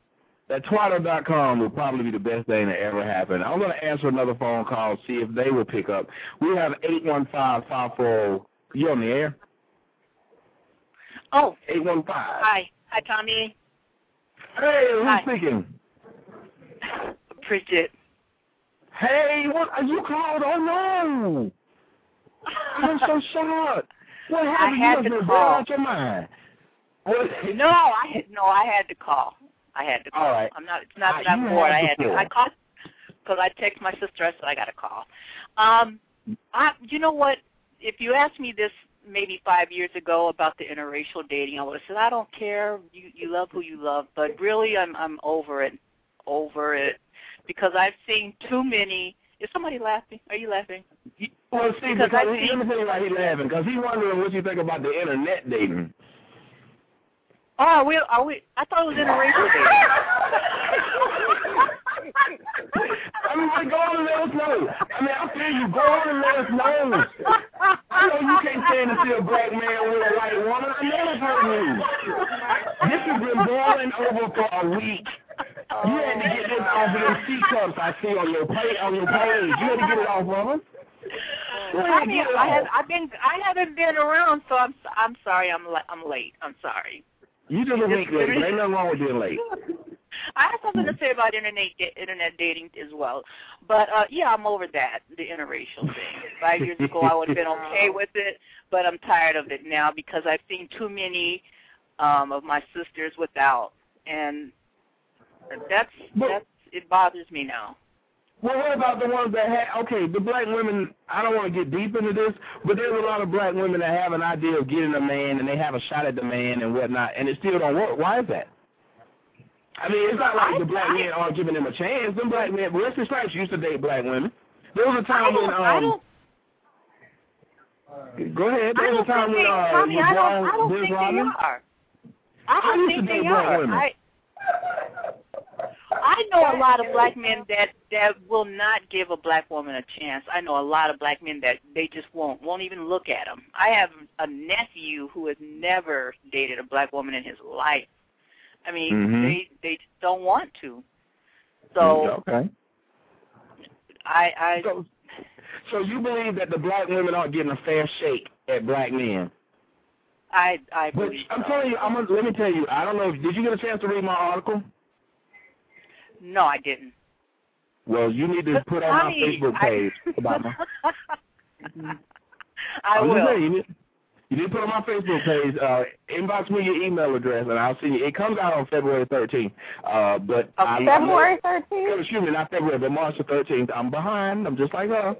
that twatter.com will probably be the best thing that ever happened. I'm going to answer another phone call, see if they will pick up. We have 815-540. You on the air? Oh. 815. Hi. Hi, Tommy. Hey, who's Hi. speaking? Bridget. Hey, what? Are you called? Oh, no. I'm so shocked. What happened? I had you to call. out your mind. What? No, I had no. I had to call. I had to call. All right. I'm not. It's not Ah, that I'm bored. I had to. I called because I text my sister. I said I got to call. Um, I. You know what? If you asked me this maybe five years ago about the interracial dating, I would have said I don't care. You you love who you love, but really I'm I'm over it, over it, because I've seen too many. Is somebody laughing? Are you laughing? Well, see, Because because, he, see- let me tell you why he's laughing. Because he's wondering what you think about the internet dating. Oh, are we? Are we? I thought it was interracial dating. I mean, like, go on and let us know. I mean, I feel you. Go on and let us know. I know you can't stand to see a black man with a white woman. I know it's hurt you. This has been boiling over for a week. You had to get this off of them C cups I see on your page. On your page, you had to get it off of them. You I mean, I have. I've been, I haven't been around, so I'm, I'm sorry, I'm, I'm late. I'm sorry. You just week late. Ain't nothing wrong with being late. I have something to say about internet internet dating as well, but uh yeah, I'm over that the interracial thing. Five years ago, I would have been okay with it, but I'm tired of it now because I've seen too many um of my sisters without, and that's that's it bothers me now. Well, what about the ones that have, okay, the black women, I don't want to get deep into this, but there's a lot of black women that have an idea of getting a man and they have a shot at the man and whatnot, and it still don't work. Why is that? I mean, it's not like the black men aren't giving them a chance. Them black men, Wesley Snipes used to date black women. There was a time when, um, Go ahead. There was a time when, uh, Tommy, I don't, I don't think Biz they are. I I don't used think to date they black are. women. I, I know a lot of black men that that will not give a black woman a chance. I know a lot of black men that they just won't won't even look at them. I have a nephew who has never dated a black woman in his life. I mean, Mhm. they they just don't want to. So okay. I I So, so you believe that the black women aren't getting a fair shake at black men? I I But I'm so. telling you, I'm gonna, let me tell you. I don't know. Did you get a chance to read my article? No, I didn't. Well, you need to But put on my Tommy, Facebook page about my. I I'm will. saying, you, need, you need to put on my Facebook page. Uh, inbox me your email address, and I'll send you. It comes out on February 13th. Uh, but I, February 13th? Excuse me, not February, but March the 13th. I'm behind. I'm just like her.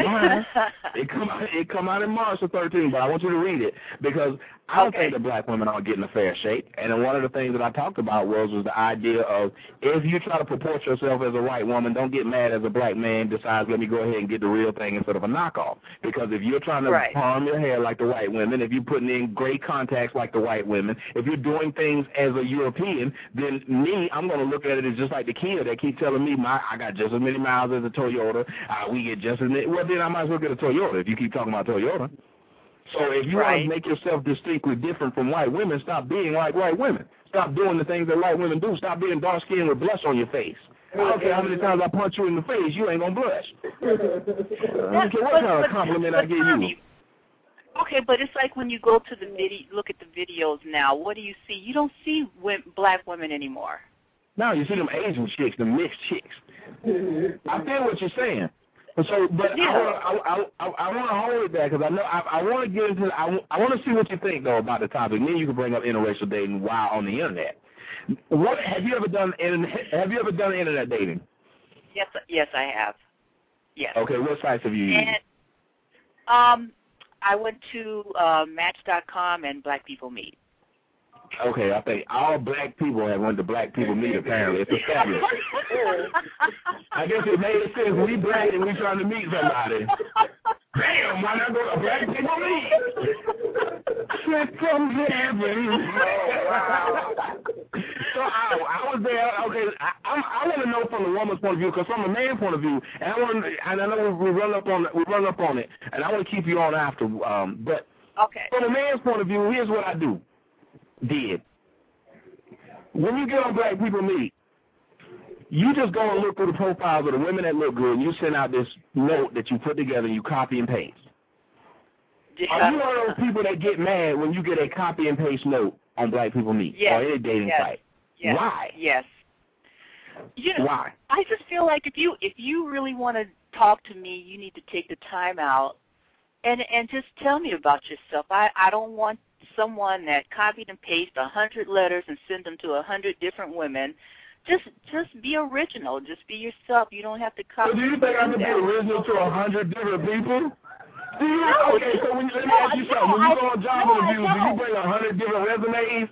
I'm it come out, it come out in March the 13th, but I want you to read it because I don't think the black women aren't getting a fair shake. And one of the things that I talked about was was the idea of if you try to purport yourself as a white woman, don't get mad as a black man decides let me go ahead and get the real thing instead of a knockoff. Because if you're trying to Right. palm your hair like the white women, if you're putting in great contacts like the white women, if you're doing things as a European, then me, I'm going to look at it as just like the kid that keep telling me my I got just as many miles as a Toyota. Uh, we get just as many. Well, then I might as well get a Toyota if you keep talking about Toyota. So if you want to make yourself distinctly different from white women, stop being like white women. Stop doing the things that white women do. Stop being dark skinned with blush on your face. I don't care how many times I punch you in the face, you ain't gonna blush. I don't care what kind of compliment I give you. Okay, but it's like when you go to the video, look at the videos now. What do you see? You don't see black women anymore. No, you see them Asian chicks, the mixed chicks. I feel what you're saying. So, but Yeah. I want to I, I, I want to hold it back because I know I, I want to get into I, I want to see what you think though about the topic. Then you can bring up interracial dating while on the internet. What have you ever done? internet- Have you ever done internet dating? Yes, yes, I have. Yes. Okay, what sites have you used? And um, I went to uh, Match.com and Black People Meet. Okay, I think all black people have went to black people meet. Apparently, it's a established. I guess it made sense. We black and we trying to meet somebody. Damn, why not go to black people meet? Sent from heaven. so I, I was there. Okay, I, I'm, I want to know from the woman's point of view, because from a man's point of view, and I want, and I know we, we run up on, we run up on it, and I want to keep you on after. Um, but Okay. from a man's point of view, here's what I do. Did when you get on Black People Meet, you just go and look through the profiles of the women that look good, and you send out this note that you put together, and you copy and paste. Yeah. Are you one of those people that get mad when you get a copy and paste note on Black People Meet Yes. or any dating Yes. site? Yes. Why? Yes. You know, Why? I just feel like if you if you really want to talk to me, you need to take the time out and and just tell me about yourself. I I don't want someone that copied and pasted a hundred letters and sent them to a hundred different women. Just just be original. Just be yourself. You don't have to copy. So do you think I do can be original to a hundred different people? Do you, No, okay, so when, let me no, ask you no, something. When you I- go on job no, interviews, do you bring a hundred different resumes?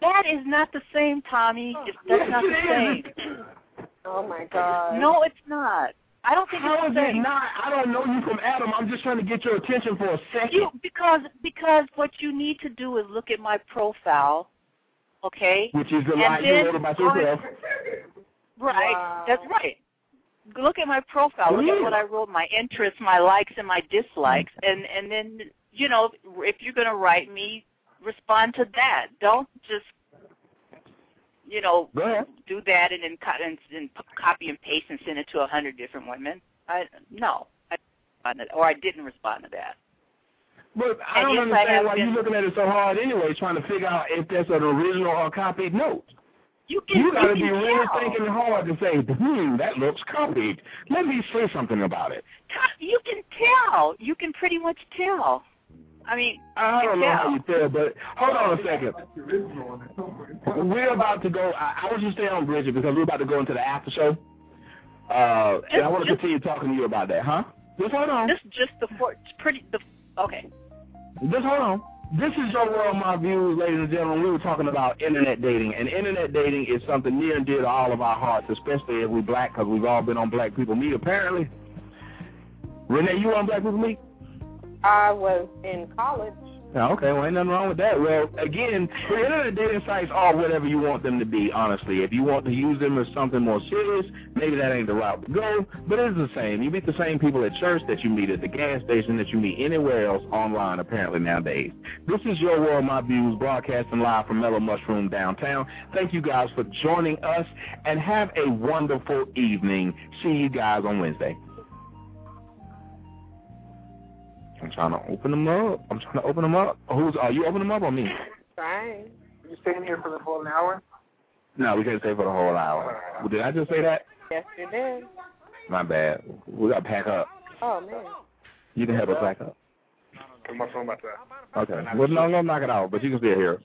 That is not the same, Tommy. It's, that's Yes, not the it same. is. Oh my God. No, it's not. I don't think How it's the it same. not? I don't know you from Adam. I'm just trying to get your attention for a second. You because because what you need to do is look at my profile, okay? Which is the And lie you wrote about yourself. Right. Wow. That's right. Look at my profile. Look at what I wrote, my interests, my likes and my dislikes, and and then you know if you're gonna write me, respond to that. Don't just you know do that and then cut and, and copy and paste and send it to a hundred different women. I no, I didn't or I didn't respond to that. But I And don't yes, I understand why you're looking at it so hard anyway, trying to figure out if that's an original or copied note. You can You gotta you be really tell. thinking hard to say, hmm, that looks copied. Let me say something about it. You can tell. You can pretty much tell. I mean, I don't know tell. how you feel, but hold on a second. We're about to go. I, I want you to stay on, Bridget, because we're about to go into the after show. Uh, and I want to continue talking to you about that, huh? Just hold on. This just the for, pretty the okay. Just hold on. This is your world, my views, ladies and gentlemen. We were talking about internet dating, and internet dating is something near and dear to all of our hearts, especially if we're black, because we've all been on Black People Meet. Apparently, Renee, you on Black People Meet? I was in college. Okay, well, ain't nothing wrong with that. Well, again, the internet dating sites are whatever you want them to be, honestly. If you want to use them as something more serious, maybe that ain't the route to go, but it's the same. You meet the same people at church that you meet at the gas station that you meet anywhere else online, apparently, nowadays. This is Your World, My Views, broadcasting live from Mellow Mushroom downtown. Thank you guys for joining us, and have a wonderful evening. See you guys on Wednesday. I'm trying to open them up. I'm trying to open them up. Who's are you opening them up or me? Fine. You staying here for the whole hour? No, we can't stay for the whole hour. Well, did I just say that? Yes, you did. My bad. We got to pack up. Oh man. You can help us pack up. Put my phone about that. Okay. Well, no, no, knock it out, but you can still hear us.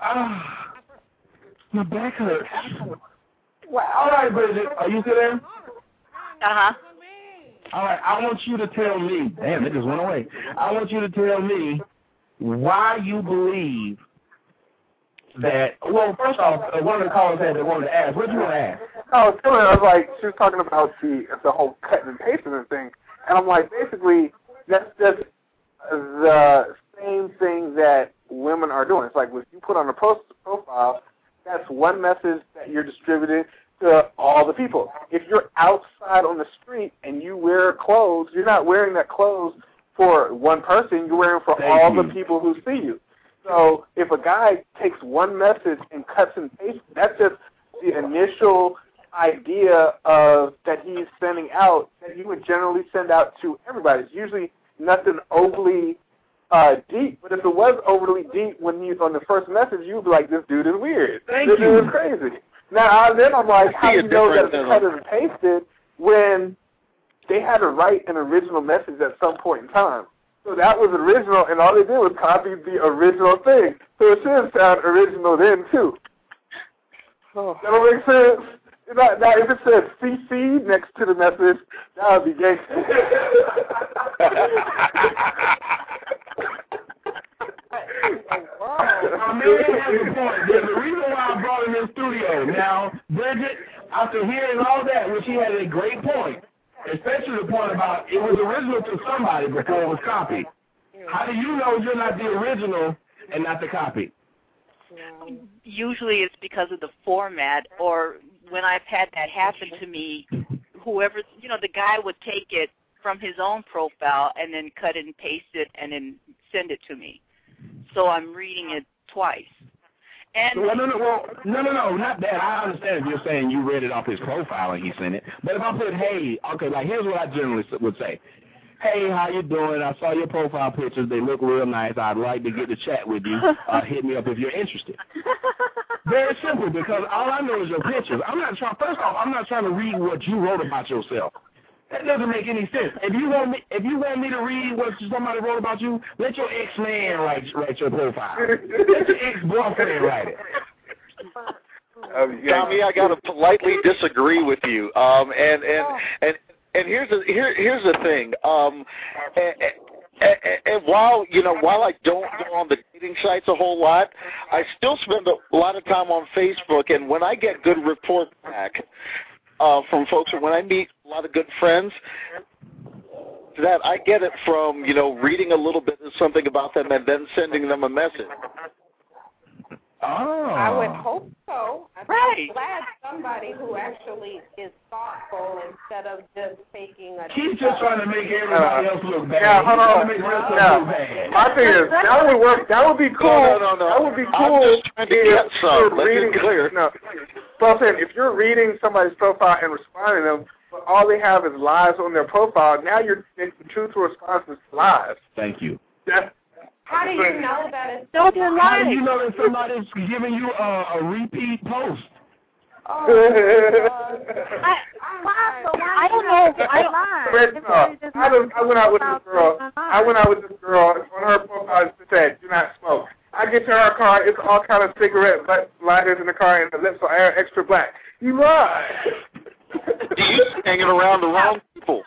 Ah, my back hurts. Well, all right, Bridget, are you still there? Uh huh. All right, I want you to tell me. Damn, it just went away. I want you to tell me why you believe that. Well, first off, uh, one of the callers had they wanted to ask. What do you want to ask? I was telling I was like, she was talking about the the whole cutting and pasting and thing, and I'm like, basically, that's just the same thing that women are doing. It's like if you put on a post profile, that's one message that you're distributing to all the people. If you're outside on the street and you wear clothes, you're not wearing that clothes for one person. You're wearing for Thank all you. the people who see you. So if a guy takes one message and cuts and pastes, that's just the initial idea of that he's sending out that he would generally send out to everybody. It's usually nothing overly uh, deep, but if it was overly deep when he's on the first message, you'd be like, this dude is weird. Thank this you. dude is crazy. Now, then I'm like, how do you know that it's cut and pasted when they had to write an original message at some point in time? So that was original, and all they did was copy the original thing. So it should sound original then, too. Oh. That don't make sense? Now, now, if it said CC next to the message, that would be gangster. My man has a point. There's a reason why I brought him in studio. Now, Bridget, after hearing all that, which he had a great point, especially the point about it was original to somebody before it was copied. How do you know you're not the original and not the copy? Usually it's because of the format, or when I've had that happen to me, whoever you know, the guy would take it from his own profile and then cut and paste it and then send it to me. So I'm reading it twice. And Well, no, no, well, no, no, no, not that. I understand if you're saying you read it off his profile and he sent it. But if I put, hey, okay, like here's what I generally would say. Hey, how you doing? I saw your profile pictures. They look real nice. I'd like to get to chat with you. Uh, hit me up if you're interested. Very simple because all I know is your pictures. I'm not trying. First off, I'm not trying to read what you wrote about yourself. That doesn't make any sense. If you want me, if you want me to read what somebody wrote about you, let your ex man write write your profile. let your ex boyfriend write it. Tommy, I got to politely disagree with you. Um, and and and and here's the here here's the thing. Um, and, and, and while you know, while I don't go on the dating sites a whole lot, I still spend a lot of time on Facebook. And when I get good report back uh, from folks, or when I meet a lot of good friends, that I get it from you know reading a little bit of something about them and then sending them a message. Oh. I would hope so. I'm Right. glad somebody who actually is thoughtful instead of just taking a. He's just trying to make everybody else look bad. Yeah, hold on. to make the Yeah. bad. My thing is, that would work. That would be cool. No, no, no. That would be cool. I'm cool. just trying to get some. Let's reading, be clear. No. So I'm saying, if you're reading somebody's profile and responding to them, but all they have is lies on their profile, now you're the truthful response is lies. Thank you. That's, How do you know that it's No, they're How do you know that somebody's giving you a, a repeat post? Oh, I, I don't know. I don't Red Star. I, was, I went out with this girl. I went out with this girl on her profile. It said, "Do not smoke." I get to her car. It's all kind of cigarette butt lighters in the car, and the lips are extra black. You lied. hanging around the wrong people.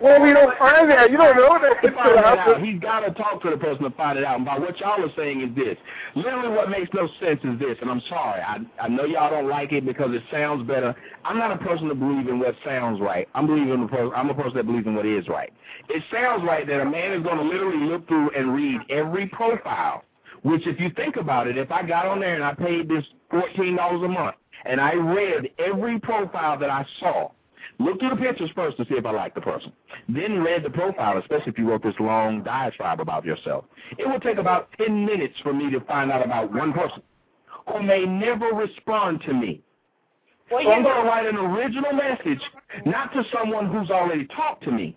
Well, we don't find that. You don't know that. To find he's got to talk to the person to find it out. And by what y'all are saying is this. Literally what makes no sense is this, and I'm sorry. I, I know y'all don't like it because it sounds better. I'm not a person to believe in what sounds right. I'm believing the person, I'm a person that believes in what is right. It sounds right that a man is going to literally look through and read every profile, which if you think about it, if I got on there and I paid this $14 a month, and I read every profile that I saw, Look through the pictures first to see if I like the person. Then read the profile, especially if you wrote this long diatribe about yourself. It would take about 10 minutes for me to find out about one person who may never respond to me. Well, so I'm going to write an original message, not to someone who's already talked to me,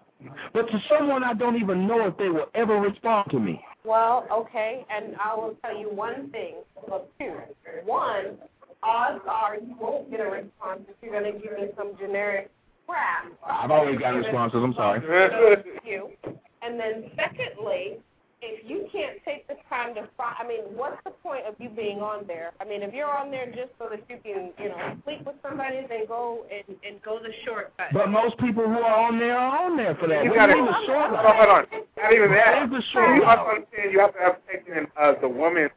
but to someone I don't even know if they will ever respond to me. Well, okay, and I will tell you one thing, well, two. One, odds are you won't get a response if you're going to give me some generic crap. I've always gotten responses. I'm sorry. you. And then secondly, if you can't take the time to find, I mean, what's the point of you being on there? I mean, if you're on there just so that you can, you know, sleep with somebody, then go and, and go the shortcut. But most people who are on there are on there for that. You gotta, do the hold short hold on. Not even that. What is the short You have to understand. You have to have taken uh, the woman's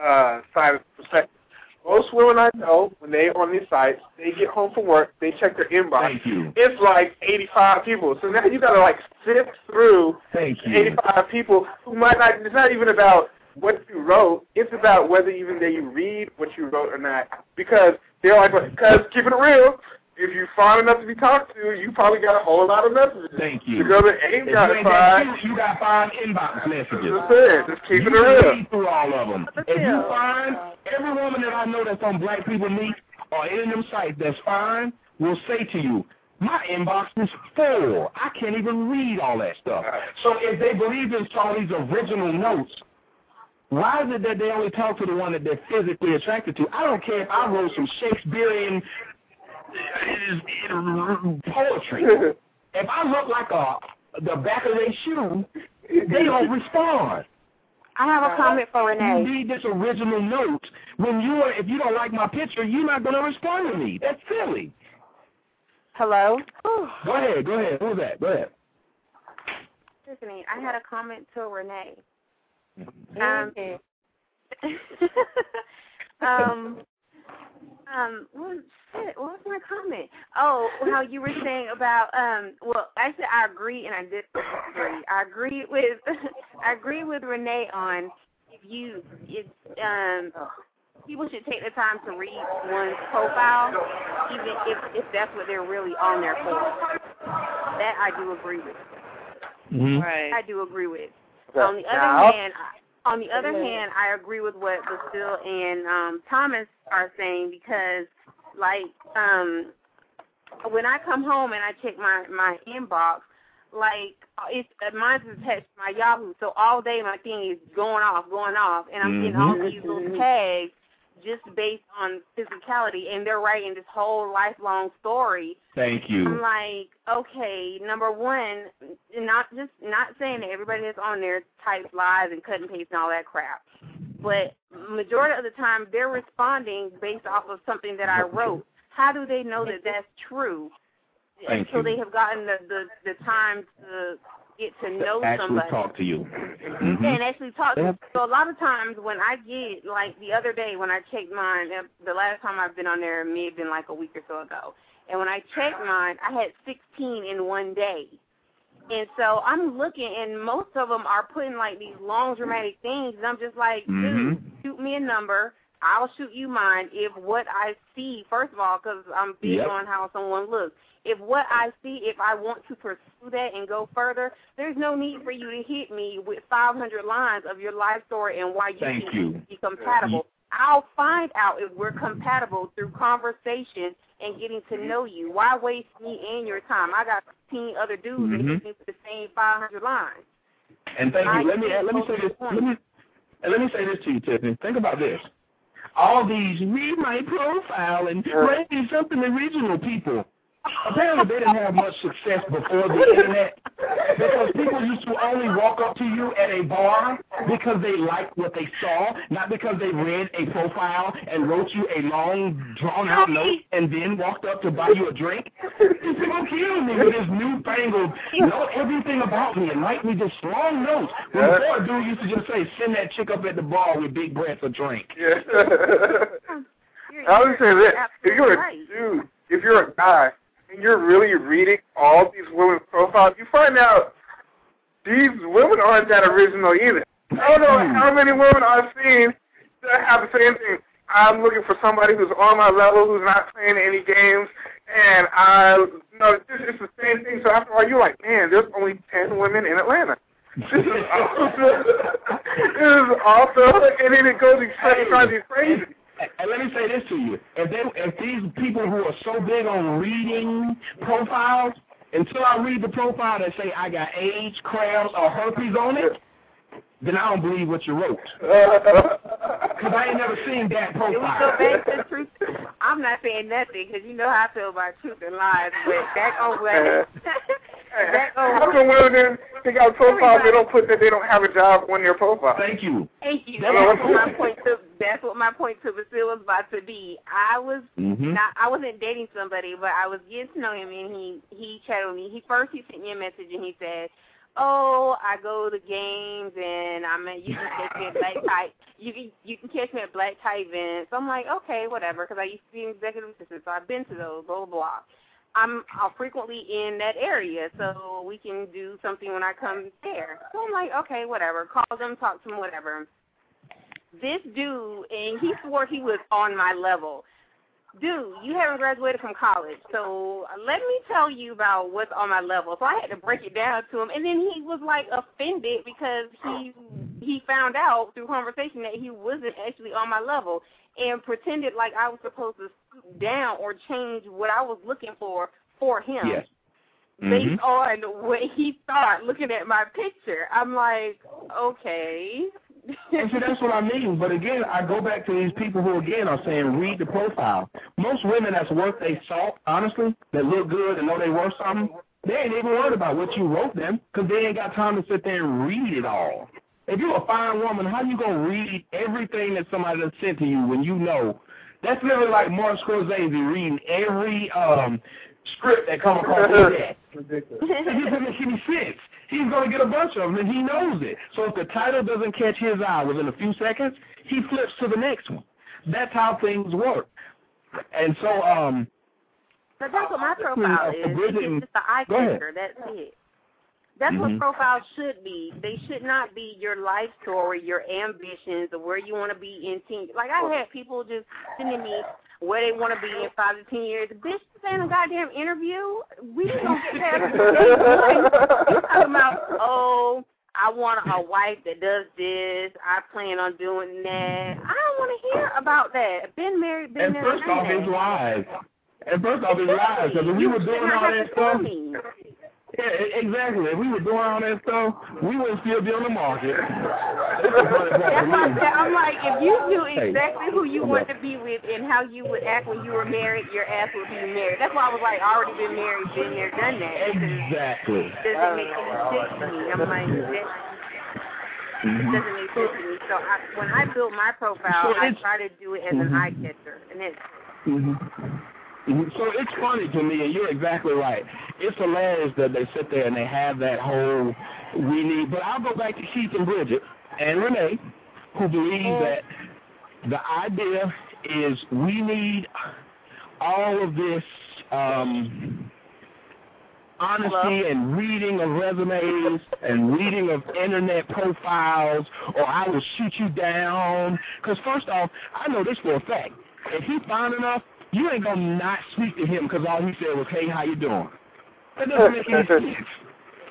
uh, side of the perspective. Most women I know, when they on these sites, they get home from work, they check their inbox. Thank you. It's like 85 people. So now you got to like sift through Thank you. 85 people who might not. It's not even about what you wrote. It's about whether even they read what you wrote or not. Because they're like, because keeping it real, if you find enough to be talked to, you probably got a whole lot of messages. Thank you. Because it ain't If got you ain't that five. cute, you got five inbox messages. That's it. Just keep you it can real. read through all of them. If you find every woman that I know that's on Black People Meet or any of them sites that's fine will say to you, my inbox is full. I can't even read all that stuff. So if they believe in all these original notes, why is it that they only talk to the one that they're physically attracted to? I don't care if I wrote some Shakespearean poetry. If I look like a the back of their shoe, they don't respond. I have a comment for Renee. You need this original note. When you are, if you don't like my picture, you're not going to respond to me. That's silly. Hello? Go ahead. Go ahead. Who's that? Go ahead. Tiffany, I had a comment to Renee. Um, um, um, what, shit, what was my comment? Oh, how you were saying about, um, well, actually, I agree and I disagree. I agree with, I agree with Renee on if you, if, um, people should take the time to read one's profile, even if, if that's what they're really on there for. That I do agree with. Mm-hmm. Right. I do agree with. Okay. On the other Now- hand, I, on the other hand, I agree with what Lucille and um, Thomas are saying because, like, um, when I come home and I check my my inbox, like it's uh, mine's attached to my Yahoo, so all day my thing is going off, going off, and I'm getting all Mhm. these little tags just based on physicality, and they're writing this whole lifelong story Thank you. I'm like, okay, number one, not just not saying that everybody that's on there types lies and cut and paste and all that crap, but majority of the time they're responding based off of something that I wrote. How do they know that that's true Thank until you. they have gotten the the, the time to get to know Actually somebody? talk to you. and Mhm. actually talk. Yeah. So a lot of times when I get like the other day when I checked mine, the last time I've been on there may have been like a week or so ago, and when I checked mine, I had 16 in one day. And so I'm looking, and most of them are putting like these long dramatic things, and I'm just like, dude, Mhm. shoot me a number. I'll shoot you mine if what I see, first of all, because I'm big Yep. on how someone looks. If what I see, if I want to pursue that and go further, there's no need for you to hit me with 500 lines of your life story and why you Thank think you. be compatible. I'll find out if we're compatible through conversation and getting to know you. Why waste me and your time? I got 15 other dudes that Mhm. hit me with the same 500 lines. And thank I you. Let me let me say this. Let me and let me say this to you, Tiffany. Think about this. All these read my profile and write me something original people. Apparently, they didn't have much success before the internet. because people used to only walk up to you at a bar because they liked what they saw, not because they read a profile and wrote you a long, drawn-out note and then walked up to buy you a drink. These people kill me with this newfangled, know everything about me and write me just long notes. When before, a dude used to just say, send that chick up at the bar with big breath a drink. Yeah. I was saying that if you're a dude, if you're a guy, and you're really reading all these women's profiles, you find out these women aren't that original either. I don't know hmm. how many women I've seen that have the same thing. I'm looking for somebody who's on my level, who's not playing any games, and I you know it's, it's the same thing. So after all, you're like, man, there's only ten women in Atlanta. This is awesome. this is awesome, and then it goes extreme, drives you crazy. And let me say this to you: if they, if these people who are so big on reading profiles, until I read the profile that say I got AIDS, crabs, or herpes on it, then I don't believe what you wrote. Because I ain't never seen that Can we go profile. back to truth? I'm not saying nothing because you know how I feel about truth and lies, but back over. back How over. come women they got a profile they don't put that they don't have a job on their profile? Thank you. Thank you. That's That's what- what my point to. That's what my point to Basil was about to be. I was Mhm. not. I wasn't dating somebody, but I was getting to know him, and he he chatted with me. He first he sent me a message, and he said, "Oh, I go to games, and I'm at you can catch me at black tie. You can you can catch me at black tie events." I'm like, okay, whatever, because I used to be an executive assistant, so I've been to those. Blah blah blah. I'm uh, frequently in that area, so we can do something when I come there. So I'm like, okay, whatever. Call them, talk to them, whatever. This dude, and he swore he was on my level. Dude, you haven't graduated from college, so let me tell you about what's on my level. So I had to break it down to him, and then he was like offended because he he found out through conversation that he wasn't actually on my level, and pretended like I was supposed to scoot down or change what I was looking for for him Yes. based Mhm. on what he thought looking at my picture. I'm like, okay. And see, that's what I mean. But again, I go back to these people who, again, are saying read the profile. Most women that's worth they salt, honestly, that look good and know they worth something, they ain't even worried about what you wrote them because they ain't got time to sit there and read it all. If you're a fine woman, how you going to read everything that somebody done sent to you when you know? That's literally like Martin Scorsese reading every um script that come across his desk. It doesn't make any sense. He's going to get a bunch of them, and he knows it. So if the title doesn't catch his eye within a few seconds, he flips to the next one. That's how things work. And so, um, But that's what my profile is. Bridget, It's just the eye catcher. That's it. That's Mhm. what profiles should be. They should not be your life story, your ambitions, or where you want to be in ten. Like I had people just sending me where they want to be in five to ten years. Bitch, this ain't a goddamn interview. We don't get that. You talking about oh. I want a wife that does this. I plan on doing that. I don't want to hear about that. Been married, been and there, first off, it's lies. And first off, it's lies. Because if we were doing all that stuff, yeah, exactly. If we were doing all that stuff, we wouldn't still be on the market. That's the funny part That's to why I me. said, I'm like, if you knew exactly who you wanted to be with and how you would act when you were married, your ass would be married. That's why I was like, I already been married, been there, done that. Exactly. It doesn't make any sense to me. I'm like, that Mhm. doesn't make sense to me. So I, when I build my profile, So I try to do it as an Mhm. eye catcher, and it's Mhm. So it's funny to me, and you're exactly right. It's hilarious that they sit there and they have that whole we need. But I'll go back to Keith and Bridget and Renee, who believe that the idea is we need all of this um, honesty and reading of resumes and reading of internet profiles, or I will shoot you down. Because first off, I know this for a fact. If he fine enough, you ain't gonna not speak to him because all he said was, "Hey, how you doing?" That doesn't make any sense.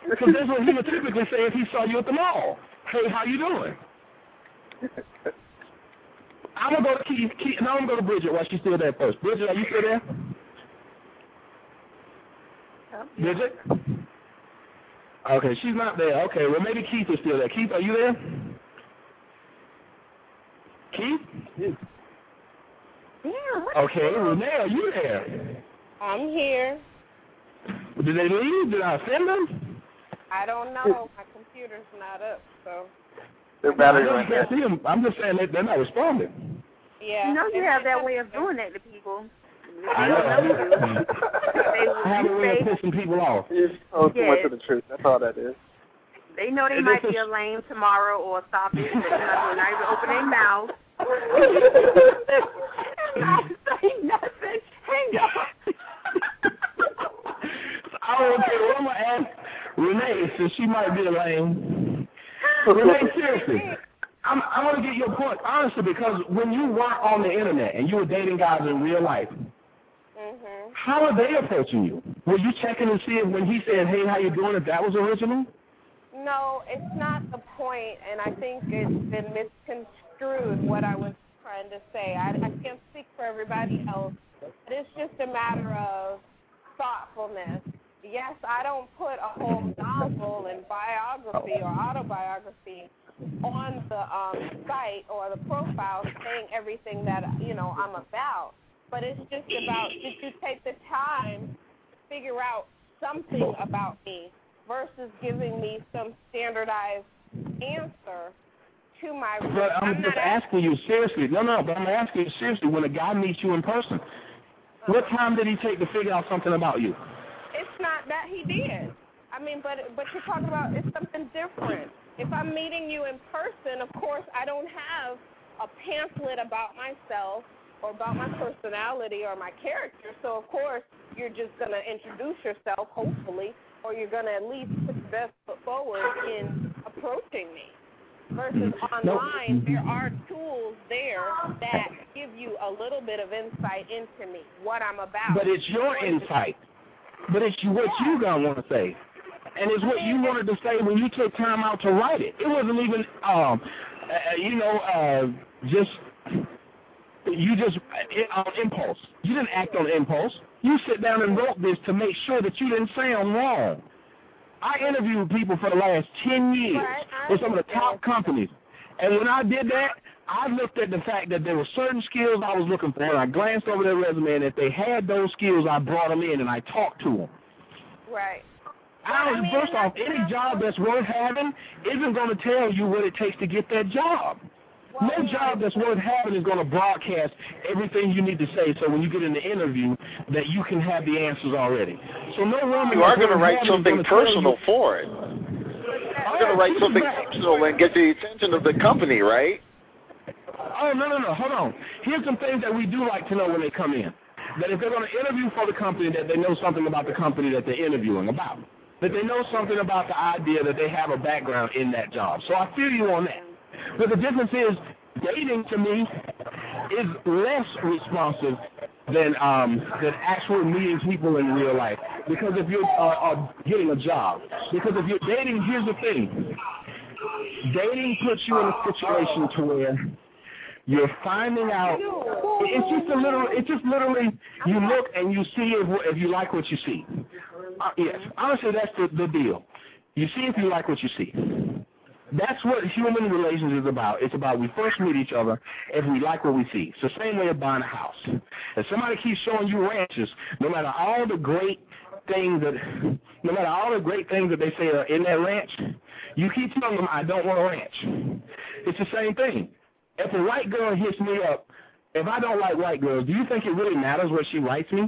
Because that's what he would typically say if he saw you at the mall. Hey, how you doing? I'm gonna go to Keith. Keith no, I'm gonna go to Bridget while she's still there first. Bridget, are you still there? Bridget? Okay, she's not there. Okay, well maybe Keith is still there. Keith, are you there? Keith? Okay, Renee, are oh, you there? I'm here. Did they leave? Did I offend them? I don't know. Oh. My computer's not up, so. Their battery I went can't dead. see them. I'm just saying that they're not responding. Yeah. You know you have that way of doing that to people. I They don't know you. know. They, I have a way of say, pissing people off. You just told too much of the truth. That's all that is. they know they It might is be a- a lame tomorrow or stop it, but they're not, they're not even open their mouth. not say nothing. Hang up. Oh, okay. Well, I'm gonna ask Renee since she might be a lame. Renee, seriously, I'm, I want to get your point honestly because when you weren't on the internet and you were dating guys in real life, Mhm. how are they approaching you? Were you checking to see if when he said, "Hey, how you doing?" if that was original? No, it's not the point, and I think it's been misconstrued what I was trying to say. I, I can't speak for everybody else, but it's just a matter of thoughtfulness. Yes, I don't put a whole novel and biography or autobiography on the um, site or the profile saying everything that you know I'm about. But it's just about did you take the time to figure out something about me versus giving me some standardized answer to my. But I'm just asking you seriously. No, no, but I'm asking you seriously. When a guy meets you in person, what time did he take to figure out something about you? It's not that he did. I mean, but but you're talking about it's something different. If I'm meeting you in person, of course, I don't have a pamphlet about myself or about my personality or my character. So of course, you're just gonna introduce yourself, hopefully, or you're gonna at least put your best foot forward in approaching me. Versus online, there are tools there that give you a little bit of insight into me, what I'm about. But it's your insight. But it's you- what you gonna want to say, and it's what you wanted to say when you took time out to write it. It wasn't even, um, uh, you know, uh, just you just uh, on impulse. You didn't act on impulse. You sit down and wrote this to make sure that you didn't sound wrong. I interviewed people for the last ten years with some of the top companies, and when I did that, I looked at the fact that there were certain skills I was looking for, and I glanced over their resume, and if they had those skills, I brought them in and I talked to them. Right. I was, first off, any job that's worth having isn't going to tell you what it takes to get that job. No job that's worth having is going to broadcast everything you need to say so when you get in the interview that you can have the answers already. So no woman You are going to write something personal for it. You're going to write something personal and get the attention of the company, right? Oh, no, no, no. Hold on. Here's some things that we do like to know when they come in. That if they're going to interview for the company, that they know something about the company that they're interviewing about. That they know something about the idea that they have a background in that job. So I feel you on that. But the difference is, dating to me is less responsive than um, than actual meeting people in real life. Because if you're uh, uh, getting a job, because if you're dating, here's the thing: dating puts you in a situation to where you're finding out. It's just a little. It's just literally you look and you see if if you like what you see. Uh, yes, honestly, that's the the deal. You see if you like what you see. That's what human relations is about. It's about we first meet each other if we like what we see. It's the same way of buying a house. If somebody keeps showing you ranches, no matter all the great things that, no matter all the great things that they say are in that ranch, you keep telling them I don't want a ranch. It's the same thing. If a white girl hits me up, if I don't like white girls, do you think it really matters what she writes me?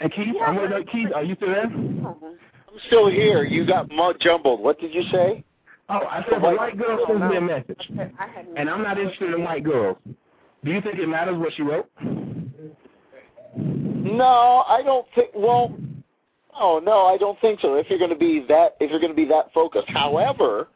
And Keith, I'm gonna Keith, are you still there? I'm still here. You got mud jumbled. What did you say? Oh, I said if a white girl sends me a message, and I'm not interested in white girls. Do you think it matters what she wrote? No, I don't think. Well, oh no, I don't think so. If you're going to be that, if you're going to be that focused, however,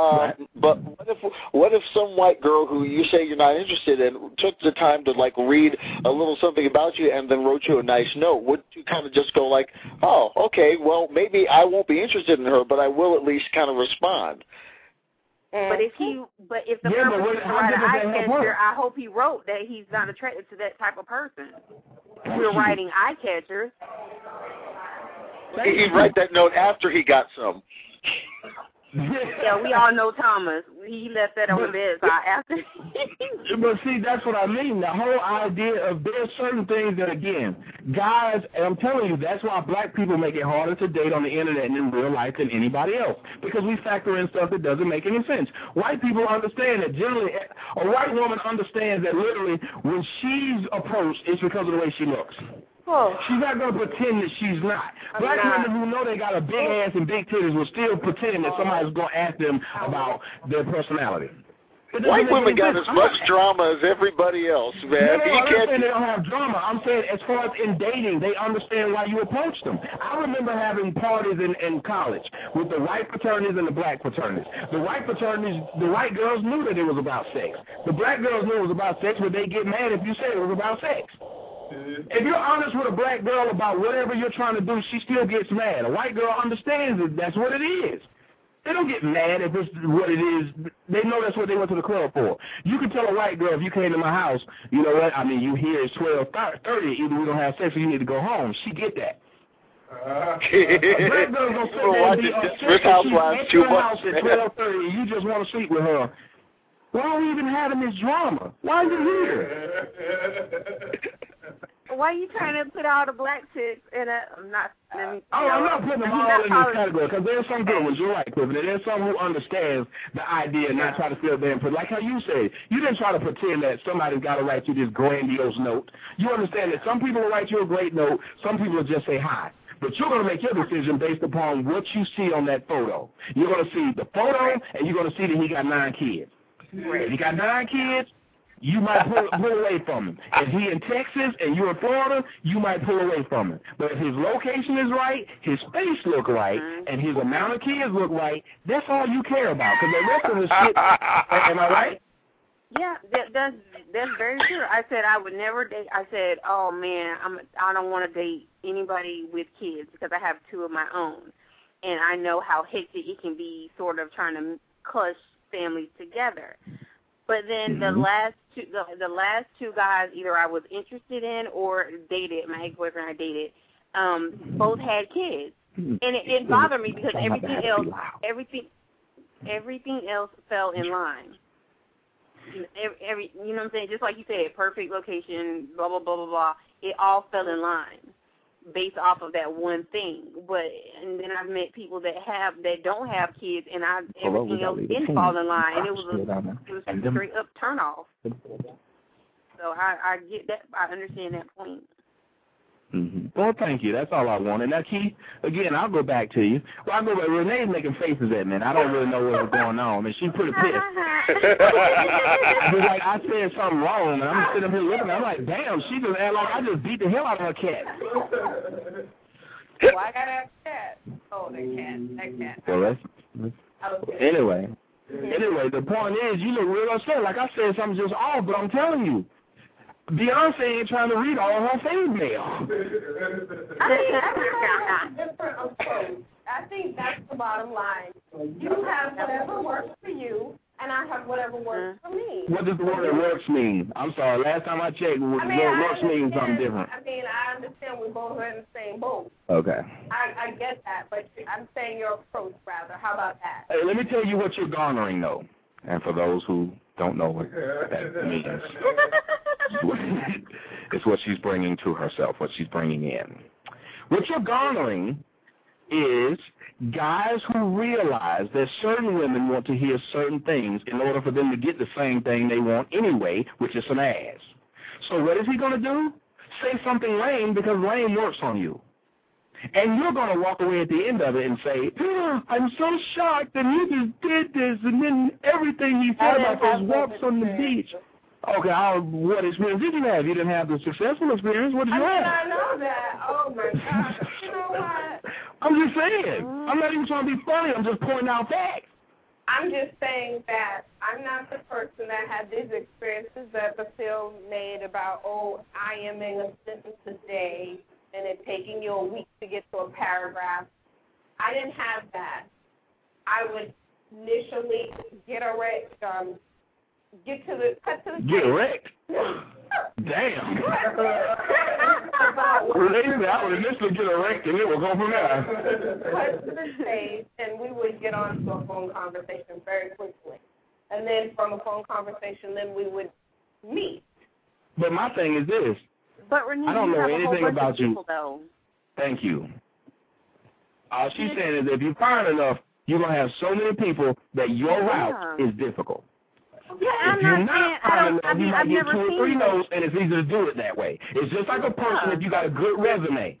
uh, but what if what if some white girl who you say you're not interested in took the time to like read a little something about you and then wrote you a nice note? Would you kind of just go like, oh, okay, well maybe I won't be interested in her, but I will at least kind of respond. But if he, but if the Yeah, but purpose what- is to how write an eye catcher. I hope he wrote that he's not attracted to that type of person. If we're writing eye catchers. He'd write that note after he got some. Yeah, we all know Thomas. He left that on the bedside after. but see, that's what I mean. The whole idea of there's certain things that again, guys, and I'm telling you, that's why black people make it harder to date on the internet and in real life than anybody else because we factor in stuff that doesn't make any sense. White people understand that generally, a white woman understands that literally when she's approached, it's because of the way she looks. She's not going to pretend that she's not. I'm Black not. women who know they got a big ass and big titties will still pretend that somebody's going to ask them about their personality. White women got sense. as I'm much drama as everybody else, no, man. no, you I'm can't. saying they don't have drama. I'm saying as far as in dating, they understand why you approach them. I remember having parties in, in college with the white fraternities and the black fraternities. The white fraternities, the white girls knew that it was about sex. The black girls knew it was about sex, but they get mad if you say it was about sex. If you're honest with a black girl about whatever you're trying to do, she still gets mad. A white girl understands that that's what it is. They don't get mad if it's what it is. They know that's what they went to the club for. You can tell a white girl if you came to my house, you know what? I mean, you here it's twelve thirty. Either we don't have sex or you need to go home. She get that. a black girl gonna sit there and be it. upset that she's at your house at twelve thirty and you just want to sleep with her. Why are we even having this drama? Why is it here? Why are you trying to put all the black chicks in a? I'm not. Let me, Oh, I'm not putting them all in this category because there's some good ones. You're right. There's some who understands the idea and not try to feel and put like how you say, You didn't try to pretend that somebody's got to write you this grandiose note. You understand that some people will write you a great note. Some people will just say hi. But you're going to make your decision based upon what you see on that photo. You're going to see the photo, and you're going to see that he got nine kids. If he got nine kids, you might pull, pull away from him. If he in Texas and you're in Florida, you might pull away from him. But if his location is right, his face look right, and his amount of kids look right, that's all you care about. Because the rest of the shit, am I right? Yeah, that, that's that's very true. I said I would never date. I said, oh man, I'm I don't want to date anybody with kids because I have two of my own, and I know how hectic it can be, sort of trying to clutch families together. But then the Mhm. last two, the, the last two guys, either I was interested in or dated. My ex boyfriend I dated, um, both had kids, and it didn't bother me because everything else, everything, everything else fell in line. Every, every, you know what I'm saying? Just like you said, perfect location, blah blah blah blah blah. It all fell in line based off of that one thing. But and then I've met people that have that don't have kids, and I everything else didn't fall in line, and it was a, it was a straight up turn off. So I I get that. I understand that point. Mm-hmm. Well, thank you. That's all I wanted. Now, Keith, again, I'll go back to you. Well, I'll go back. Renee's making faces at me, and I don't really know what's going on. And she's pretty pissed. I like, I said something wrong, and I'm sitting up here looking. I'm like, damn, she just act like I just beat the hell out of her cat. Well, I got a cat. Oh, the cat. That cat. Well, that's, Okay. anyway. Anyway, the point is, you look real upset. Like I said, something just off, but I'm telling you, Beyonce ain't trying to read all her fan mail. I mean, everybody has a different approach. I think that's the bottom line. You have whatever works for you, and I have whatever works uh-huh. for me. What does the word works mean? I'm sorry. Last time I checked, the I mean, word I works means something understand- different. I mean, I understand we both are in the same boat. Okay. I, I get that, but I'm saying your approach, rather. How about that? Hey, let me tell you what you're garnering, though. And for those who don't know what that means, it's what she's bringing to herself, what she's bringing in. What you're garnering is guys who realize that certain women want to hear certain things in order for them to get the same thing they want anyway, which is some ass. So what is he going to do? Say something lame because lame works on you. And you're going to walk away at the end of it and say, "Oh, I'm so shocked that he just did this, and then everything he I said about those walks on the beach. Okay, I'll, what experience did you have? You didn't have the successful experience. What did I you mean, have? I know that. Oh, my God. You know what? I'm just saying. I'm not even trying to be funny. I'm just pointing out facts. I'm just saying that I'm not the person that had these experiences that the film made about, oh, I am in a sentence a day and it taking you a week to get to a paragraph. I didn't have that. I would initially get a rec, um, get to the cut to the Get wrecked. Damn. Related, I would initially get erect and it would go from there. cut to the chase, and we would get on to a phone conversation very quickly. And then from a phone conversation, then we would meet. But my thing is this. But Renee, I don't know have a whole anything about you. people, Though. Thank you. All she's saying is if you find enough, you're going to have so many people that your route is difficult. Yeah, if I'm you're not not saying I don't. enough, I mean, you might I've get two or three no's, and it's easy to do it that way. It's just like a person if you got a good resume.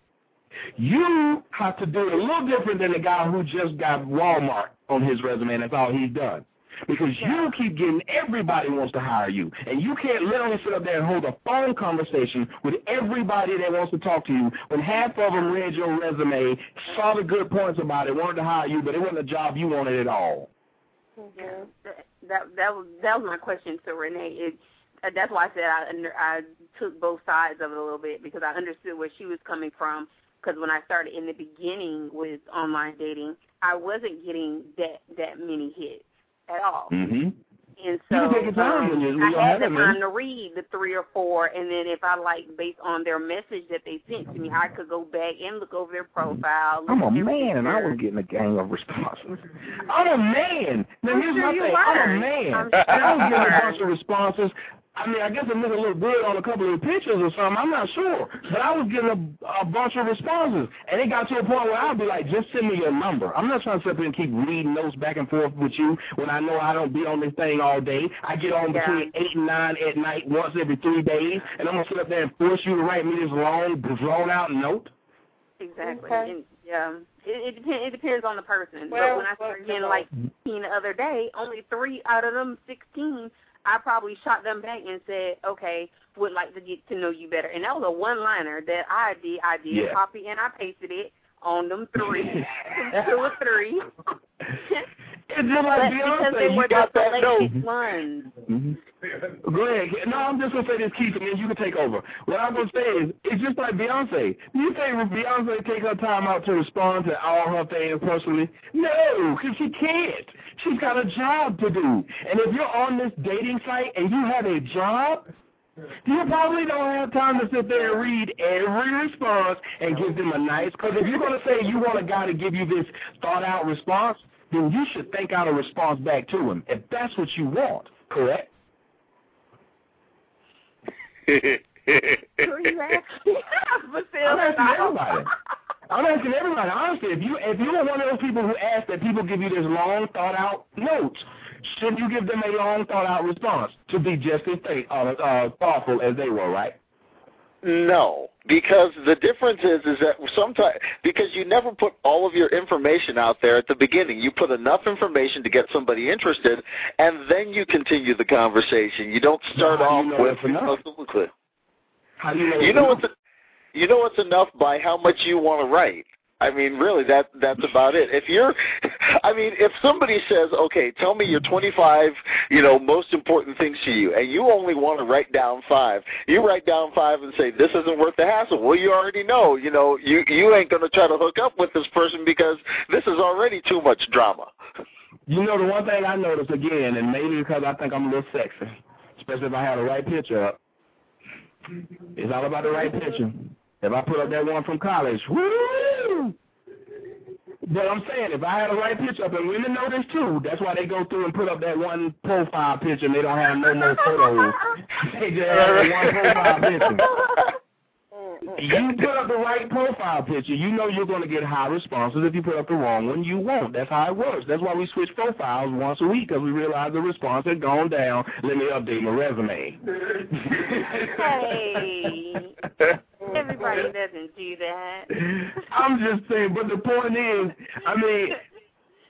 You have to do it a little different than the guy who just got Walmart on his resume, and that's all he's done. Because you keep getting everybody wants to hire you, and you can't literally sit up there and hold a phone conversation with everybody that wants to talk to you when half of them read your resume, saw the good points about it, wanted to hire you, but it wasn't a job you wanted at all. Yeah, that that that was that was my question to Renee. It uh, that's why I said I under, I took both sides of it a little bit because I understood where she was coming from. Because when I started in the beginning with online dating, I wasn't getting that that many hits at all. Mm-hmm. And so can take your time um, when you- when I had the time to read the three or four, and then if I like based on their message that they sent to me, I could go back and look over their profile. I'm a man, and I was getting a gang of responses. I'm a man. Now I'm here's sure my you thing. I'm a man. I'm and I was getting a bunch of responses. I mean, I guess it looked good on a couple of pictures or something. I'm not sure, but I was getting a, a bunch of responses, and it got to a point where I'd be like, "Just send me your number." I'm not trying to sit there and keep reading notes back and forth with you when I know I don't be on this thing all day. I get on Yeah. between eight and nine at night once every three days, and I'm gonna sit up there and force you to write me this long, drawn out note. Exactly. Okay. And, yeah. It, it depends. It depends on the person. Well, but when I started getting like sixteen the other day, only three out of them sixteen, I probably shot them back and said, "Okay, would like to get to know you better." And that was a one-liner that I did. I did Yeah. copy and I pasted it on them three, two or three. It's just like but because they Beyonce, you got the that note. selected ones. Mm-hmm. Go ahead. No, I'm just gonna say this, Keith, and then you can take over. What I'm gonna say is, it's just like Beyonce. You think Beyonce take her time out to respond to all her fans personally? No, because she can't. She's got a job to do. And if you're on this dating site and you have a job, you probably don't have time to sit there and read every response and give them a nice. Because if you're gonna say you want a guy to give you this thought out response, then you should think out a response back to him. If that's what you want, correct? Who are you asking? I'm asking everybody. I'm asking everybody. Honestly, if you if you're one of those people who ask that people give you this long thought out notes, shouldn't you give them a long thought out response to be just as th- uh, uh, thoughtful as they were, right? No, because the difference is is that sometimes because you never put all of your information out there at the beginning. You put enough information to get somebody interested, and then you continue the conversation. You don't start off you know with enough? Absolutely. How do you know? You know what's you know what's enough by how much you want to write. I mean, really, that that's about it. If you're, I mean, if somebody says, "Okay, tell me your 25, you know, most important things to you," and you only want to write down five, you write down five and say, "This isn't worth the hassle." Well, you already know, you know, you you ain't going to try to hook up with this person because this is already too much drama. You know, the one thing I noticed again, and maybe because I think I'm a little sexy, especially if I have the right picture up, it's all about the right picture. If I put up that one from college, woo! But I'm saying, if I had the right picture up, and women know this too, that's why they go through and put up that one profile picture and they don't have no more photos. they just have one profile picture. You put up the right profile picture, you know you're going to get high responses. If you put up the wrong one, you won't. That's how it works. That's why we switch profiles once a week because we realize the response had gone down. Let me update my resume. Hey, everybody doesn't do that. I'm just saying, but the point is, I mean,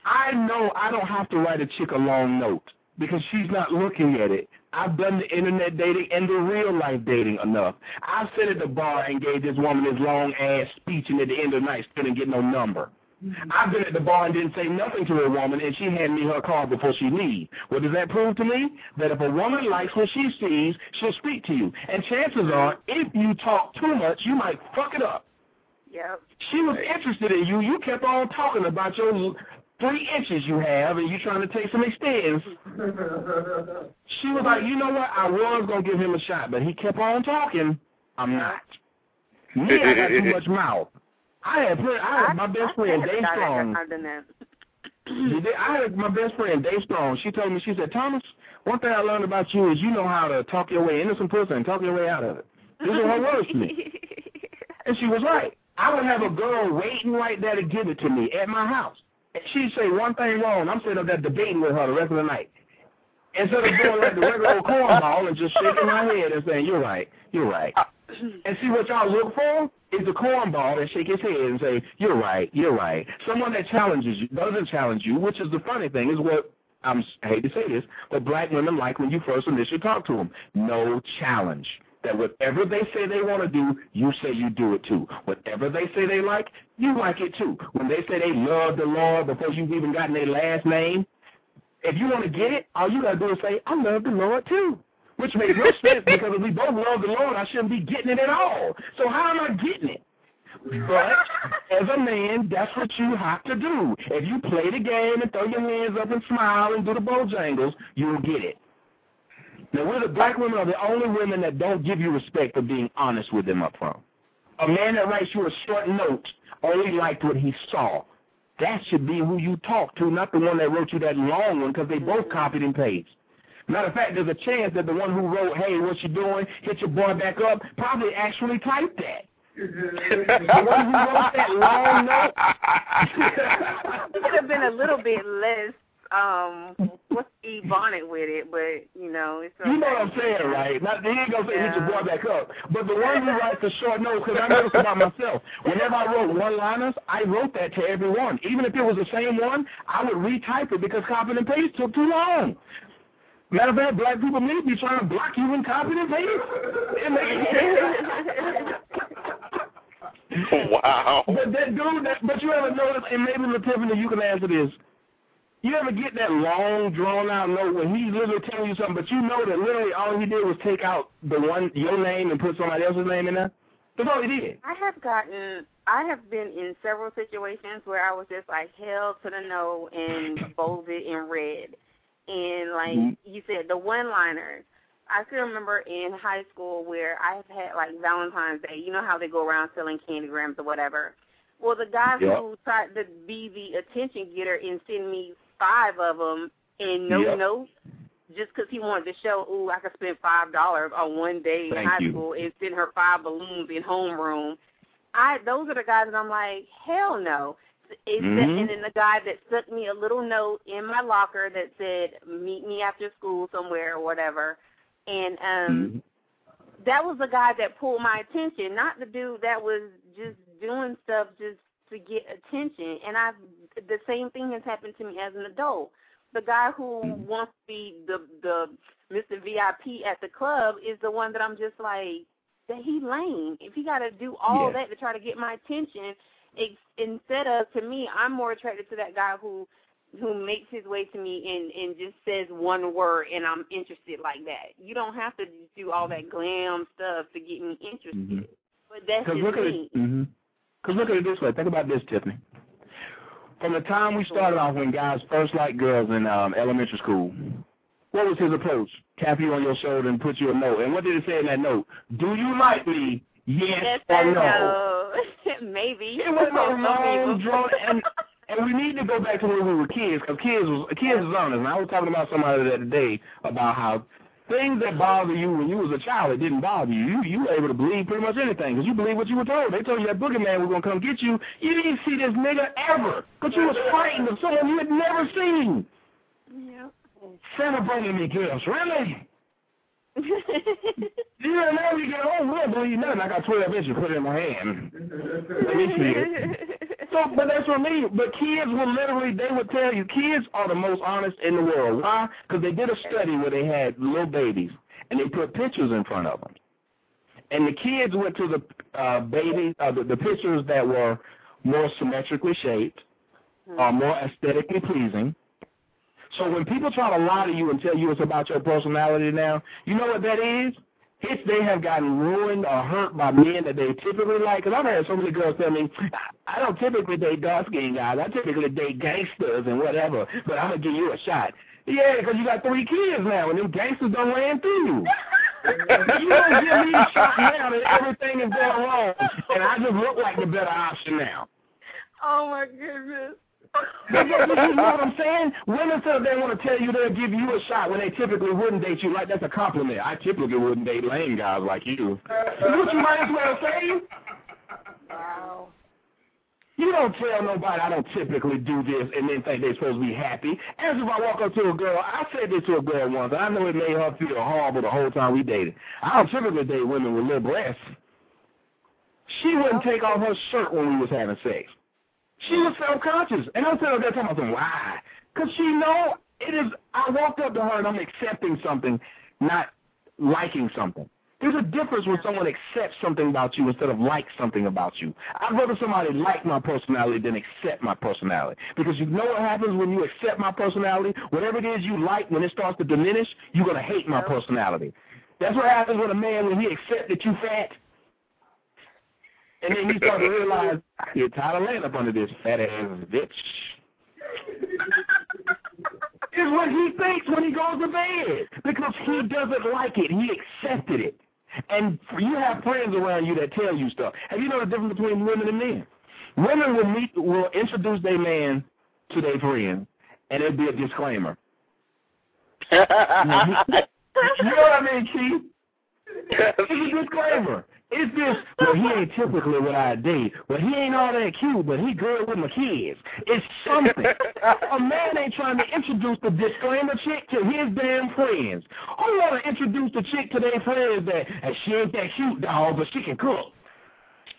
I know I don't have to write a chick a long note because she's not looking at it. I've done the internet dating and the real life dating enough. I sat at the bar and gave this woman this long ass speech, and at the end of the night, still didn't get no number. Mm-hmm. I've been at the bar and didn't say nothing to a woman, and she handed me her card before she leave. What does that prove to me? That if a woman likes what she sees, she'll speak to you. And chances are, if you talk too much, you might fuck it up. Yep. She was interested in you. You kept on talking about your three inches you have, and you trying to take some Extenze. She was like, you know what? I was gonna give him a shot, but he kept on talking. I'm not. Me, I got too much mouth. I had put, I had my best friend Dave Strong. I've done that. I had my best friend Dave Strong. She told me, she said, Thomas, one thing I learned about you is you know how to talk your way into some pussy and talk your way out of it. These are her words to me. And she was right. I would have a girl waiting right there to give it to me at my house. And she'd say one thing wrong. I'm sitting up there debating with her the rest of the night. Instead of doing like the regular old cornball and just shaking my head and saying, you're right, you're right. Uh, and see what y'all look for is the cornball that shake his head and say, you're right, you're right. Someone that challenges you, doesn't challenge you, which is the funny thing, is what, I'm, I hate to say this, but black women like when you first initially talk to them. No challenge. That whatever they say they want to do, you say you do it too. Whatever they say they like, you like it too. When they say they love the Lord before you've even gotten their last name, if you want to get it, all you got to do is say, I love the Lord too. Which makes no sense because if we both love the Lord, I shouldn't be getting it at all. So how am I getting it? But as a man, that's what you have to do. If you play the game and throw your hands up and smile and do the bojangles, you'll get it. Now, we're the black women are the only women that don't give you respect for being honest with them up front. A man that writes you a short note oh, only liked what he saw. That should be who you talk to, not the one that wrote you that long one, because they both copied and pasted. Matter of fact, there's a chance that the one who wrote, hey, what you doing, hit your boy back up, probably actually typed that. the one who wrote that long note. it could have been a little bit less um what's ebonic with it, but you know, it's okay. You know what I'm saying, right? Not, he ain't gonna say yeah. hit your boy back up. But the one who writes the short notes, because I know this about myself. Whenever I wrote one-liners, I wrote that to everyone. Even if it was the same one, I would retype it because copy and paste took too long. Matter of fact, black people may be trying to block you in copy and paste. wow. But that dude, that, but you ever notice, and maybe Tiffany, you can answer this. You ever get that long, drawn-out note when he's literally telling you something, but you know that literally all he did was take out the one your name and put somebody else's name in there? That's all he did. I have gotten, I have been in several situations where I was just like held to the no and bolded in red. And like mm-hmm. you said, the one-liners. I still remember in high school where I have had like Valentine's Day. You know how they go around selling candygrams or whatever. Well, the guy yep. who tried to be the attention getter and send me five of them and no yep. notes just because he wanted to show, ooh, I could spend five dollars on one day Thank in high you. school and send her five balloons in homeroom. I those are the guys that I'm like, hell no. Mm-hmm. and then the guy that stuck me a little note in my locker that said, "Meet me after school somewhere or whatever," and um, mm-hmm. that was the guy that pulled my attention, not the dude that was just doing stuff just to get attention. And I, the same thing has happened to me as an adult. The guy who Mm-hmm. wants to be the the Mr. VIP at the club is the one that I'm just like that he lame. If he got to do all Yeah. that to try to get my attention, ex- instead of to me, I'm more attracted to that guy who who makes his way to me and and just says one word and I'm interested like that. You don't have to do all that glam stuff to get me interested. But that's just look at me. it. Mm-hmm. Because look at it this way. Think about this, Tiffany. From the time we started off, when guys first liked girls in um, elementary school, what was his approach? Tap you on your shoulder and put you a note. And what did it say in that note? Do you like me? Yes, Yes or no? Maybe. It was Some long drawn, and and we need to go back to when we were kids, because kids was kids was honest. And I was talking about somebody the other day about how things that bother you when you was a child, it didn't bother you. You you were able to believe pretty much anything because you believe what you were told. They told you that boogeyman was gonna come get you. You didn't see this nigga ever, because you was frightened of someone you had never seen. Yeah. Bringing me gifts, really? Yeah, now we get oh, we don't believe nothing. I got 12 inches, put it in my hand. Let me see it. So, but that's what I mean. But kids will literally, they would tell you, kids are the most honest in the world. Why? Because they did a study where they had little babies, and they put pictures in front of them. And the kids went to the uh, baby, uh, the, the pictures that were more symmetrically shaped, or more aesthetically pleasing. So when people try to lie to you and tell you it's about your personality now, you know what that is? It's they have gotten ruined or hurt by men that they typically like. Because I've had so many girls tell me, I don't typically date dark-skinned guys. I typically date gangsters and whatever, but I'm going to give you a shot. Yeah, because you got three kids now, and them gangsters don't ran through you. you don't give me a shot now that everything is going wrong, and I just look like the better option now. Oh my goodness. You you know what I'm saying? Women sit there want to tell you they'll give you a shot when they typically wouldn't date you. Like that's a compliment. I typically wouldn't date lame guys like you. what you might as well say. Wow. You don't tell nobody I don't typically do this and then think they're supposed to be happy. As if I walk up to a girl, I said this to a girl once, I know it made her feel horrible the whole time we dated. I don't typically date women with little breasts. She wouldn't take off her shirt when we was having sex. She was self-conscious. And I'm sitting there talking about why? Because she know it is, I walked up to her and I'm accepting something, not liking something. There's a difference when someone accepts something about you instead of like something about you. I'd rather somebody like my personality than accept my personality. Because you know what happens when you accept my personality? Whatever it is you like, when it starts to diminish, you're going to hate my personality. That's what happens with a man when he accepts that you fat. And then he starts to realize, you're tired of laying up under this fat ass bitch. is what he thinks when he goes to bed. Because he doesn't like it. He accepted it. And you have friends around you that tell you stuff. Have you know the difference between women and men? Women will meet will introduce their man to their friend and it'll be a disclaimer. you know what I mean, Keith? It's a disclaimer. It's this, well, he ain't typically what I date. Well, he ain't all that cute, but he good with my kids. It's something. a man ain't trying to introduce the disclaimer chick to his damn friends. Who want to introduce the chick to their friends that, that she ain't that cute, dog, but she can cook?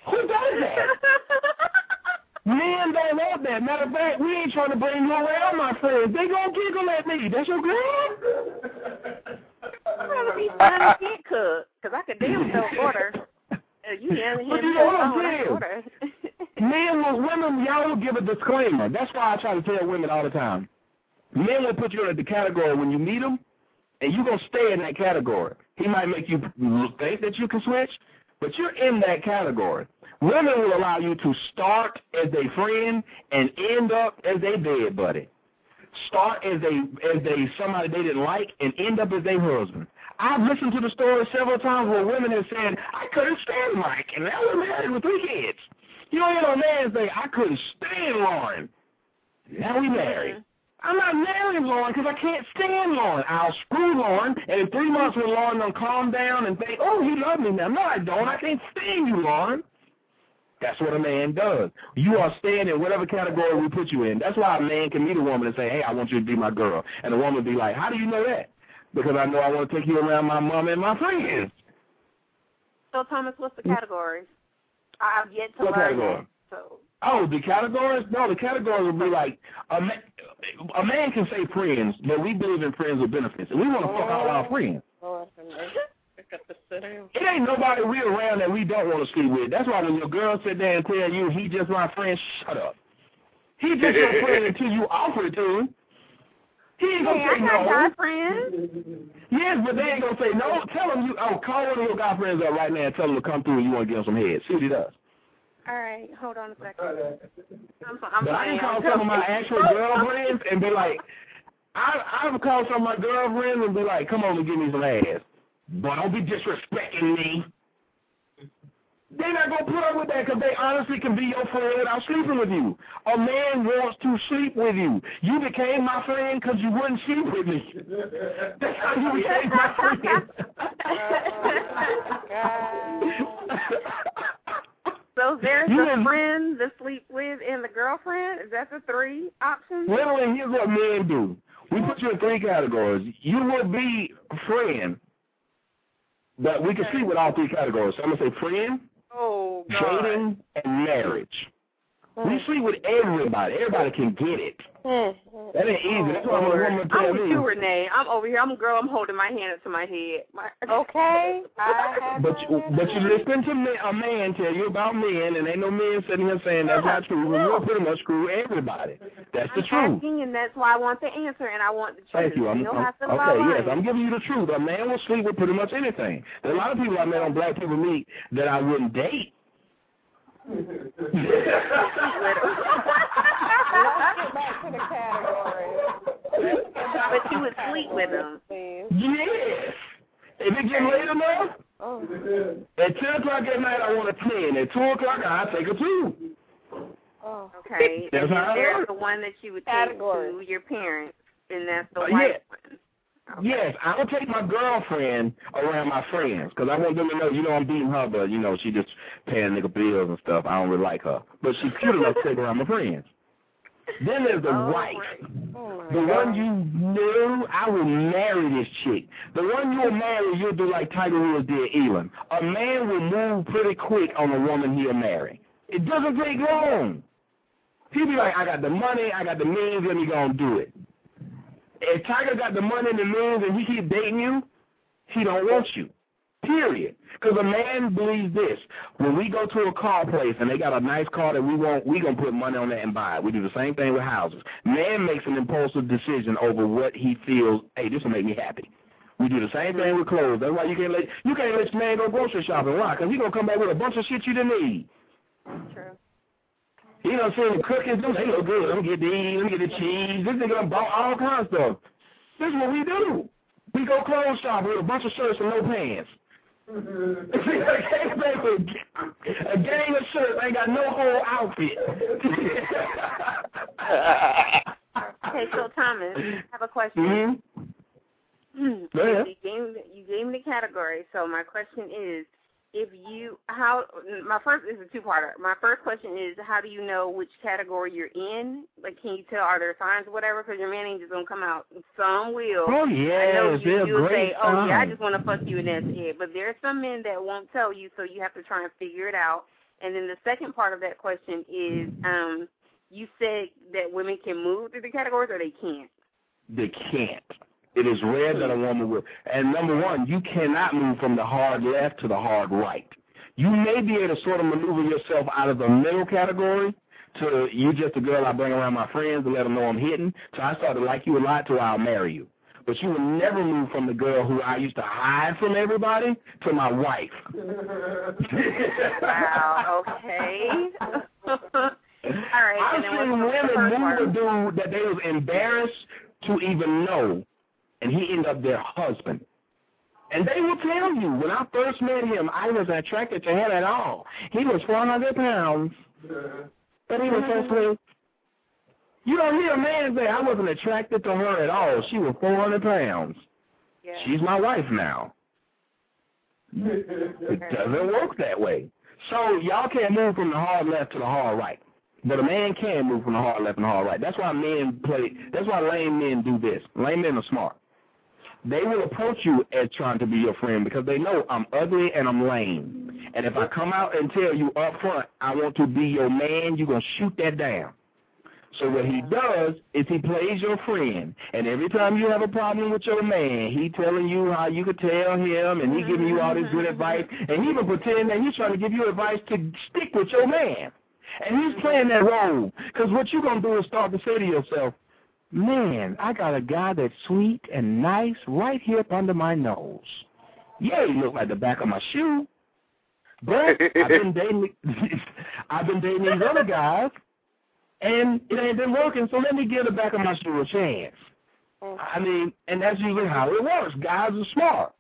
Who does that? Men don't want that. Matter of fact, we ain't trying to bring you around, my friends. They gonna giggle at me. That's your girl? I'd rather be fine and get cooked, because I can damn well order. Uh, You But you know what I'm saying? Men will, women, y'all will give a disclaimer. That's why I try to tell women all the time. Men will put you in the category when you meet them, and you're going to stay in that category. He might make you think that you can switch, but you're in that category. Women will allow you to start as a friend and end up as a bed buddy. Start as a as a somebody they didn't like and end up as their husband. I've listened to the story several times where women have said, I couldn't stand Mike, and now we're married with three kids. You don't hear no man say, I couldn't stand Lauren. Now we married. Mm-hmm. I'm not marrying Lauren because I can't stand Lauren. I'll screw Lauren, and in three months when Lauren will calm down and think, oh, he loves me now. No, I don't. I can't stand you, Lauren. That's what a man does. You are staying in whatever category we put you in. That's why a man can meet a woman and say, hey, I want you to be my girl. And the woman be like, how do you know that? Because I know I want to take you around my mom and my friends. So, Thomas, what's the categories? I've yet to What learn category? that. So, Oh, the categories? No, the categories would be like a man, a man can say friends, but we believe in friends with benefits, and we want to fuck all our friends. Lord, I got to sit down. It ain't nobody we around that we don't want to sleep with. That's why when your girl sit there and tell you he just my friend, shut up. He just your friend until you offer it to him. He ain't gonna hey, say I no. guy friends. Yes, but they ain't gonna say no. Tell him you. Oh, call one of your guy friends up right now and tell them to come through and you want to give him some head. See what he does. All right, hold on a second. I'm, I'm But I playing. can call some of my actual girlfriends and be like, I I've called some of my girlfriends and be like, come on and give me some ass. But don't be disrespecting me. They're not gonna put up with that because they honestly can be your friend without sleeping with you. A man wants to sleep with you. You became my friend because you wouldn't sleep with me. That's how you became my friend. So there's You the friend, the sleep with, and the girlfriend. Is that the three options? Literally, here's what men do. We put you in three categories. You will be a friend, but we can sleep with all three categories. So I'm going to say friend, Oh God. dating, and marriage. We sleep with everybody. Everybody can get it. Mm-hmm. That ain't easy. That's why when a woman tell I'm with me. you, Renee. I'm over here. I'm a girl. I'm holding my hand up to my head. My, okay. I But you, but you listen to me, a man tell you about men, and ain't no men sitting here saying that's not true. Well, You'll pretty much screw everybody. That's the I'm truth. asking, and that's why I want the answer, and I want the truth. Thank you. I'm, you don't I'm- have to okay, yes, I'm giving you the truth. A man will sleep with pretty much anything. There are a lot of people I met on Black People Meet that I wouldn't date. Let's get back to the category. But you would sleep with them. Yes. If it get late enough, 10 o'clock at night, I want a 10. At 2 o'clock, I take a 2. Oh. Okay. That's and how it there's works. the one that you would take Category. to your parents, and that's the Uh, white Yes, I don't take my girlfriend around my friends because I want them to know, you know, I'm beating her, but, you know, she just paying nigga bills and stuff. I don't really like her. But she's cute enough to take around my friends. Then there's the oh, wife. Oh, the one you knew, I will marry this chick. The one you'll marry, you'll do like Tiger Woods did Elin. A man will move pretty quick on a woman he'll marry. It doesn't take long. He'll be like, I got the money, I got the means, let me go and do it. If Tiger got the money and the means and he keep dating you, he don't want you. Period. Because a man believes this. When we go to a car place and they got a nice car that we want, we going to put money on that and buy it. We do the same thing with houses. Man makes an impulsive decision over what he feels, hey, this will make me happy. We do the same thing with clothes. That's why you can't let you can't let man go grocery shopping. Why? Because he gonna come back with a bunch of shit you didn't need. True. He done seen the cookies, them they look good. Let me get these, let me get the cheese. This nigga done bought all kinds of stuff. This is what we do. We go clothes shopping with a bunch of shirts and no pants. a gang of shirts ain't got no whole outfit. Okay, so Thomas, I have a question. hmm ahead. You gave you gave me the category. So my question is, if you how my first is a two parter. My first question is, how do you know which category you're in? Like, can you tell? Are there signs, or whatever? Because your man ain't just gonna come out. Some will. Oh, yeah, I know you. Great say, oh yeah, I just want to fuck you and that's it. But there are some men that won't tell you, so you have to try and figure it out. And then the second part of that question is, um, you said that women can move through the categories or they can't. They can't. It is rare that a woman will. And number one, you cannot move from the hard left to the hard right. You may be able to sort of maneuver yourself out of the middle category to you just a girl I bring around my friends to let them know I'm hitting. So I started to like you a lot till I'll marry you. But you will never move from the girl who I used to hide from everybody to my wife. Wow. Okay. All right. I've seen women move a dude that they was embarrassed to even know, and he ended up their husband. And they will tell you, when I first met him, I wasn't attracted to him at all. He was 400 pounds, but he was so sweet. You don't hear a man say, I wasn't attracted to her at all. She was 400 pounds. She's my wife now. It doesn't work that way. So y'all can't move from the hard left to the hard right. But a man can move from the hard left and the hard right. That's why men play that's why lame men do this. Lame men are smart. They will approach you as trying to be your friend because they know I'm ugly and I'm lame. And if I come out and tell you up front I want to be your man, you're gonna shoot that down. So what he does is he plays your friend, and every time you have a problem with your man, he telling you how you could tell him, and he giving you all this good advice, and he even pretend that he's trying to give you advice to stick with your man. And he's playing that role, because what you're going to do is start to say to yourself, man, I got a guy that's sweet and nice right here up under my nose. Yeah, he look like the back of my shoe. But I've been dating I've been dating these other guys and it ain't been working, so let me give the back of my shoe a chance. I mean, and that's usually how it works. Guys are smart.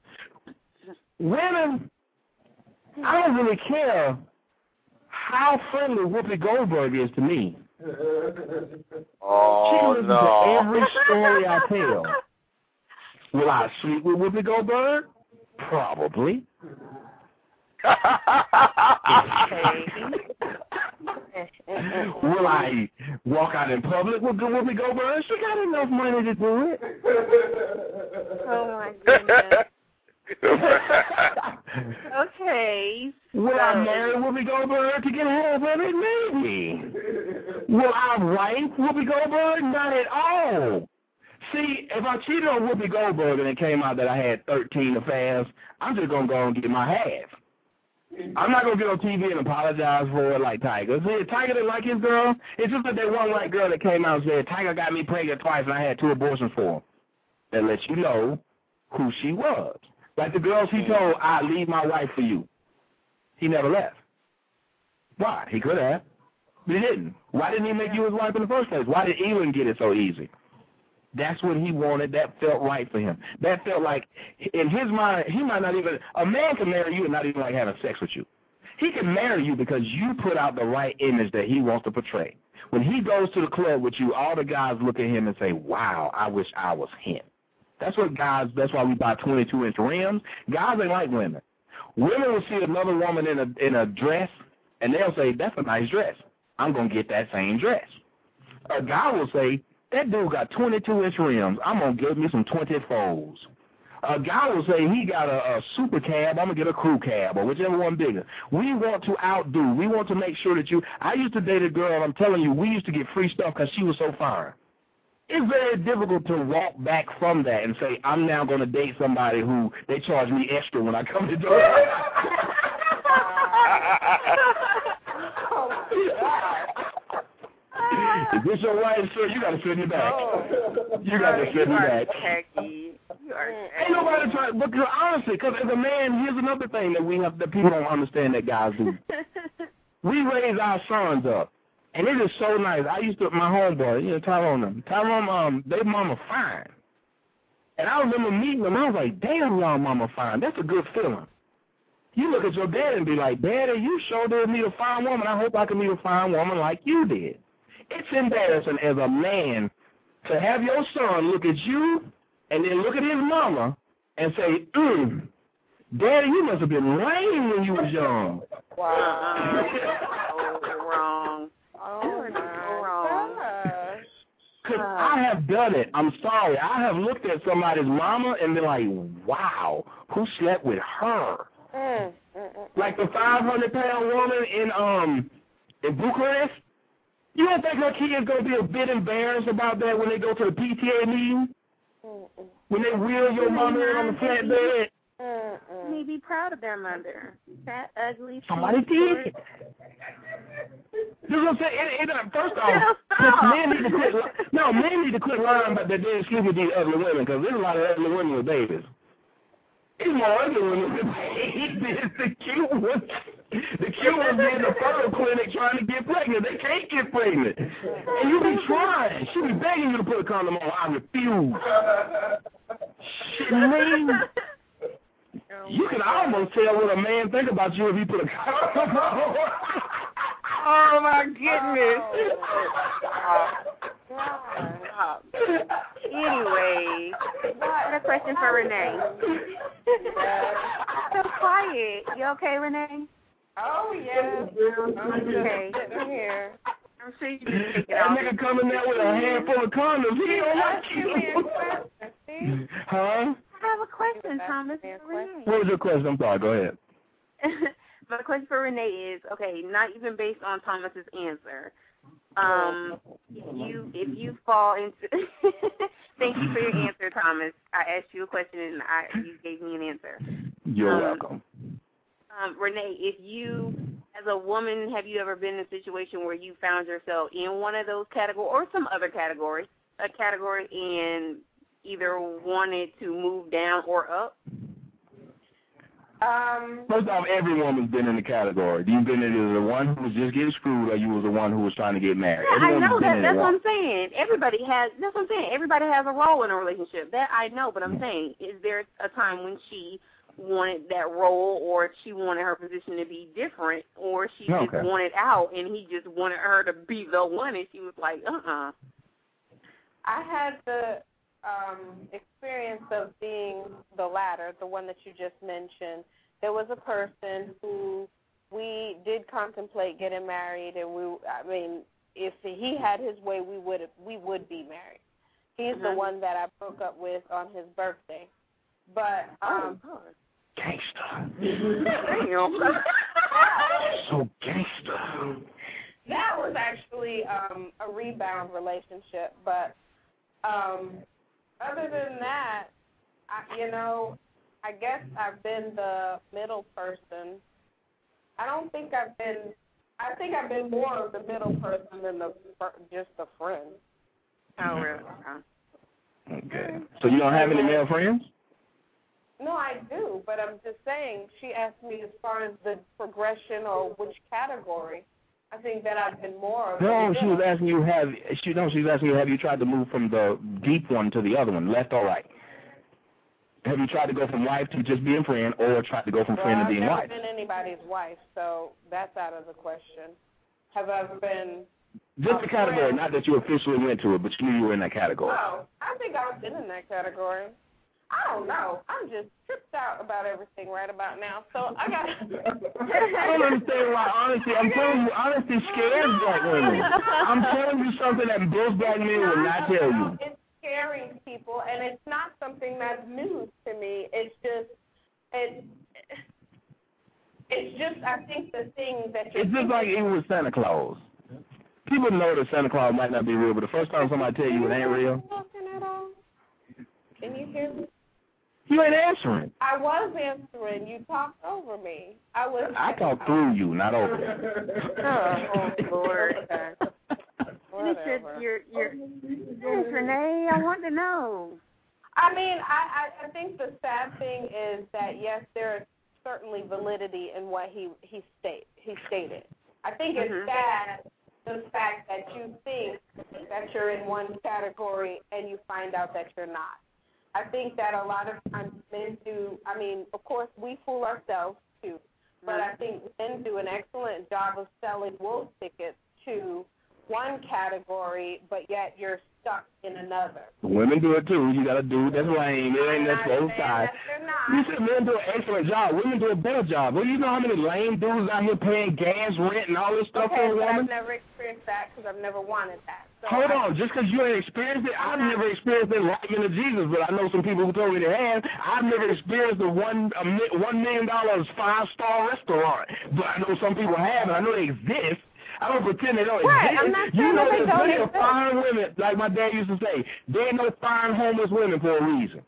Women, I don't really care how friendly Whoopi Goldberg is to me. Oh she listens no. to every story I tell. Will I sleep with Whoopi Goldberg? Probably. Will I walk out in public with Whoopi Goldberg? She got enough money to do it. Oh my goodness. Okay. Will I marry Whoopi Goldberg to get half of it? Maybe. Will I wife Whoopi Goldberg? Not at all. See, if I cheated on Whoopi Goldberg and it came out that I had 13 affairs, I'm just going to go and get my half. I'm not going to get on TV and apologize for it like Tiger. See, Tiger didn't like his girl, it's just like that one white girl that came out and said, Tiger got me pregnant twice and I had two abortions for him. That lets you know who she was. Like the girls he mm-hmm. told, I'll leave my wife for you. He never left. Why? He could have. But he didn't. Why didn't he make you his wife in the first place? Why did Elin get it so easy? That's what he wanted. That felt right for him. That felt like, in his mind, he might not even, a man can marry you and not even like having sex with you. He can marry you because you put out the right image that he wants to portray. When he goes to the club with you, all the guys look at him and say, wow, I wish I was him. That's what guys, that's why we buy 22 inch rims. Guys ain't like women. Women will see another woman in a, in a dress and they'll say, that's a nice dress. I'm going to get that same dress. A guy will say, that dude got 22 inch rims. I'm to give me some 24s. A guy will say he got a, a super cab. I'm gonna get a crew cab or whichever one bigger. We want to outdo. We want to make sure that you. I used to date a girl. I'm telling you, we used to get free stuff because she was so fine. It's very difficult to walk back from that and say I'm now going to date somebody who they charge me extra when I come to do it. If this your wife, sir, you gotta sit in the back. You gotta sit in the back. Ain't nobody trying, but honestly, because as a man, here's another thing that we have that people don't understand that guys do. we raise our sons up, and it is so nice. I used to my homeboy, you know, Tyrone them. Tyrone, um, they mama fine, and I remember meeting them. I was like, damn, y'all mama fine. That's a good feeling. You look at your dad and be like, Daddy, you sure did meet a fine woman. I hope I can meet a fine woman like you did. It's embarrassing as a man to have your son look at you and then look at his mama and say, mm, Daddy, you must have been lame when you was young. Wow. wrong. Oh, no. Wrong. Because I have done it. I'm sorry. I have looked at somebody's mama and been like, wow, who slept with her? Mm, mm, mm. Like the 500 pound woman in um in Bucharest. You don't think her kid's gonna be a bit embarrassed about that when they go to the PTA meeting? When they wheel your mama in on the flatbed? May be proud of their mother. That ugly. Somebody did. This is what I'm saying. It, it, uh, first off, men need to quit. No, men need to quit lying about that they sleep with these ugly women because there's a lot of ugly women with babies. It's more ugly women with babies. The cute ones, the cute ones in the fertile clinic trying to get pregnant. They can't get pregnant, and you be trying. She be begging you to put a condom on. I refuse. Shit, man. You can almost tell what a man think about you if he put a condom on. Oh my goodness. Oh, Stop. Anyway, I got a question for Renee. so quiet. You okay, Renee? Oh yeah. Okay. Sitting here. I'm sure you can take it That off. nigga coming there with a handful of condoms. He don't like you. Huh? I have a question, Thomas. for What was your question? I'm sorry. Go ahead. My question for Renee is okay, not even based on Thomas's answer. Um, if you if you fall into, thank you for your answer, Thomas. I asked you a question and I you gave me an answer. You're Um, welcome. Um, Renee, if you, as a woman, have you ever been in a situation where you found yourself in one of those categories or some other category, a category, and either wanted to move down or up? Um, First off, every woman's been in the category. You've been either the one who was just getting screwed or you was the one who was trying to get married. Yeah, I know that. That's what once. I'm saying. Everybody has. That's what I'm saying. Everybody has a role in a relationship. That I know, but I'm saying, is there a time when she wanted that role, or she wanted her position to be different, or she Okay. just wanted out, and he just wanted her to be the one, and she was like, uh uh I had the um, experience of being the latter, the one that you just mentioned. There was a person who we did contemplate getting married, and we, I mean, if he had his way, we would we would be married. He's the Mhm. one that I broke up with on his birthday. But um, Gangster. Damn. So gangster. that was actually um, a rebound relationship. But um, other than that, I, you know, I guess I've been the middle person. I don't think I've been. I think I've been more of the middle person than the just a friend. Oh, really? Okay. So you don't have any male friends? No, I do, but I'm just saying. She asked me as far as the progression or which category. I think that I've been more. Of No, she was asking you have she no, she was asking you have you tried to move from the deep one to the other one, left or right? Have you tried to go from wife to just being friend, or tried to go from well, friend to I've being never been anybody's wife, so that's out of the question. Have I ever been? Just the a category, friend? not that you officially went to it, but you knew you were in that category. Oh, I think I've been in that category. I don't know. I'm just tripped out about everything right about now. So I got. I don't understand why Honestly, I'm telling you, honesty scares black women. I'm telling you something that most black men will not tell you. It's scaring people, and it's not something that's news to me. It's just it. It's just I think the thing that you're It's just like even with Santa Claus. People know that Santa Claus might not be real, but the first time somebody tell you it ain't real, talking at all. Can you hear me? You ain't answering. I was answering. You talked over me. I was. I talked through you, not over you. Oh, Lord. You said Whatever. you're you're yes, Renee, I want to know. I mean, I, I I think the sad thing is that yes, there is certainly validity in what he he state he stated. I think it's mm-hmm. sad the fact that you think that you're in one category and you find out that you're not. I think that a lot of times men do. I mean, of course, we fool ourselves too, but I mm-hmm. think men do an excellent job of selling wolf tickets to one category, but yet you're stuck in another. Women do it too. You got a dude that's lame. It ain't that's both sides. You said men do an excellent job. Women do a better job. Well, you know how many lame dudes out here paying gas, rent, and all this stuff okay, for a but I've never experienced that because I've never wanted that. So Hold I, on, just 'cause you ain't experienced it, I've never experienced it like into Jesus, but I know some people who told me they have. I've never experienced the one a mi- one million dollars five star restaurant, but I know some people have, and I know they exist. I don't pretend they don't Right, exist. I'm not you know there's plenty of fine women, like my dad used to say. There ain't no fine homeless women for a reason.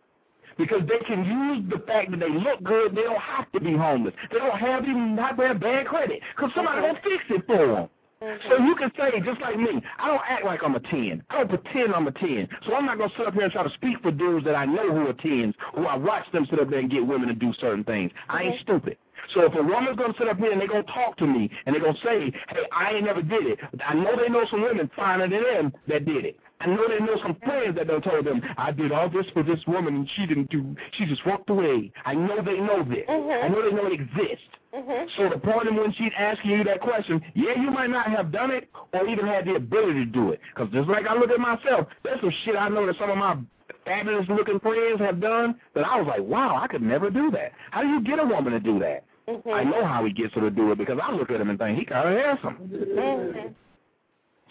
Because they can use the fact that they look good, they don't have to be homeless. They don't have even not have bad credit, because somebody mm-hmm. will fix it for them. Mm-hmm. So you can say, just like me, I don't act like I'm a 10. I don't pretend I'm a 10. So I'm not going to sit up here and try to speak for dudes that I know who are 10s, who I watch them sit up there and get women to do certain things. I ain't mm-hmm. stupid. So if a woman's going to sit up here and they're going to talk to me and they're going to say, hey, I ain't never did it. I know they know some women finer than them that did it. I know they know some friends that done told them, I did all this for this woman and she didn't do, she just walked away. I know they know this. Mm-hmm. I know they know it exists. Mm-hmm. So the point when she's asking you that question, yeah, you might not have done it or even had the ability to do it. Because just like I look at myself, there's some shit I know that some of my fabulous looking friends have done that I was like, wow, I could never do that. How do you get a woman to do that? I know how he gets her to do it because I look at him and think he kind of handsome.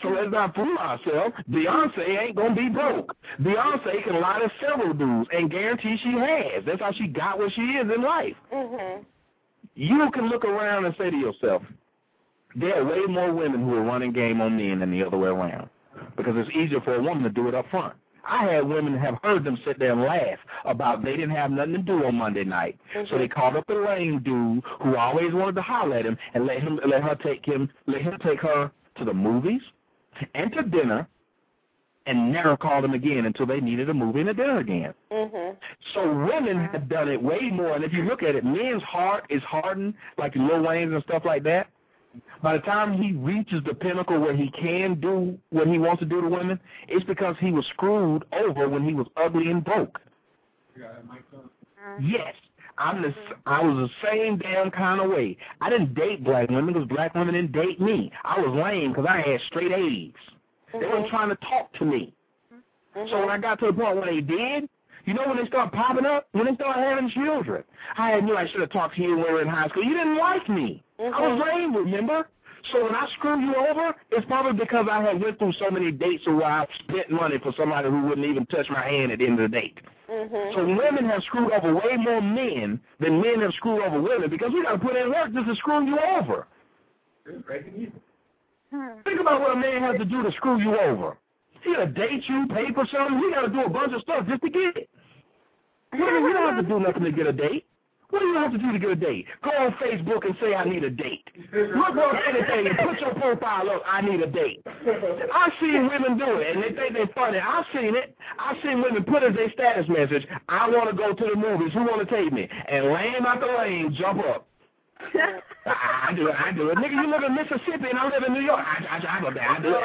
So let's not fool ourselves. Beyonce ain't gonna be broke. Beyonce can lie to several dudes and guarantee she has. That's how she got where she is in life. Mhm. You can look around and say to yourself, there are way more women who are running game on men than the other way around. Because it's easier for a woman to do it up front. I had women have heard them sit there and laugh about they didn't have nothing to do on Monday night. So they called up the lame dude who always wanted to holler at him and let him let her take him let him take her to the movies and to dinner and never called them again until they needed a movie and a dinner again. Mhm. So women have done it way more. And if you look at it, men's heart is hardened, like Lil Wayne's and stuff like that. By the time he reaches the pinnacle where he can do what he wants to do to women, it's because he was screwed over when he was ugly and broke. Yes. I'm the I was the same damn kind of way. I didn't date black women because black women didn't date me. I was lame because I had straight A's. They weren't trying to talk to me. So when I got to the point where they did, you know when they start popping up? When they start having children. I knew I should have talked to you when we were in high school. You didn't like me. I was lame, remember? So when I screwed you over, it's probably because I had went through so many dates where I spent money for somebody who wouldn't even touch my hand at the end of the date. Mhm. So women have screwed over way more men than men have screwed over women because we got to put in work just to screw you over. Think about what a man has to do to screw you over. He got to date you, pay for something. He got to do a bunch of stuff just to get it. Women, you don't have to do nothing to get a date. What do you have to do to get a date? Go on Facebook and say I need a date. Look on anything and put your profile up. I need a date. I've seen women do it and they think they're funny. I've seen it. I've seen women put as their status message, I want to go to the movies. Who want to take me? And lame out the lane, jump up. I, I do it. I do it. Nigga, you live in Mississippi and I live in New York. I, I, I, I do it.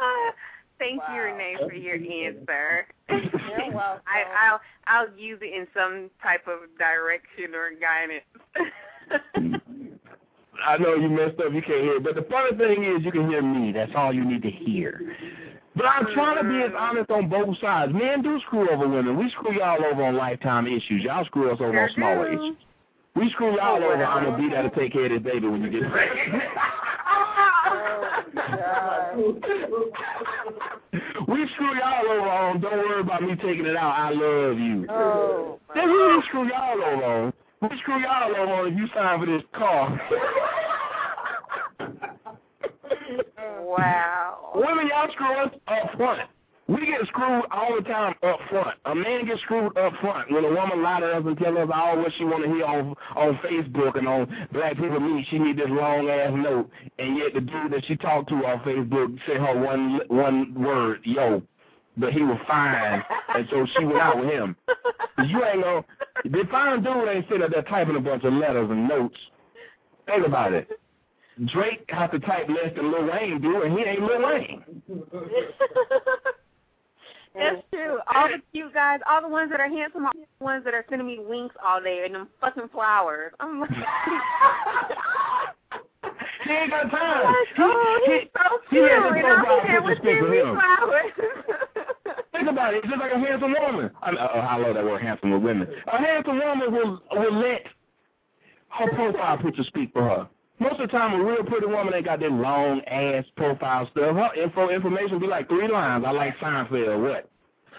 Oh, Uh, thank you, Renee, for your answer. You're welcome. I, I'll I'll use it in some type of direction or guidance. I know you messed up. You can't hear. But the funny thing is, you can hear me. That's all you need to hear. But I'm trying to be as mm. honest on both sides. Men do screw over women. We screw y'all over on lifetime issues. Y'all screw us over on smaller issues. We screw y'all oh, over. I'm gonna be there to take care of this baby when you get pregnant. Oh, we screw y'all over on. Don't worry about me taking it out. I love you. Oh, That's who we screw y'all over on. We screw y'all over on if you sign for this car. wow. Women, y'all screw us up front. We get screwed all the time up front. A man gets screwed up front when a woman lie to us and tell us all what she want to hear on on Facebook and on Black People Meet. She need this long ass note, and yet the dude that she talked to on Facebook sent her one one word, yo. But he was fine, and so she went out with him. You ain't no, the fine dude ain't sitting there typing a bunch of letters and notes. Think about it. Drake has to type less than Lil Wayne do, and he ain't Lil Wayne. That's true. All the cute guys, all the ones that are handsome, all the ones that are sending me winks all day and them fucking flowers. I'm like, He ain't got time. oh, He- he's so he cute. has a and profile I'm here picture with speak for sending me flowers. Think about it. It's just like a handsome woman. I, mean, uh, I love that word, handsome with women. A handsome woman will will let her profile picture speak for her. Most of the time, a real pretty woman ain't got that long ass profile stuff. Her info information be like three lines. I like Seinfeld. What?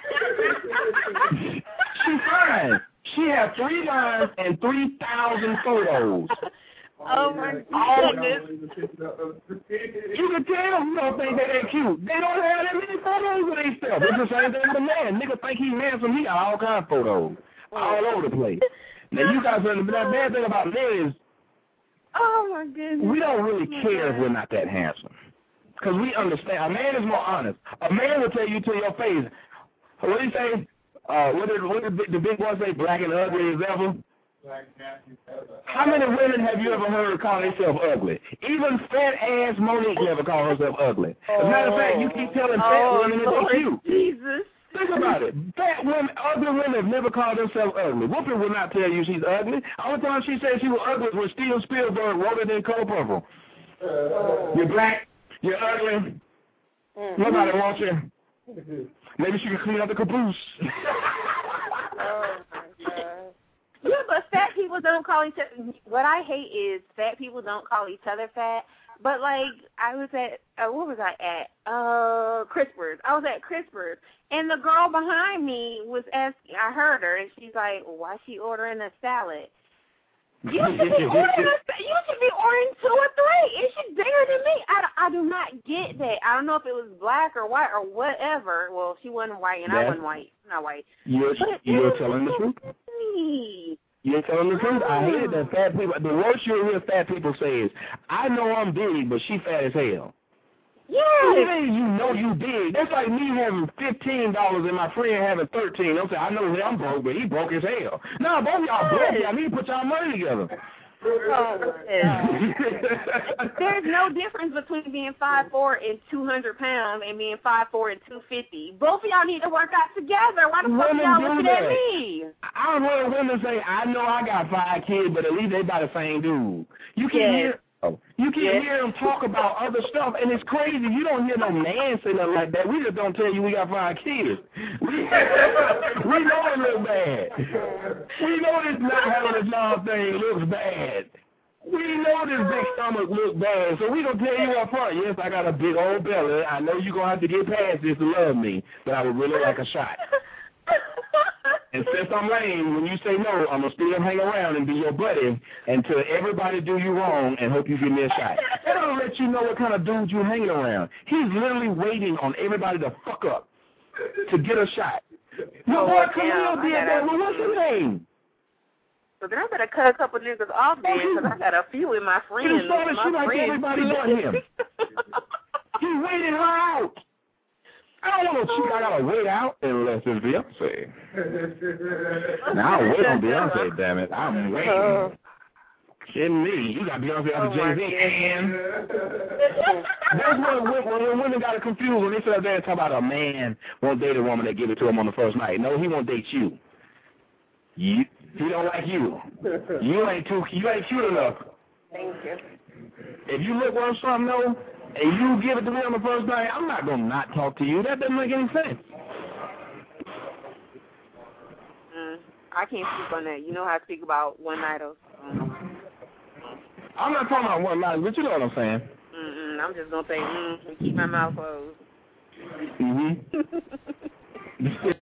she fine. She has three lines and three thousand photos. oh my All- goodness. You can tell you don't think that they cute. They don't have that many photos of themselves. It's the same thing with a man. Nigga think he handsome. He got all kinds of photos all over the place. Now you guys, the bad thing about men is Oh my goodness. we don't really care if we're not that handsome. Because we understand. A man is more honest. A man will tell you to your face, what do you say? Uh, what did, what did the big boy say, black and ugly as ever? How many women have you ever heard call themselves ugly? Even fat ass Mo'Nique never called herself ugly. As a matter of fact, you keep telling fat Oh, women that Lord they're cute. Jesus. Think about it. Fat women, ugly women have never called themselves ugly. Whoopi will not tell you she's ugly. Only time she said she was ugly was when Steven Spielberg wrote it in color purple. You're black. You're ugly. Mm-hmm. Nobody wants you. Maybe she can clean up the caboose. Oh my God. yeah, but fat people don't call each other. What I hate is fat people don't call each other fat. But like I was at, uh, what was I at? Uh, Crispers. I was at Crispers, and the girl behind me was asking. I heard her, and she's like, "Why is she ordering a salad?" You should be ordering. A, you should be ordering two or three. Is she bigger than me? I, I do not get that. I don't know if it was black or white or whatever. Well, she wasn't white, and I wasn't white. Not white. You're, But you're it telling the truth. Me. You're telling the truth. I mm-hmm. hate it that fat people. The worst you'll hear fat people say is, "I know I'm big, but she fat as hell." Yeah. You know you big? That's like me having fifteen dollars and my friend having thirteen. They'll say, "I know I'm broke, but he broke as hell." No, both y'all broke. I need to put y'all money together. Oh, There's no difference between being five four and two hundred pounds and being five four and two fifty. Both of y'all need to work out together. Why the fuck y'all do looking that. at me? I don't know women say, "I know I got five kids, but at least they by the same dude." You can Yes. hear. Oh, you can Yes. hear them talk about other stuff, and it's crazy. You don't hear no man say nothing like that. We just don't tell you we got five kids. We, we know it looks bad. We know this not having a job thing looks bad. We know this big stomach looks bad, so we gonna tell you up front. Yes, I got a big old belly. I know you're gonna have to get past this to love me, but I would really like a shot. And since I'm lame, when you say no, I'm gonna still hang around and be your buddy until everybody do you wrong and hope you give me a shot. That'll let you know what kind of dude you're hanging around. He's literally waiting on everybody to fuck up to get a shot. Your Oh, boy Khalil did that. Well, what's his name? So then I better cut a couple niggas off then because I got a few in my friends. He started shit like everybody on him. He waited her out. I don't want no chick I gotta wait out unless it's Beyonce. now I'll wait on Beyonce, damn it. I'm oh. waiting. Kidding me. You got Beyonce after Oh, Jay-Z and that's when, when, when women got it confused when they sit up there and talk about a man won't date a woman that give it to him on the first night. No, he won't date you. You he don't like you. You ain't too you ain't cute enough. Thank you. If you look worth something though, and you give it to me on the first night, I'm not gonna not talk to you. That doesn't make any sense. Mm, I can't speak on that. You know how I speak about one night or I'm not talking about one night, but you know what I'm saying. Mm-mm, I'm just gonna say mm keep my mouth closed. Mhm.